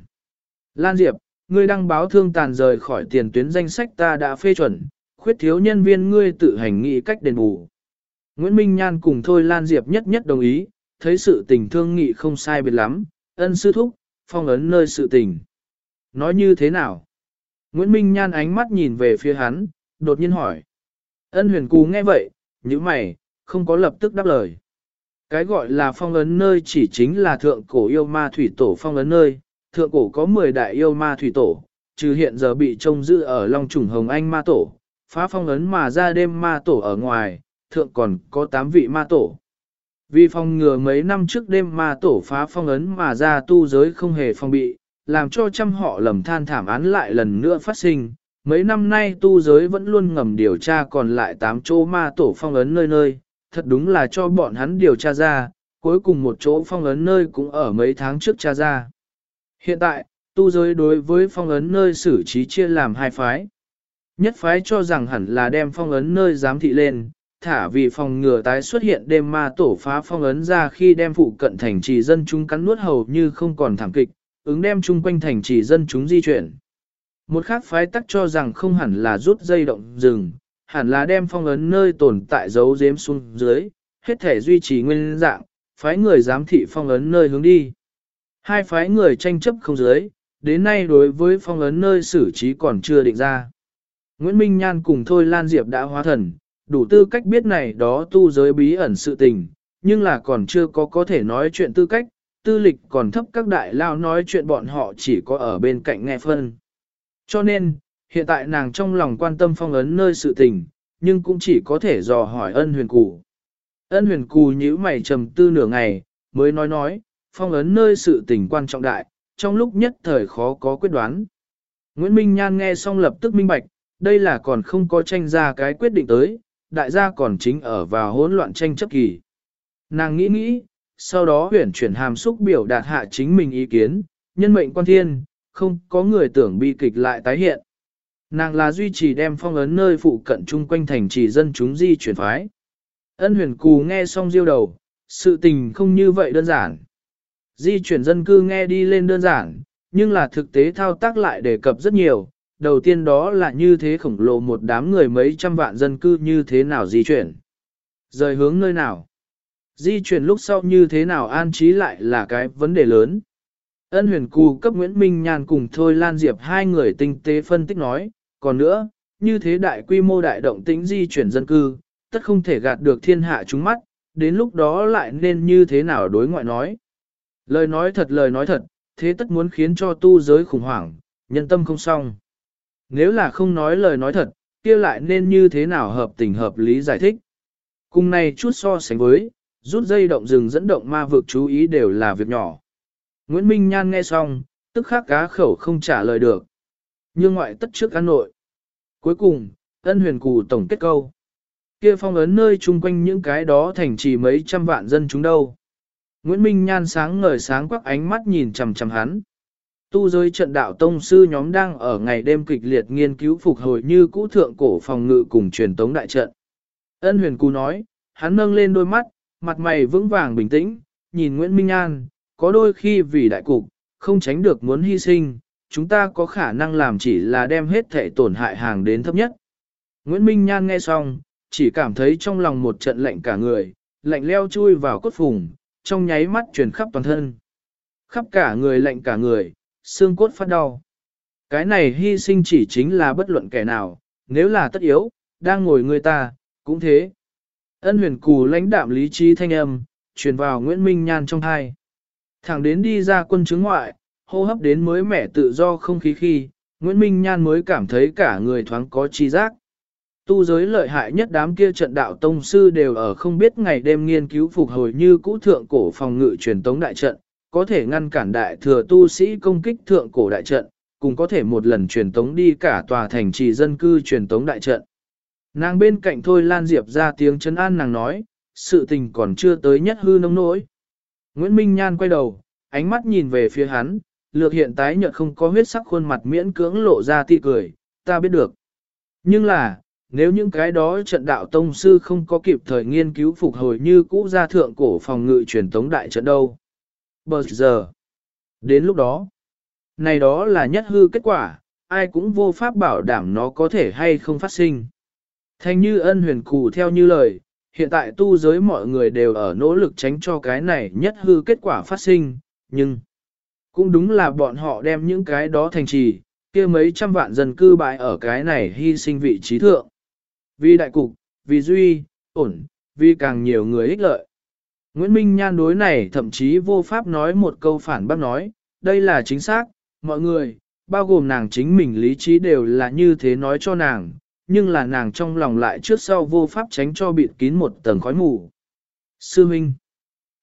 Speaker 1: Lan Diệp, ngươi đăng báo thương tàn rời khỏi tiền tuyến danh sách ta đã phê chuẩn, khuyết thiếu nhân viên ngươi tự hành nghị cách đền bù. Nguyễn Minh Nhan cùng Thôi Lan Diệp nhất nhất đồng ý, thấy sự tình thương nghị không sai biệt lắm, ân sư thúc, phong ấn nơi sự tình. Nói như thế nào? Nguyễn Minh Nhan ánh mắt nhìn về phía hắn, đột nhiên hỏi. Ân huyền cú nghe vậy, như mày, không có lập tức đáp lời. Cái gọi là phong ấn nơi chỉ chính là thượng cổ yêu ma thủy tổ phong ấn nơi, thượng cổ có 10 đại yêu ma thủy tổ, trừ hiện giờ bị trông giữ ở Long Trùng Hồng Anh ma tổ, phá phong ấn mà ra đêm ma tổ ở ngoài, thượng còn có 8 vị ma tổ. Vì phong ngừa mấy năm trước đêm ma tổ phá phong ấn mà ra tu giới không hề phong bị, làm cho trăm họ lầm than thảm án lại lần nữa phát sinh. Mấy năm nay tu giới vẫn luôn ngầm điều tra còn lại 8 chỗ ma tổ phong ấn nơi nơi, thật đúng là cho bọn hắn điều tra ra, cuối cùng một chỗ phong ấn nơi cũng ở mấy tháng trước tra ra. Hiện tại, tu giới đối với phong ấn nơi xử trí chia làm hai phái. Nhất phái cho rằng hẳn là đem phong ấn nơi giám thị lên, thả vì phòng ngừa tái xuất hiện đêm ma tổ phá phong ấn ra khi đem phụ cận thành trì dân chúng cắn nuốt hầu như không còn thảm kịch, ứng đem chung quanh thành trì dân chúng di chuyển. Một khác phái tắc cho rằng không hẳn là rút dây động rừng, hẳn là đem phong ấn nơi tồn tại dấu giếm xuống dưới, hết thể duy trì nguyên dạng, phái người giám thị phong ấn nơi hướng đi. Hai phái người tranh chấp không dưới, đến nay đối với phong ấn nơi xử trí còn chưa định ra. Nguyễn Minh Nhan cùng Thôi Lan Diệp đã hóa thần, đủ tư cách biết này đó tu giới bí ẩn sự tình, nhưng là còn chưa có có thể nói chuyện tư cách, tư lịch còn thấp các đại lao nói chuyện bọn họ chỉ có ở bên cạnh nghe phân. Cho nên, hiện tại nàng trong lòng quan tâm phong ấn nơi sự tình, nhưng cũng chỉ có thể dò hỏi ân huyền cù. Ân huyền cù nhíu mày trầm tư nửa ngày, mới nói nói, phong ấn nơi sự tình quan trọng đại, trong lúc nhất thời khó có quyết đoán. Nguyễn Minh Nhan nghe xong lập tức minh bạch, đây là còn không có tranh ra cái quyết định tới, đại gia còn chính ở vào hỗn loạn tranh chấp kỳ. Nàng nghĩ nghĩ, sau đó huyển chuyển hàm xúc biểu đạt hạ chính mình ý kiến, nhân mệnh quan thiên, không có người tưởng bi kịch lại tái hiện. Nàng là duy trì đem phong ấn nơi phụ cận chung quanh thành trì dân chúng di chuyển phái. Ân huyền cù nghe xong diêu đầu, sự tình không như vậy đơn giản. Di chuyển dân cư nghe đi lên đơn giản, nhưng là thực tế thao tác lại đề cập rất nhiều. Đầu tiên đó là như thế khổng lồ một đám người mấy trăm vạn dân cư như thế nào di chuyển. Rời hướng nơi nào. Di chuyển lúc sau như thế nào an trí lại là cái vấn đề lớn. Ân huyền cù cấp Nguyễn Minh Nhàn cùng Thôi Lan Diệp hai người tinh tế phân tích nói, còn nữa, như thế đại quy mô đại động tĩnh di chuyển dân cư, tất không thể gạt được thiên hạ chúng mắt, đến lúc đó lại nên như thế nào đối ngoại nói. Lời nói thật lời nói thật, thế tất muốn khiến cho tu giới khủng hoảng, nhân tâm không xong. Nếu là không nói lời nói thật, kia lại nên như thế nào hợp tình hợp lý giải thích. Cùng này chút so sánh với, rút dây động rừng dẫn động ma vực chú ý đều là việc nhỏ. Nguyễn Minh Nhan nghe xong, tức khắc cá khẩu không trả lời được. Nhưng ngoại tất trước ăn nội. Cuối cùng, ân huyền cù tổng kết câu. Kia phong ấn nơi chung quanh những cái đó thành trì mấy trăm vạn dân chúng đâu. Nguyễn Minh Nhan sáng ngời sáng quắc ánh mắt nhìn chằm chằm hắn. Tu giới trận đạo tông sư nhóm đang ở ngày đêm kịch liệt nghiên cứu phục hồi như cũ thượng cổ phòng ngự cùng truyền tống đại trận. Ân huyền cù nói, hắn nâng lên đôi mắt, mặt mày vững vàng bình tĩnh, nhìn Nguyễn Minh An. có đôi khi vì đại cục, không tránh được muốn hy sinh, chúng ta có khả năng làm chỉ là đem hết thể tổn hại hàng đến thấp nhất. Nguyễn Minh Nhan nghe xong, chỉ cảm thấy trong lòng một trận lạnh cả người, lạnh leo chui vào cốt phùng, trong nháy mắt truyền khắp toàn thân. Khắp cả người lạnh cả người, xương cốt phát đau. Cái này hy sinh chỉ chính là bất luận kẻ nào, nếu là tất yếu, đang ngồi người ta, cũng thế. Ân huyền cù lãnh đạm lý trí thanh âm, truyền vào Nguyễn Minh Nhan trong hai. Thẳng đến đi ra quân chứng ngoại, hô hấp đến mới mẻ tự do không khí khi, Nguyễn Minh Nhan mới cảm thấy cả người thoáng có chi giác. Tu giới lợi hại nhất đám kia trận đạo tông sư đều ở không biết ngày đêm nghiên cứu phục hồi như cũ thượng cổ phòng ngự truyền tống đại trận, có thể ngăn cản đại thừa tu sĩ công kích thượng cổ đại trận, cùng có thể một lần truyền tống đi cả tòa thành trì dân cư truyền tống đại trận. Nàng bên cạnh thôi Lan Diệp ra tiếng chân an nàng nói, sự tình còn chưa tới nhất hư nông nỗi. Nguyễn Minh Nhan quay đầu, ánh mắt nhìn về phía hắn, lược hiện tái nhợt không có huyết sắc khuôn mặt miễn cưỡng lộ ra ti cười, ta biết được. Nhưng là, nếu những cái đó trận đạo tông sư không có kịp thời nghiên cứu phục hồi như cũ gia thượng cổ phòng ngự truyền tống đại trận đâu. Bờ giờ, đến lúc đó, này đó là nhất hư kết quả, ai cũng vô pháp bảo đảm nó có thể hay không phát sinh. Thanh như ân huyền cù theo như lời, hiện tại tu giới mọi người đều ở nỗ lực tránh cho cái này nhất hư kết quả phát sinh, nhưng cũng đúng là bọn họ đem những cái đó thành trì, kia mấy trăm vạn dân cư bại ở cái này hy sinh vị trí thượng. Vì đại cục, vì duy, ổn, vì càng nhiều người ích lợi. Nguyễn Minh Nhan đối này thậm chí vô pháp nói một câu phản bác nói, đây là chính xác, mọi người, bao gồm nàng chính mình lý trí đều là như thế nói cho nàng, nhưng là nàng trong lòng lại trước sau vô pháp tránh cho bịt kín một tầng khói mù. Sư Minh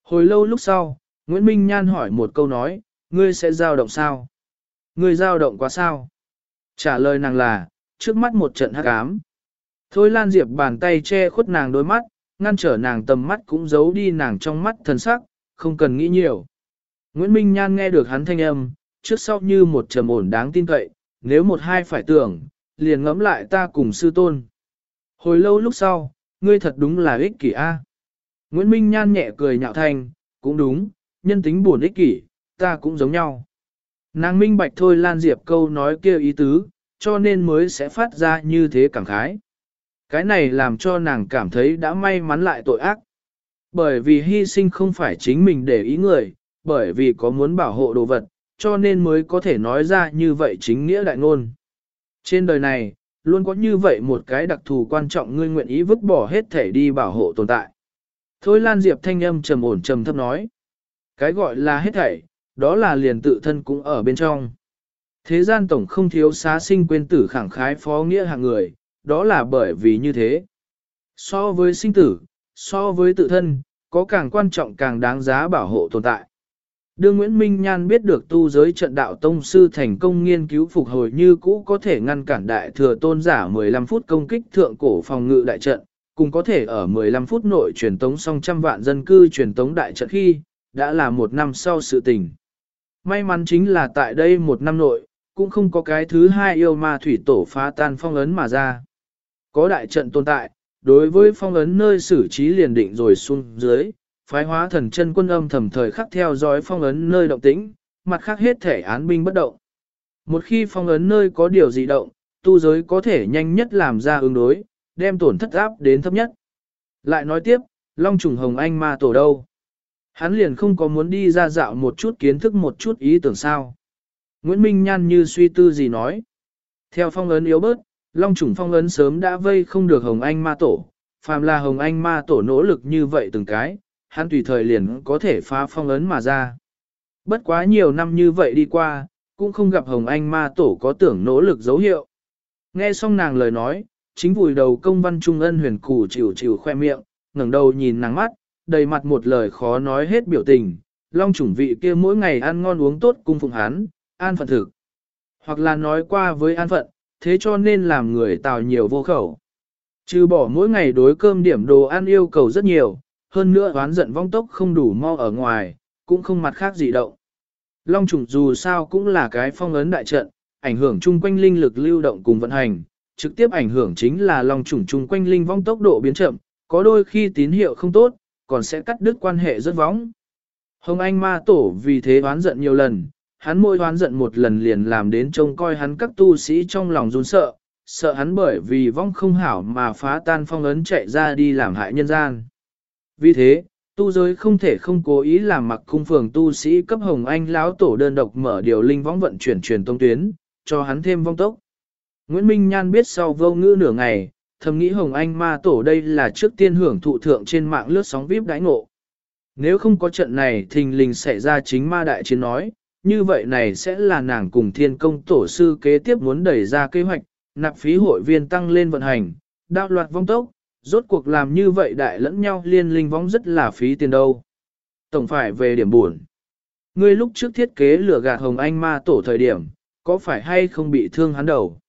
Speaker 1: Hồi lâu lúc sau, Nguyễn Minh Nhan hỏi một câu nói, ngươi sẽ giao động sao? Ngươi giao động quá sao? Trả lời nàng là, trước mắt một trận hắc ám. Thôi Lan Diệp bàn tay che khuất nàng đôi mắt, ngăn trở nàng tầm mắt cũng giấu đi nàng trong mắt thần sắc, không cần nghĩ nhiều. Nguyễn Minh Nhan nghe được hắn thanh âm, trước sau như một trầm ổn đáng tin cậy, nếu một hai phải tưởng, liền ngẫm lại ta cùng sư tôn. Hồi lâu lúc sau, ngươi thật đúng là ích kỷ a. Nguyễn Minh Nhan nhẹ cười nhạo thành cũng đúng, nhân tính buồn ích kỷ, ta cũng giống nhau. Nàng minh bạch thôi Lan Diệp câu nói kia ý tứ, cho nên mới sẽ phát ra như thế cảm khái. Cái này làm cho nàng cảm thấy đã may mắn lại tội ác. Bởi vì hy sinh không phải chính mình để ý người, bởi vì có muốn bảo hộ đồ vật, cho nên mới có thể nói ra như vậy chính nghĩa đại ngôn. Trên đời này, luôn có như vậy một cái đặc thù quan trọng ngươi nguyện ý vứt bỏ hết thể đi bảo hộ tồn tại. Thôi Lan Diệp thanh âm trầm ổn trầm thấp nói. Cái gọi là hết thảy, đó là liền tự thân cũng ở bên trong. Thế gian tổng không thiếu xá sinh quên tử khẳng khái phó nghĩa hạng người, đó là bởi vì như thế. So với sinh tử, so với tự thân, có càng quan trọng càng đáng giá bảo hộ tồn tại. Đương Nguyễn Minh Nhan biết được tu giới trận đạo tông sư thành công nghiên cứu phục hồi như cũ có thể ngăn cản đại thừa tôn giả 15 phút công kích thượng cổ phòng ngự đại trận, cùng có thể ở 15 phút nội truyền tống song trăm vạn dân cư truyền tống đại trận khi, đã là một năm sau sự tình. May mắn chính là tại đây một năm nội, cũng không có cái thứ hai yêu ma thủy tổ phá tan phong ấn mà ra. Có đại trận tồn tại, đối với phong ấn nơi xử trí liền định rồi xuống dưới, phái hóa thần chân quân âm thầm thời khắc theo dõi phong ấn nơi động tĩnh, mặt khác hết thể án binh bất động. Một khi phong ấn nơi có điều dị động, tu giới có thể nhanh nhất làm ra ứng đối, đem tổn thất áp đến thấp nhất. Lại nói tiếp, Long trùng hồng anh ma tổ đâu? Hắn liền không có muốn đi ra dạo một chút kiến thức một chút ý tưởng sao. Nguyễn Minh Nhan như suy tư gì nói. Theo phong ấn yếu bớt, Long trùng phong ấn sớm đã vây không được hồng anh ma tổ. Phàm là hồng anh ma tổ nỗ lực như vậy từng cái, hắn tùy thời liền có thể phá phong ấn mà ra. Bất quá nhiều năm như vậy đi qua, cũng không gặp hồng anh ma tổ có tưởng nỗ lực dấu hiệu. Nghe xong nàng lời nói, chính vùi đầu công văn trung ân huyền củ chịu chịu khoe miệng, ngẩng đầu nhìn nàng mắt, đầy mặt một lời khó nói hết biểu tình, long chủng vị kia mỗi ngày ăn ngon uống tốt cung phụng hắn, an phận thực. Hoặc là nói qua với an phận, thế cho nên làm người tào nhiều vô khẩu. Trừ bỏ mỗi ngày đối cơm điểm đồ ăn yêu cầu rất nhiều, hơn nữa oán giận vong tốc không đủ mau ở ngoài, cũng không mặt khác gì động. Long trùng dù sao cũng là cái phong ấn đại trận, ảnh hưởng chung quanh linh lực lưu động cùng vận hành, trực tiếp ảnh hưởng chính là long trùng chung quanh linh vong tốc độ biến chậm, có đôi khi tín hiệu không tốt, còn sẽ cắt đứt quan hệ rất vóng. Hồng Anh ma tổ vì thế oán giận nhiều lần, hắn môi oán giận một lần liền làm đến trông coi hắn các tu sĩ trong lòng run sợ, sợ hắn bởi vì vong không hảo mà phá tan phong ấn chạy ra đi làm hại nhân gian. Vì thế, tu giới không thể không cố ý làm mặc cung phường tu sĩ cấp hồng anh lão tổ đơn độc mở điều linh võng vận chuyển truyền tông tuyến, cho hắn thêm vong tốc. Nguyễn Minh Nhan biết sau vô ngữ nửa ngày, thầm nghĩ hồng anh ma tổ đây là trước tiên hưởng thụ thượng trên mạng lướt sóng vip đãi ngộ. Nếu không có trận này thình lình xảy ra chính ma đại chiến nói, như vậy này sẽ là nàng cùng thiên công tổ sư kế tiếp muốn đẩy ra kế hoạch, nạp phí hội viên tăng lên vận hành, đạo loạt vong tốc, Rốt cuộc làm như vậy đại lẫn nhau liên linh vong rất là phí tiền đâu. Tổng phải về điểm buồn. Ngươi lúc trước thiết kế lửa gạt Hồng Anh ma tổ thời điểm, có phải hay không bị thương hắn đầu?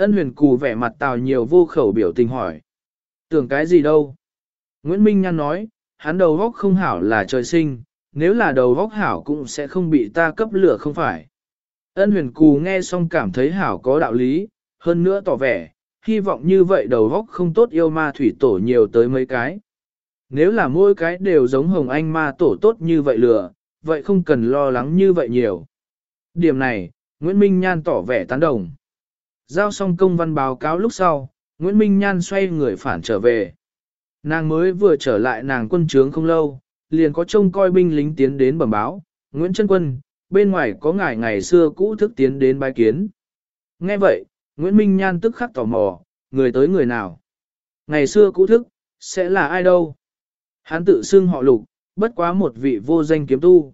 Speaker 1: Ân huyền cù vẻ mặt tào nhiều vô khẩu biểu tình hỏi. Tưởng cái gì đâu? Nguyễn Minh Nhan nói, hắn đầu góc không hảo là trời sinh, nếu là đầu góc hảo cũng sẽ không bị ta cấp lửa không phải. Ân huyền cù nghe xong cảm thấy hảo có đạo lý, hơn nữa tỏ vẻ, hy vọng như vậy đầu góc không tốt yêu ma thủy tổ nhiều tới mấy cái. Nếu là mỗi cái đều giống hồng anh ma tổ tốt như vậy lửa, vậy không cần lo lắng như vậy nhiều. Điểm này, Nguyễn Minh Nhan tỏ vẻ tán đồng. Giao xong công văn báo cáo lúc sau, Nguyễn Minh Nhan xoay người phản trở về. Nàng mới vừa trở lại nàng quân trướng không lâu, liền có trông coi binh lính tiến đến bẩm báo, Nguyễn Trân Quân, bên ngoài có ngài ngày xưa cũ thức tiến đến bái kiến. Nghe vậy, Nguyễn Minh Nhan tức khắc tò mò, người tới người nào? Ngày xưa cũ thức, sẽ là ai đâu? Hắn tự xưng họ lục, bất quá một vị vô danh kiếm tu.